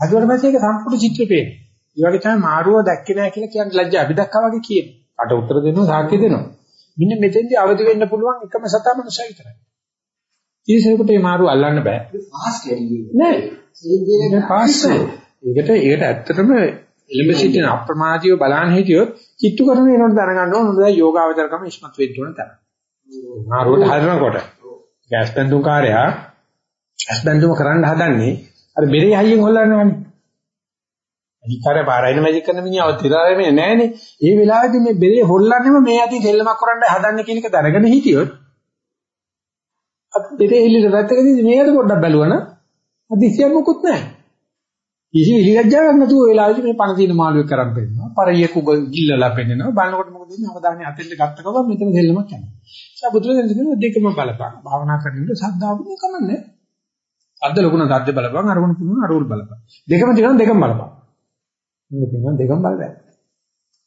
හදුවට පස්සේ ඒක සම්පූර්ණ චිත්‍රය පේනවා. ඒ වගේ තමයි මාරුව දැක්කේ නැහැ කියලා කියන්නේ ලැජ්ජා. අපි දැක්කා වගේ කියනවා. අට උත්තර දෙනවා සාක්ෂි දෙනවා. මෙන්න මෙතෙන්දී අවදි වෙන්න පුළුවන් එකම සතා මනුස්සය විතරයි. ඊසෙකට මේ මාරුව අල්ලන්න බෑ. පාස් කැරියේ. නෑ. ඒකට ඒකට ඇත්තටම එලෙම සිටින අප්‍රමාදීව බලන්න හිටියොත් කරන වෙනකොට දැනගන්න ඕන හොඳයි යෝගාවචරකම ඉස්මතු වෙන්න ඕන තැන. මාරුවට හදනකොට ගෑස් බැඳුම් කාර්යයා ගෑස් බැඳුම කරන්න හදන්නේ අර බෙරේ හයියෙන් හොල්ලන්නවනේ. අනිකාරය පාරයින මැජික් කරන මිනිහව තිරාරෙන්නේ නැහනේ. ඒ වෙලාවේදී මේ බෙරේ හොල්ලන්නේම මේ අතින් සෙල්ලමක් කරන්න හදන්නේ කියන එක දැනගෙන හිටියොත් අපි දෙතේ එල්ලෙට පැත්තකදී මේකට පොඩ්ඩක් බැලුවනම් අදිසියක් මොකුත් නැහැ. කිසි විලිගජ්ජාවක් නැතුව ඒ වෙලාවේදී මේ පණ තියෙන මාළුවෙක් කරන් පෙන්නනවා. පරියෙක උග ගිල්ලලා පෙන්නනවා. බලනකොට මොකද වෙන්නේ? අවධානය අතෙන්ට ගත්ත ගමන් මෙතන දෙල්ලමක් යනවා. ඒ බුදුරජාණන් කියනවා දෙකම බලපං. භාවනා කරනකොට සද්ධාවුනේ කමන්නේ. සද්ද ලකුණ සද්ද බලපං අරමුණු පුරුණ අරූල් බලපං. දෙකම තියෙනවා දෙකම බලපං. මේක කියනවා දෙකම බලන්න.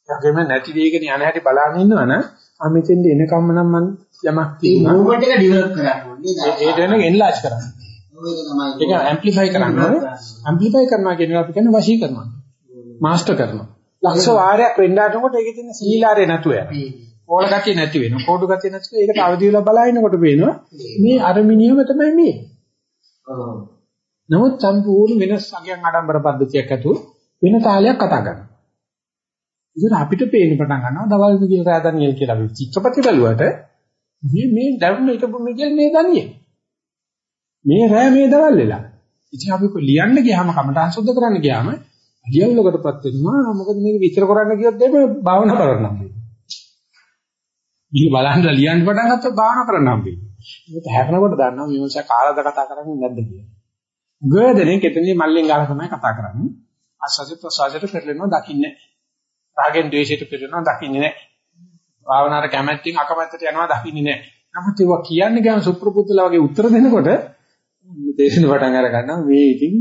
ඒකෙම නැති දෙයකින් යන හැටි බලන්න ඉන්නවනම් ආ මෙතෙන්ද එනකම්ම නම් මම යමක් මේ තියෙනවා. මූවමන්ට් එක ඩෙවලොප් කරන්න ඕනේ. ඒ දෙන එන්ලාජ් කරන්න. ඒක ඇම්ප්ලිෆයි කරන්න ඕනේ. ඇම්ප්ලිෆයි කරනවා කියන එක අපි කියන්නේ වශී කරනවා. මාස්ටර් කරනවා. ලක්ෂ වාරයක් වෙන්නාටකොට ඒකේ තියෙන සීලාරේ නැතුව යනවා. ඕල ගතිය නැති වෙනවා. කෝඩු ගතිය නැතුව ඒකට අවදි වෙලා බලනකොට පේනවා මේ අරමිනියම තමයි මේ. ඔව්. නමුත් සම්පූර්ණ වෙනස් අගයන් ආඩම්බර පද්ධතියක් ඇතුව වෙන තාලයක් කතා කරනවා. ඉතින් අපිට පේන්න පටන් ගන්නවා දවල් මිගිල් රාදනියල් කියලා අපි චිත්‍රපටි බලුවට මේ මේ දැවුන හිටපු මිගිල් මේ දනියේ. මේ රෑ මේ දවල් වෙලා. ඉතින් අපි කො ලියන්න ගියාම කමටහන් සුද්ධ කරන්න ගියාම ලියවලකටපත් වෙනවා. මොකද මේක විතර කරන්න කියොත් එimhe භාවනා කරන්නම් වෙන්නේ. මේක බලන්න ලියන්න පටන් ගත්තොත් භාවනා කරන්නම් වෙන්නේ. ඒක හැරෙනකොට දන්නවා මේ මොකද කාලද කතා කරන්නේ නැද්ද කියලා. ගොඩනේ කෙතනින් මල්ලෙන් ගාලා තමයි කතා කරන්නේ. ආස්වාද ප්‍රසආදයට පෙරලෙනවා දකින්නේ නැහැ. රාගෙන් ද්වේෂයට පෙරලෙනවා දකින්නේ නැහැ. භාවනාවට කැමැත්තෙන් අකමැත්තට යනවා දකින්නේ නැහැ. නමුත් ඒවා කියන්නේ ගම සුප්‍රපුත්තලා වගේ උත්තර දෙනකොට දේශන පටන් අර ගන්නවා මේ ඉතින්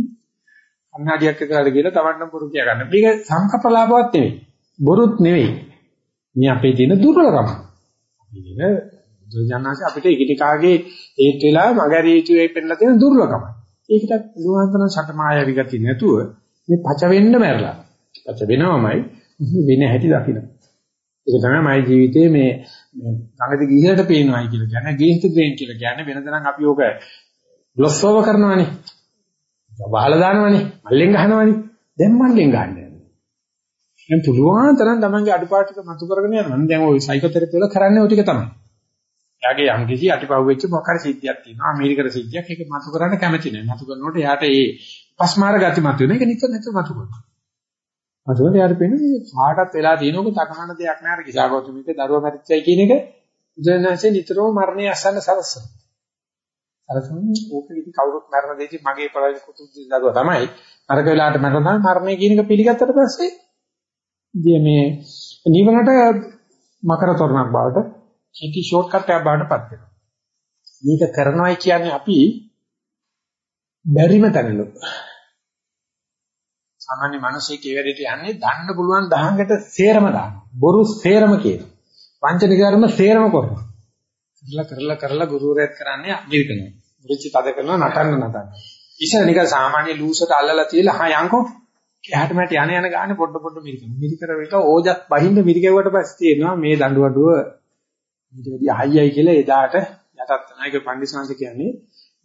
අන්නාඩියක් එකකට ගිහලා තමන්නම් බොරු කියා ගන්න. මේක සංකප්පලාපවත් නෙවෙයි. බොරුත් නෙවෙයි. මේ අපේ තියෙන දුර්වලකම. මේක දුර්ජනාසි අපිට ඉකිටිකාගේ ඒත් වෙලා මගරිය යුතුයි පෙන්නලා තියෙන දුර්වලකම. ඒකට දුවන්තන සටමාය විගති නැතුව මේ පච වෙන්න මැරලා. පච වෙනවමයි වෙන හැටි දකින්න. ඒක තමයි මගේ ජීවිතේ මේ මේ ළඟදී ගිහිලට පේනවායි කියලා කියන්නේ ගේහිත ග්‍රේන් කියලා කියන්නේ වෙනදනම් අපි ඕක ග්ලොස් ඕවර් කරනවානේ. වහලා දානවානේ. මල්ලෙන් ගහනවානේ. දැන් මල්ලෙන් ගහන්නේ. දැන් පුළුවන් තරම් තමන්ගේ අඩුපාඩුක මතු කරගෙන යනවා. දැන් ওই සයිකෝതെරපි වල කරන්නේ ওই ටික තමයි. එයාගේ යම් කිසි අටිපහුවෙච්ච මොකක් හරි සිද්ධියක් තියෙනවා. අමෙරිකාර සිද්ධියක්. ඒක මතු කරන්න කැමති නැහැ. මතු කරනකොට එයාට ඒ පස්මාර ගති මතු වෙන එක නිතර නිතර මතු කරනවා. අතවල යාර පේන්නේ කාටත් වෙලා තියෙනක තකනන දෙයක් නෑ අර කිසాగෞතමික දරුවා මැරිච්චයි කියන එක ජනසෙන් නිතරම මරණය අසන්න සලස්සන. සලසන්නේ ඕක ඉතින් කවුරුත් මරණ දෙති මගේ පළවෙනි කුතු දරුවා තමයි. අරක වෙලාවට මරණ තමයි මරණය කියන එක පිළිගත්තට පස්සේ ඉතින් මේ නිවනට මකර තොරණක් බවට චීටි ෂෝට්කට් එකක් බවට පත් වෙනවා. මේක කරනවායි කියන්නේ අපි බැරිම තැනලු. සාමාන්‍ය මිනිස්සෙක් ඒ වැඩේට යන්නේ දන්න පුළුවන් දහංගට සේරම දාන. බොරු සේරම කියන. වංචනික ධර්ම සේරම කරනවා. කරලා කරලා කරලා ගුරුවරයෙක් කරන්නේ අමිරිකනවා. මුරිච්ච තද කරනවා නටන්න නටන්න. ඉතින් නිකන් සාමාන්‍ය ලූසට අල්ලලා තියලා හා යන්කෝ එහාට මට යන යන ගානේ පොඩ පොඩ මිරිකන. මිරිකර වෙක ඕජත් බහින්ද මිරිකෙව්වට පස්සේ තියෙනවා මේ දඬුවඩුව ඊට වැඩි හයියයි කියලා එදාට යටත් නායක පණ්ඩිතසංශ කියන්නේ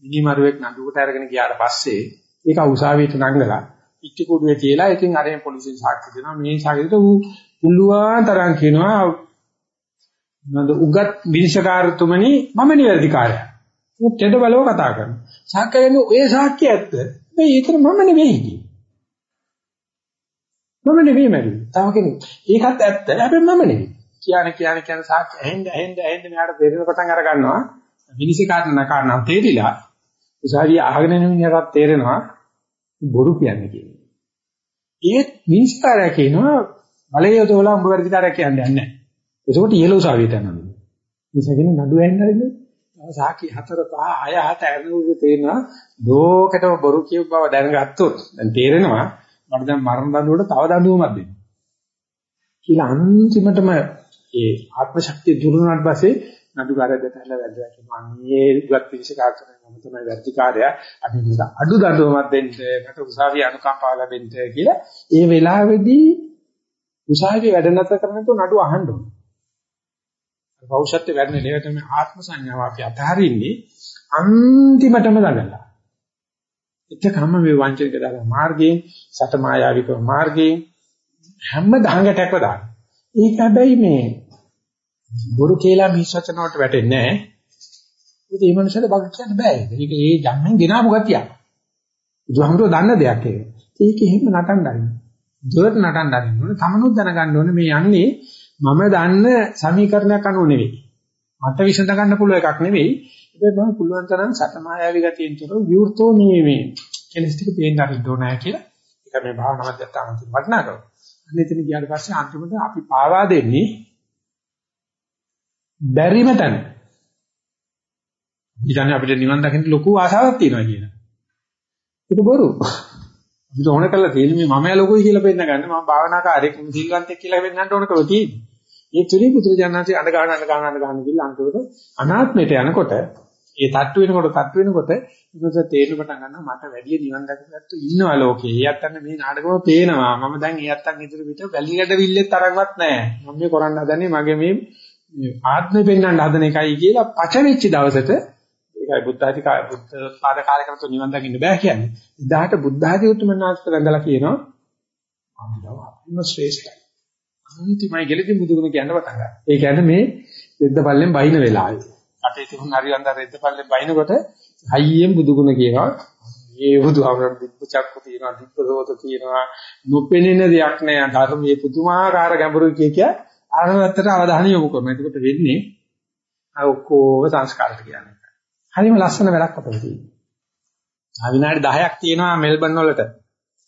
මිනිමරුවෙක් නඩුවට අරගෙන ගියාට පස්සේ ඒක උසාවියට නංගලා පිටි කුඩුවේ තියලා ඉතින් අරෙන් පොලිසියෙන් සාක්ෂි දෙනවා මේ සාක්ෂියට ඌ පුළුවන් තරම් කියනවා නේද උගත් විනිශ්චයකාරතුමනි මම නිවැරදිකාරයා. උත් දෙඩ බලව කතා කරනවා. සාක්ෂියන්නේ ඔය සාක්ෂි ඇත්ත. මේ ඒතර මම නෙවෙයි කියේ. මම නෙවෙයි මැරි. තව කෙනෙක්. ඒකත් ඇත්ත. හැබැයි මම නෙවෙයි. කියන කියන කියන සාක්ෂි ඇහෙන්න ඇහෙන්න ඇහෙන්න මෙයාට දෙරෙන පටන් අර ගන්නවා. විනිශ්චයකාරන කාරණා තේරිලා උසාවිය අහගෙන ඉන්න මිනිහට තේරෙනවා බොරු කියන්නේ කියන්නේ. ඒත් විනිශ්චයකාරයා කියනවා බලය යොදවලා උඹ වැඩිකාරයා කියන්නේ නැහැ. ඒකට ඉහළ උසාවියට යනවා. ඉතින් නඩුව ඇන්නරින්නේ සාකි 4 5 6 7 ඇරනුරු තේරෙනවා ලෝකෙටම බොරු කියව බව දැනගත්තොත් දැන් තේරෙනවා මට දැන් මරණ දඬුවමට තව දඬුවමක් දෙන්න. කියලා අන්තිමටම ඒ ආත්ම ශක්තිය දුරුනාට පස්සේ නඩුකාරය දෙතහලා වැදලා කියනවා මේ දුක් පිළිසකාර කරන මම තමයි වැඩිකාරයා අපි මට අඩු දඬුවමක් දෙන්න මට උසාවිය අනුකම්පාව ලැබෙන්න කියලා ඒ වෙලාවේදී උසාවිය වැඩ නැතර කරනකොට නඩුව අහන්න ඕනේ. පෞෂත්ව වැඩන ලේව තමයි ආත්ම සංඥාව අපි අතහරින්නේ අන්තිමටම දඟලලා. එතකම මේ වංචනික දාන මාර්ගයෙන් සත මායාවික මාර්ගයෙන් හැම දහංගටක්ව දාන. ඒක හැබැයි මේ බොරු කියලා මිස් වචන වලට වැටෙන්නේ නැහැ. ඉතින් මේ මනුස්සයට බග කියන්න බෑ. ඒක ඒ ජම්මෙන් ගෙනාවු ගතියක්. බුදුහාමුදුරුවෝ දන්න දෙයක් ඒක. ඒක එහෙම නටන්න අරින්න. දුරට නටන්න අරින්න ඕනේ. තමනුත් දැනගන්න ඕනේ මේ යන්නේ මම දන්න සමීකරණයක් අනුව නෙවෙයි. මට විසඳ ගන්න පුළුවන් එකක් නෙවෙයි. හැබැයි මම පුළුවන් තරම් සතමායාවී ගතියෙන් තොර විවෘතෝ මේ මේ කෙලස් ටික පේන්න අරින්න ඕනෑ කියලා. ඒක මේ භාවනා මධ්‍යස්ථාන තියෙන වටිනාකම. අන්න එතන ගියාට පස්සේ අන්තිමට අපි පාවා දෙන්නේ බැරිම තැන. ඉතින් අපිට නිවන් දකින්න ලොකු ආශාවක් තියෙනවා කියන. ඒක බොරු. අපිට ඕන කරලා තියෙන්නේ මේ මමයා ලොකුයි කියලා පෙන්න ගන්න මම භාවනාකාරයෙක් සිල්වන්තයෙක් කියලා වෙන්නට ඕන කරලා තියෙන්නේ. ඒ තුලින් පුදුරජානන්සේ අඬ ගන්න අඬ ගන්න අඬ ගන්න කියලා අන්තිමට අනාත්මයට යනකොට ඒ තට්ටු වෙනකොට තට්ටු වෙනකොට ඉතින් තේරෙන්න පටන් ගන්නවා මට වැඩි නිවන් දැකගත්තු ඉන්නවා ලෝකේ. ඊයත් අන්න මේ නාටකම පේනවා. මම දැන් ඊයත් අන්න ඉදිරි පිට වැලිගඩ විල්ලෙත් තරම්වත් නැහැ. මම මේ කරන්න හදන්නේ මගේ මේ ආත්මෙ පෙන්වන්න හදන එකයි කියලා පච වෙච්ච දවසට ඒකයි බුද්ධ ආධිකාර බුද්ධ පාද කාලයකට නිවන් දකින්න බෑ කියන්නේ. එදාට බුද්ධ ආධි උතුමනාස්ත රැඳලා කියනවා අන්තිම අපිම ශ්‍රේෂ්ඨයි. අන්තිමයි ගෙලදී බුදුගුණ කියන්න පටන් ගන්නවා. ඒ කියන්නේ මේ වෙද්ද පල්ලෙන් බයින වෙලාවේ. අටේ තිබුණ හරියන්ද වෙද්ද පල්ලෙන් බයිනකොට හයියෙන් බුදුගුණ කියනවා. මේ බුදුහාමර දිබ්බ චක්ක තියෙනවා, දිබ්බ දෝත තියෙනවා, නොපෙනෙන දෙයක් නෑ. ධර්මයේ පුදුමාකාර ගැඹුරු කිය කිය ආරවත්තට අවධානය යොමු කරනවා. එතකොට වෙන්නේ අය ඔක්කොම සංස්කාරට කියන්නේ. හරිම ලස්සන වැඩක් අපිට තියෙනවා. ආ විනාඩි 10ක් තියෙනවා මෙල්බන් වලට.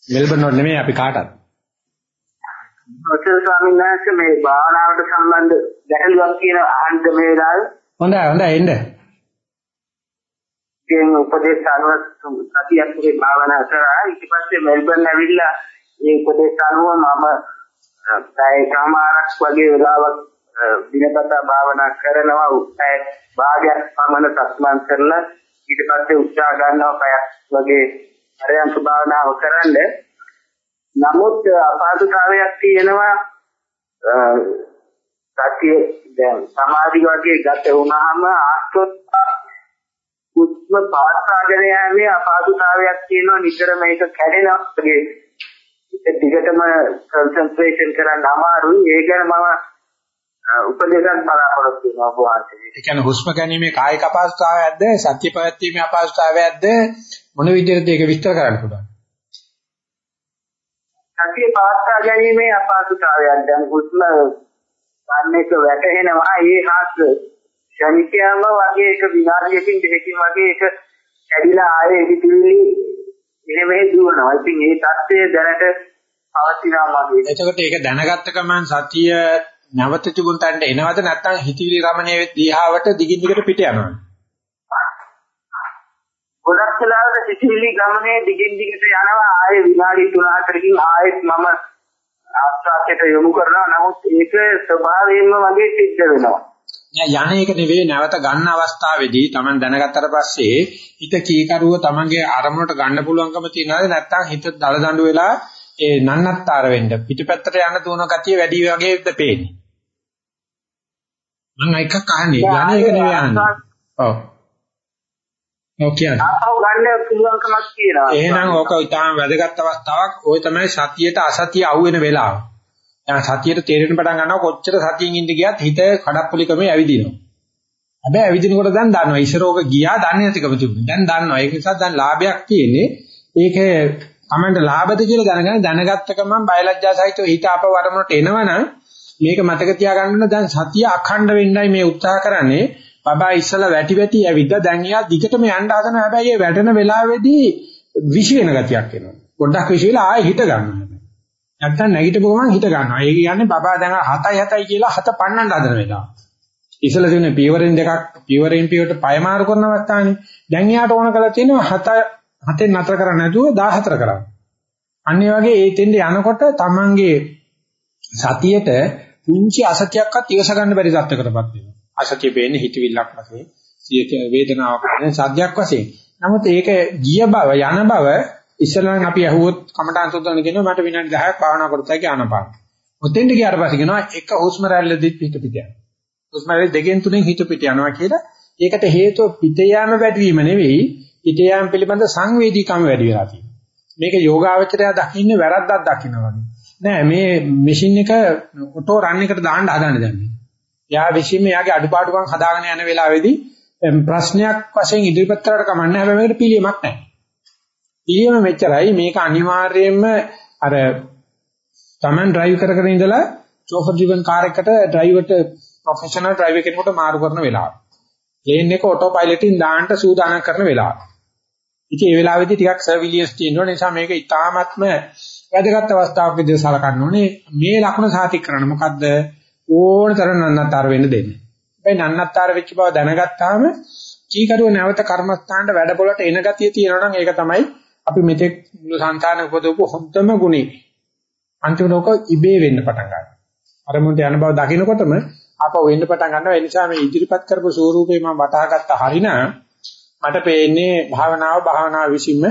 මෙල්බන් වල නෙමෙයි අපි කාටත්. ඔතන ස්වාමීන් වහන්සේ මේ භාවනාවට සම්බන්ධ ගැටලුවක් කියන අහන්න මේ වෙලාවේ හොඳයි හොඳයි එන්න. කියන උපදේශ අනුව සතියක් පුරේ භාවනා කරා ඊට පස්සේ මෙල්බන් ඇවිල්ලා මේ උපදේශ අනුව මම පැය කමාරක් වගේ වෙලාවක් දිනපතා භාවනා කරනවා පැය භාගයක් පමණ සක්මන් කරලා ඊට පස්සේ උත්සාහ ගන්නවා පැයක් වගේ හරයන්ක භාවනාව කරන්න. නමුත් අපහසුතාවයක් තියෙනවා සතිය දැන් සමාධි වගේ ගත වුණාම ආස්තොත් උත්ම පාස්කාගෙන යන්නේ අපහසුතාවයක් තියෙනවා. නිතර මේක කැඩෙනවා. වගේ ඒක දිගටම කන්සන්ට්‍රේෂන් කරන්න අමාරුයි. ඒ ගැන මම උපදේශයක් බලාපොරොත්තු වෙනවා වහන්සේ. ඒ කියන්නේ හුස්ම ගැනීමේ කායික අපහසුතාවයක්ද සත්‍ය පැවැත්වීමේ අපහසුතාවයක්ද මොන විදිහටද ඒක විස්තර කරන්න පුළුවන්? සතිය පවත්වා ගැනීමේ අපහසුතාවයක් දැන් හුස්ම ගන්න එක වැටහෙනවා ඒ හාත් ශනිකයම වගේ එක විනාඩියකින් දෙකකින් වගේ එක කැඩිලා ආයේ ඉතිවිලි එහෙම දුවනවා. ඉතින් මේ தත්ත්වය දැනට පවතිනවා වගේ. එතකොට ඒක දැනගත්ත ගමන් සතිය නැවත තිබුණ තැනට එනවද නැත්නම් හිතවිලි රමණයේ දිහාවට දිගින් දිගට පිට යනවද? ගොඩක් වෙලාවට හිතවිලි ගමනේ දිගින් දිගට යනවා ආයේ විනාඩි 3-4කින් ආයෙත් මම ආස්වාදයට යොමු කරනවා නමුත් ඒක ස්වභාවයෙන්ම වගේ සිද්ධ වෙනවා. යන එක නෙවෙයි නැවත ගන්න අවස්ථාවේදී Taman දැනගත්තට පස්සේ හිත කීකරුව Tamanගේ අරමුණට ගන්න පුළුවන්කම තියනවාද නැත්නම් හිත දල දඬු වෙලා ඒ නන්නත්තර වෙන්න පිටිපැත්තට යන තුන ගතිය වැඩි වගේද පේන්නේ. මම එකක් අහන්නේ යන එක නෙවෙයි අහන්නේ. ඔව්. කියන්නේ. ආපහු ගන්න පුළුවන්කමක් තියෙනවා. එහෙනම් ඕක ඊටාම වැදගත් අවස්ථාවක්. ওই තමයි සතියට අසතිය අහුවෙන වෙලාව. දැන් සතියට තේරෙන්න පටන් ගන්නවා කොච්චර සතියින් ඉඳ ගියත් හිත කඩප්පුලිකමේ ඇවිදිනවා. හැබැයි ඇවිදිනකොට දැන් දන්නවා ඉස්සරෝක ගියා දන්නේ නැතිකම තිබුණා. දැන් දන්නවා. ඒක නිසා දැන් ලාභයක් තියෙන්නේ. ඒක තමන්ට ලාභද කියලා දැනගෙන දැනගත්ත ගමන් බයලජ්ජා සහිතව හිත අප වරමුණට එනවනම් මේක මතක තියාගන්න දැන් සතිය අඛණ්ඩ වෙන්නයි මේ උත්සාහ කරන්නේ. බබා ඉස්සලා වැටි වැටි ඇවිද්දා දැන් එයා දිගටම යන්න හදනවා. හැබැයි ඒ වැටෙන වෙලාවේදී විශ් වෙන ගතියක් එනවා. පොඩ්ඩක් විශ් වෙලා ආයෙ හිට ගන්නවා. නැත්තම් නැගිටපු ගමන් හිට ගන්නවා. ඒ කියන්නේ බබා දැන් 7යි 7යි කියලා හත පන්නන්න හදන වෙලාව. ඉස්සලා තියෙන පියවරෙන් දෙකක් පියවරෙන් පියවරට පය මාරු කරන අවස්ථානේ. දැන් එයාට ඕන කරලා තියෙනවා 7 හතෙන් නතර කරන්නේ නැතුව 14 කරන්න. අන්න ඒ වගේ ඒ තෙන්ද යනකොට Tamange සතියට පුංචි අසතියක්වත් ඉවස ගන්න බැරි තත්ත්වයකටපත් වෙනවා. අසතිය වෙන්නේ හිතවිල්ලක් වශයෙන්, සියක වේදනාවක් වශයෙන්, සද්දයක් වශයෙන්. නමුත් ඒක ගිය බව යන බව ඉස්සෙල්ලා අපි අහුවොත් කමටහන් සුද්ධන කියනවා මට විනාඩි 10ක් භාවනා කරතයි ආනපාන. ඔතෙන්ට ගියාට පස්සේ කියනවා එක හුස්ම රැල්ලෙදිත් පිට පිට යනවා. හුස්ම රැල්ල දෙකෙන් තුනෙන් හිත පිට යනවා කියලා. ඒකට හේතුව පිට යාම වැඩි වීම නෙවෙයි පිට යාම පිළිබඳ සංවේදීකම වැඩි වෙලා තියෙනවා. මේක යෝගාවචරය දකින්නේ වැරද්දක් දකින්නවා වගේ. නෑ මේ මැෂින් එක ඔටෝ රන් එකට දාන්න හදන්නේ දැන්. යා විශ්ීම යාගේ අඩුපාඩුකම් හදාගෙන යන වෙලාවේදී ප්‍රශ්නයක් වශයෙන් ඉදිරිපත් කරලා කමන්නේ හැබැයි මේකට පිළියමක් නැහැ. පිළියම මෙච්චරයි මේක අනිවාර්යයෙන්ම අර Taman drive කර කර ඉඳලා chauffeur driven car එකකට driverට professional driver කෙනෙකුට මාරු කරන වෙලාව. ප්ලේන් එක ඔටෝ පයිලට්ින් දාන්න සූදානම් කරන වෙලාව. ඉතින් ඒ වෙලාවේදී ටිකක් සර්විලියන්ස් තියෙනවා නිසා මේක ඉතාමත්ම වැදගත් අවස්ථාවක් විදිහට සලකන්න ඕනේ. මේ ලකුණ සාතික කරන්න මොකද්ද ඕන තරම් නන්නත්තර වෙන්න දෙන්නේ. හැබැයි නන්නත්තර වෙච්ච බව දැනගත්තාම කීකරුව නැවත කර්මස්ථානට වැඩ පොළට එන ගතිය තියෙනවා නම් ඒක තමයි අපි මෙතෙක් මුළු සංසාරේ උපදවපු හොඳම ගුණේ. අන්තිමට ඔක ඉබේ වෙන්න පටන් ගන්නවා. අර මුන්ට යන බව දකිනකොටම ආපහු වෙන්න පටන් ගන්නවා. ඒ නිසා මේ ඉදිරිපත් කරපු ස්වරූපේ මම වටහා ගත්ත හරිනම් මට පේන්නේ භාවනාව භාවනාව විසින්ම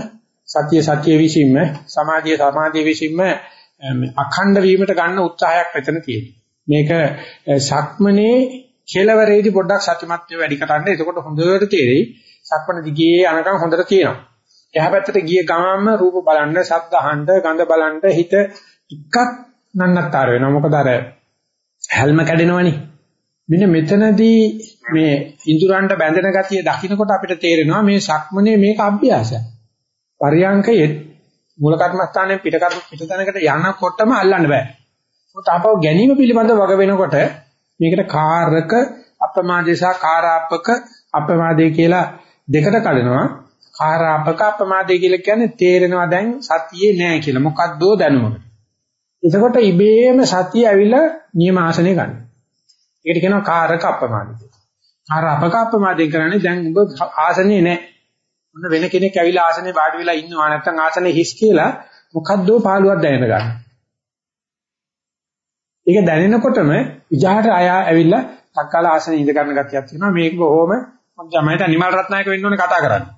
සතිය සතිය විසින්ම සමාධිය සමාධිය විසින්ම අඛණ්ඩ වීමට ගන්න උත්සාහයක් මෙතන තියෙනවා. මේක සක්මනේ කෙලවරේදී පොඩ්ඩක් සතිමත්ය වැඩි කරන්න. එතකොට හොඳට තේරෙයි. සක්මන දිගේ අනකම් හොඳට තියෙනවා. එහා පැත්තට ගිය ගමන්ම රූප බලන්න, ශබ්ද අහන්න, ගඳ බලන්න හිත ටිකක් නන්නත්තර වෙනවා. මොකද අර හැල්ම කැඩෙනවනේ. මෙන්න මෙතනදී මේ ඉඳුරන්ට බැඳෙන ගතිය දකින්නකොට අපිට තේරෙනවා මේ සක්මනේ මේක අභ්‍යාසයක්. පරියංකයේ මූල කර්මස්ථානයේ පිට කර්ම පිටතනකට යනකොටම අල්ලන්න බෑ. මොකද අපව ගැනීම පිළිබඳව වග වෙනකොට මේකට කාරක අපමාදේශා කාරාපක අපමාදේ කියලා දෙකට කඩනවා. කාරාපක අපමාදේ කියලා කියන්නේ තේරෙනවා දැන් සතියේ නෑ කියලා. මොකද්දෝ දැනුමකට. එතකොට ඉබේම සතිය ඇවිල්ලා නියම ආසනේ ගන්නවා. ඒකට කියනවා කාරක අපමාදේ කියලා. කාරාපක අපමාදේ කරන්නේ දැන් ඔබ ආසනේ නෑ. මොන වෙන කෙනෙක් ඇවිල්ලා ආසනේ වාඩි වෙලා ඉන්නවා නැත්නම් ආසනේ හිස් කියලා මොකද්දෝ පාළුවක් දැනෙන ගන්න. ඒක දැනෙනකොටම විජහට ආය ඇවිල්ලා සක්කාල ආසනේ ඉඳ ගන්න ගතියක් තියෙනවා. මේක බොහොම මම තමයි නිමල් රත්නායක වෙන්න ඕනේ කතා කරන්නේ.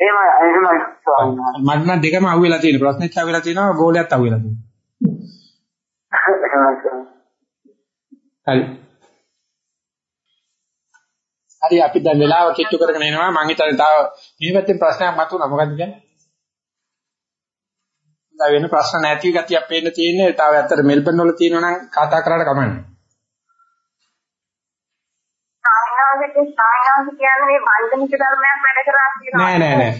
එහෙමයි එහෙමයි ස්වාමීන් වහන්සේ. මට නම් දෙකම අහුවෙලා තියෙන ප්‍රශ්නෙත් අහුවෙලා තියෙනවා ගෝලයක් අහුවෙලා තියෙනවා. හරි. හරි අපි දැන් වෙලාව කිට්ටු කරගෙන එනවා මම හිතන්නේ තව මේ පැත්තෙන් ප්‍රශ්නයක් මතුණා මොකද්ද කියන්නේ? දැන් වෙන ප්‍රශ්න නැති ගතියක් පේන්න තියෙන්නේ තව ඇත්තට මෙල්බන් වල තියෙනවා නම් කතා කරලා කමන්නේ. නෑ නෑ නෑ.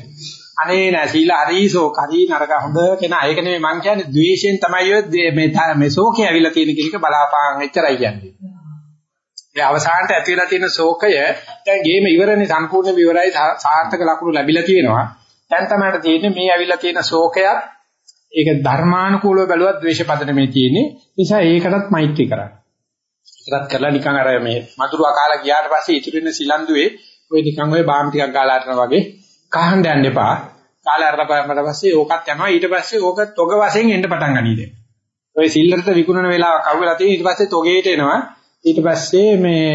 අනේ නෑ සීල හරිසෝ කරී නරක හොඳ කෙනා ඒක නෙමෙයි මං කියන්නේ ද්වේෂයෙන් තමයි ඔය මේ මේ ශෝකේ ඇවිල්ලා තියෙන කෙනෙක් බලාපාන් එච්චරයි කියන්නේ. ඒ අවසානට ඇති වෙලා තියෙන ශෝකය දැන් ගේම ඉවරනේ සම්පූර්ණ විවරයි සාර්ථක ලකුණු ලැබිලා තියෙනවා. දැන් තමයි තියෙන්නේ මේ ඇවිල්ලා තියෙන ශෝකයත් ඒක ධර්මානුකූලව බැලුවත් ද්වේෂ පදනමේ තියෙන්නේ. නිසා ඒකටත් මෛත්‍රී කරන්න. ඒකත් කරලා නිකන් අර මේ මధుර අකාලා ගියාට පස්සේ ඉතුරු වෙන සිලන්දුවේ ඔය නිකන් ඔය බාම් ටිකක් ගාලා අරනවා වගේ කහන්න යන්න එපා. කාලා අරලා පස්සේ ඕකත් යනවා. ඊට පස්සේ ඕක තොග වශයෙන් එන්න පටන් ගනීද. ඔය සිල්ලරට විකුණන වෙලාවක් අහුවෙලා තියෙන ඊට පස්සේ තොගේට එනවා. ඊට පස්සේ මේ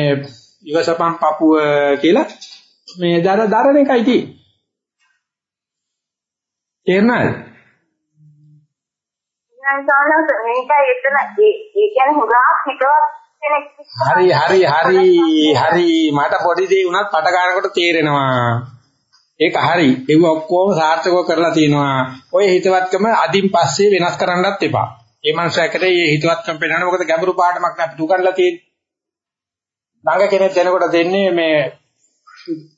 ඉවසපම් පපුව කියලා මේ දර දරන එකයි තියෙන්නේ. කෙනෙක් හරි හරි හරි හරි මට පොඩි දේ වුණත් පට ගන්නකොට තේරෙනවා. ඒක හරි. ඒව ඔක්කොම සාර්ථකව කරලා තිනවා. ඔය හිතවත්කම අදින් පස්සේ වෙනස් කරන්නත් එපා. ඒ මනුස්සයාකට මේ හිතවත්කම පෙන්නන්න මොකද ගැඹුරු පාඩමක් අපිට උගන්ලා තියෙන්නේ. ළඟ කෙනෙක් දෙනකොට දෙන්නේ මේ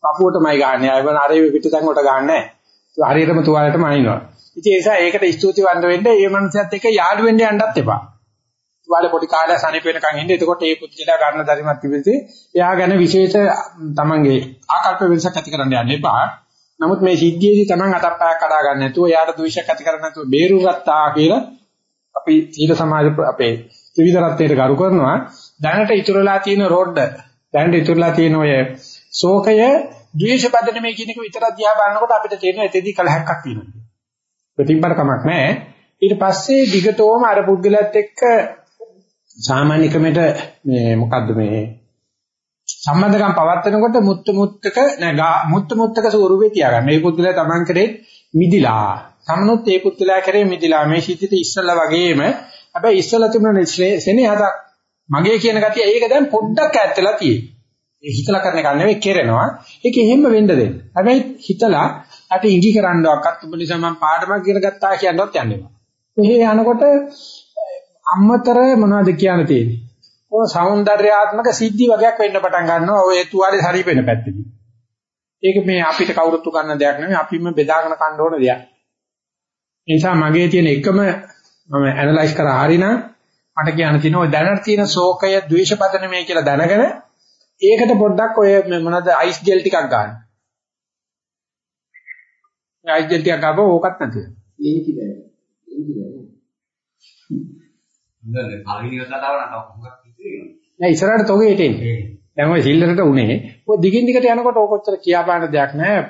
පපුවටමයි ගන්න. අයවන අරේ පිටතෙන් කොට ගන්න නැහැ. හරියටම තුවාලෙටම අනිනවා. ඉතින් ඒ නිසා ඒකට ස්තුතිවන්ත වෙන්න මේ මනුස්සයත් එක්ක යාළු වෙන්න යන්නත් එපා. තුවාලේ පොඩි කාලයක් සනීප වෙනකන් ඉන්න. එතකොට මේ පුත්ජලා ගන්න දරිමත් තිබෙද්දී එයා ගැන විශේෂ තමන්ගේ ආකල්ප වෙනසක් ඇති කරන්න යන්න එපා. නමුත් මේ සිද්ධියේදී තමන් අතප්පයක් කඩා ගන්න නැතුව එයාට ද්වේෂයක් ඇති කරන්නේ නැතුව බේරු ගත්තා කියලා අපි සීල සමාජ අපේ ත්‍රිවිධ රත්නයට ගරු කරනවා. දැනට ඉතුරුලා තියෙන රෝඩ් දැනට ඉතුරුලා තියෙන ඔය ශෝකය ද්වේෂ පදනමේ කියන එක විතරක් දිහා බලනකොට අපිට තේරෙනවා එතෙදි කලහක්ක් තියෙනවා. ප්‍රතිපර කමක් නැහැ. ඊට පස්සේ දිගටම අර පුද්ගලයාත් එක්ක සාමාන්‍ය ක්‍රමයට මේ මොකද්ද මේ සම්බන්ධකම් පවත්නකොට මුත්තු මුත්තක නෑ මුත්තු මුත්තක ස්වරූපේ තියාගන්න. මේ පුද්ගලයා Taman කරේ මිදිලා. සමනොත් ඒ පුද්ගලයා කරේ මිදිලා. මේ සිද්ධිත ඉස්සලා වගේම හැබැයි ඉස්සලා තිබුණ සෙනෙහසක් මගේ කියන ගතිය ඒක දැන් පොඩ්ඩක් ඈත් වෙලා තියෙන්නේ. ඒ හිතලා කරන එක නෙවෙයි කෙරෙනවා. ඒක එහෙම වෙන්න දෙන්න. හැබැයි හිතලා අට ඉඟි කරන්නවක්වත් ඔබ නිසා මම පාඩමක් ඉගෙන ගත්තා කියනවත් යන්නේ නැහැ. මෙහි යනකොට අමතර මොනවද කියන්න තියෙන්නේ? ඔය సౌందర్యාත්මක සිද්ධි වගේක් වෙන්න පටන් ගන්නවා. ඔය තුවාලේ හරිපෙන පැත්තදී. ඒක මේ අපිට කවුරුත් උගන්න දෙයක් නෙමෙයි. අපිම බෙදාගෙන කන්න ඕන දෙයක්. ඒ නිසා මගේ තියෙන එකම මම ඇනලයිස් කරා හරිනම් මට කියන්න තියෙන ඔය දැනට තියෙන ශෝකය, ද්වේෂපදන මේ කියලා දැනගෙන ඒකට පොඩ්ඩක් ඔය මොනවද අයිස් ජෙල් ටිකක් ගන්න. අයිස් ජෙල් ටිකක් ගාපුවා ඕකත් නැති වෙනවා. ඒක ඉතින් ඒක ඉතින් නේද පළවෙනි කතාව නම් මොකක්ද කිව්වේ නෑ ඉස්සරහට තොගේට එන්නේ. දැන් ඔය සිල්ලරට උනේ ඔය දිගින් දිගට යනකොට ඕක ඔච්චර කියාපාන දෙයක් නෑ.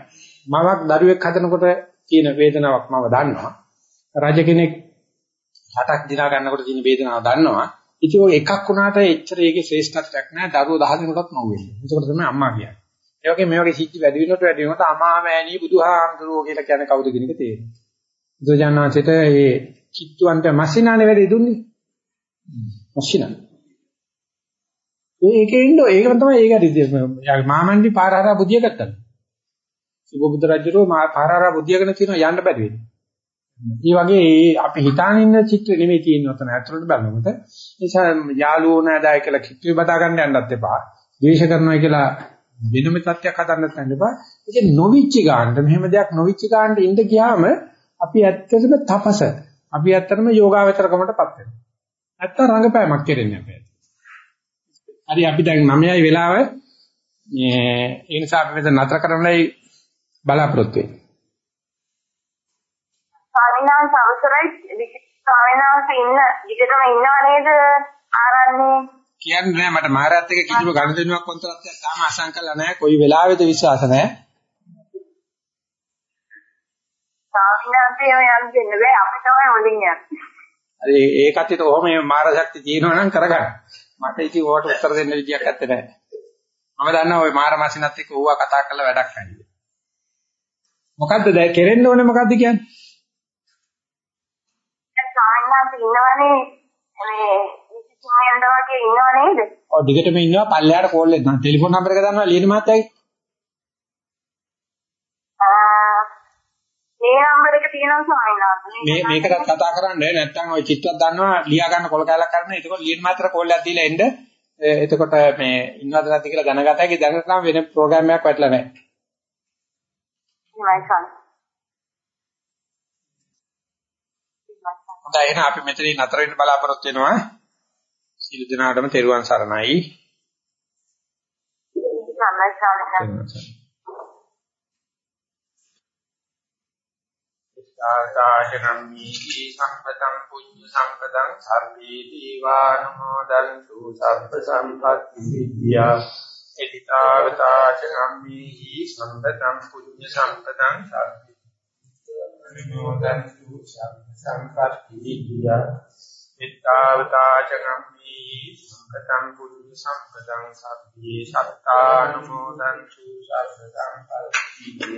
මමක් දරුවෙක් හදනකොට තියෙන වේදනාවක් මම දන්නවා. රජ කෙනෙක් හටක් දිනා ගන්නකොට තියෙන වේදනාව දන්නවා. ඉතින් ඔය එකක් වුණාට එච්චර ඒකේ ශ්‍රේෂ්ඨත්වයක් නෑ. දරුවෝ 10 දෙනෙකුටත් නො වෙන්නේ. ඒකට තමයි අම්මා කියන්නේ. ඒ වගේ මේ වගේ සිද්ධි වැඩි වෙනකොට වැඩි වෙනකොට අමා මෑණී බුදුහාමුදුරුවෝ කියලා කියන්නේ කවුද කියන එක තේරෙනවා. බුදුජානනාංශයට මේ කිට්ටුවන්ට මස්සිනානේ වැඩි දුන්නේ. මස්සිනා. ඒකේ ඉන්න ඒකම තමයි ඒකට මාමන්ඩි පාර හරහා බුදිය ගත්තා. සුබබුද්ධ රජුරෝ පාර හරහා බුදියගෙන තියෙනවා යන්න බැරි වෙන්නේ. මේ වගේ අපි හිතාන ඉන්න චිත්‍ර නෙමෙයි තියෙන්නේ ඔතන ඇතුළට බලනකොට. ඒ නිසා යාළුවෝ නෑදයි කියලා කිත්‍රි බදා ගන්න යන්නත් එපා. ද්වේෂ කරනවා කියලා වෙනම තත්ත්වයක් හදන්නත් යන්න එපා. ඒක නොවිච්ච ගන්නට මෙහෙම දෙයක් නොවිච්ච ගන්නට ඉඳ ගියාම අපි ඇත්තටම තපස. අපි ඇත්තටම යෝගාවචරකමටපත් වෙනවා. නැත්තම් රංගපෑමක් කෙරෙන්නේ නැහැ. හරි අපි දැන් 9යි වෙලාව මේ ඒ නිසා අපි මෙතන නතර කරන්නයි බලාපොරොත්තු වෙන්නේ. ස්වාමීන් වහන්සේ අවසරයි. ස්වාමීන් වහන්සේ ඉන්න විදිහටම ඉන්නව නේද? ආරන්නේ? කියන්නේ නෑ මට මාරත් එක්ක කිසිම ගනුදෙනුවක් කොන්ත්‍රාත්යක් තාම අසං කළා නෑ. කොයි වෙලාවෙද විශ්වාස නෑ. ස්වාමීන් වහන්සේ යම් දෙන්න බෑ. අපි තමයි මුලින් යන්නේ. හරි ඒකත් හිත ඔහොම මේ මාර ශක්තිය තියෙනවා නම් කරගන්න. මට ඉතින් ඕකට උත්තර දෙන්න විදියක් නැත්තේ නෑ. මම දන්නවා ওই මාර මාසිනත් එක්ක ඌවා කතා කරලා වැඩක් නැහැ. මොකද්ද කෙරෙන්න ඕනේ මොකද්ද කියන්නේ ඉන්නවනේ මේ විසිතුමියන්ද වගේ ඉන්නව නේද? ඔව් දිගටම ඉන්නවා පල්ලෙහාට කෝල් එක ගන්න. ටෙලිෆෝන් නම්බර එක දන්නවා ලියන මාත්‍යයි. ආ මේ නම්බර එක තියෙනවා ස්වාමීන් වහන්සේ. මේ මේකටත් කතා කරන්න නැත්නම් ওই චිත්තයක් දන්නවා ලියා ගන්න කොල කැලක් කරන්න. එතකොට ලියන මාත්‍ර කෝල් එකක් දීලා එන්න. එතකොට මේ ඉන්නවද නැද්ද කියලා දැනගත හැකි දැනට නම් වෙන ප්‍රෝග්‍රෑම් එකක් වැටලා නැහැ. එහෙමයි ස්වාමීන් හොඳයි එහෙනම් අපි මෙතනින් නතර වෙන්න බලාපොරොත්තු වෙනවා. සියලු දෙනාටම තෙරුවන් සරණයි. සම්මයි ස්වාමීන් වහන්සේ. ආකාශනම්මි සම්පතං පුඤ්ඤ සම්පතං සබ්බේ දීවානුමෝදන්තු සබ්බ සම්පත්ති විද්‍යා එදිතාවතාචනම්මි සම්පතං පුඤ්ඤ සම්පතං සබ්බේ සංකප්පී ගිය මිත්තාවතාචගම්මි සුඛතං කුඤ්ඤ සම්පදං සබ්බේ සත්තානුමෝදන්තු සබ්බදං පරිත්‍ත්‍ය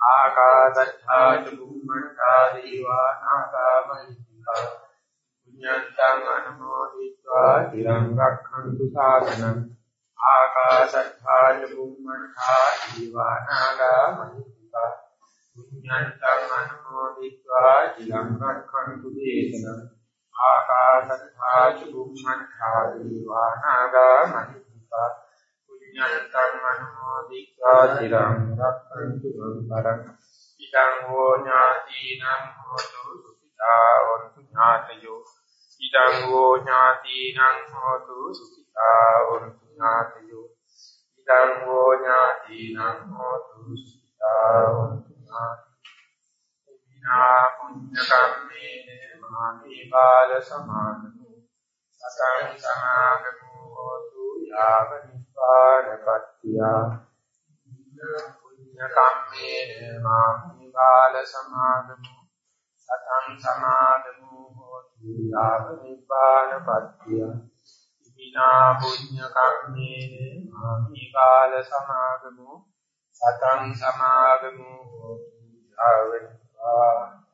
ආකාදත්තා චුම්මණ්ඨා දීවා නාගමහිතා පුඤ්ඤන්තං අනුමෝදිत्वा තිරං රක්ඛන්තු සාසනං ආකාශත්තා චුම්මණ්ඨා දීවා නාගමහිතා විඥානතරණ ප්‍රමෝදිत्वा චිලංගක්ඛන්තු දේශන. ආකාශත්තා චුම්මත්තා දීවානාගා මහිත්‍තා විඥානතරණ ප්‍රමෝදිत्वा චිලංගක්ඛන්තු පරං ඉදං හෝ ඥාතිනම් හෝතු සුඛිතා වന്തു ඥාතයෝ. ඉදං හෝ ඥාතිනම් හෝතු සුඛිතා වന്തു ඥාතයෝ. ඉදං හෝ ඥාතිනම් හෝතු සුඛිතා වന്തു විනා පුඤ්ඤ කම්මේන මාමේ බාල සමානු සතං සමාගමෝ හෝතු යාව නිපානපත්තිය පුඤ්ඤ කම්මේන මාමේ බාල සමාගමෝ සතං සමාගමෝ හෝතු යාව නිපානපත්තිය විනා පුඤ්ඤ කම්මේන මාමේ බාල සමාගමෝ සතං සමාගමු හෝතු ආවෙත්වා.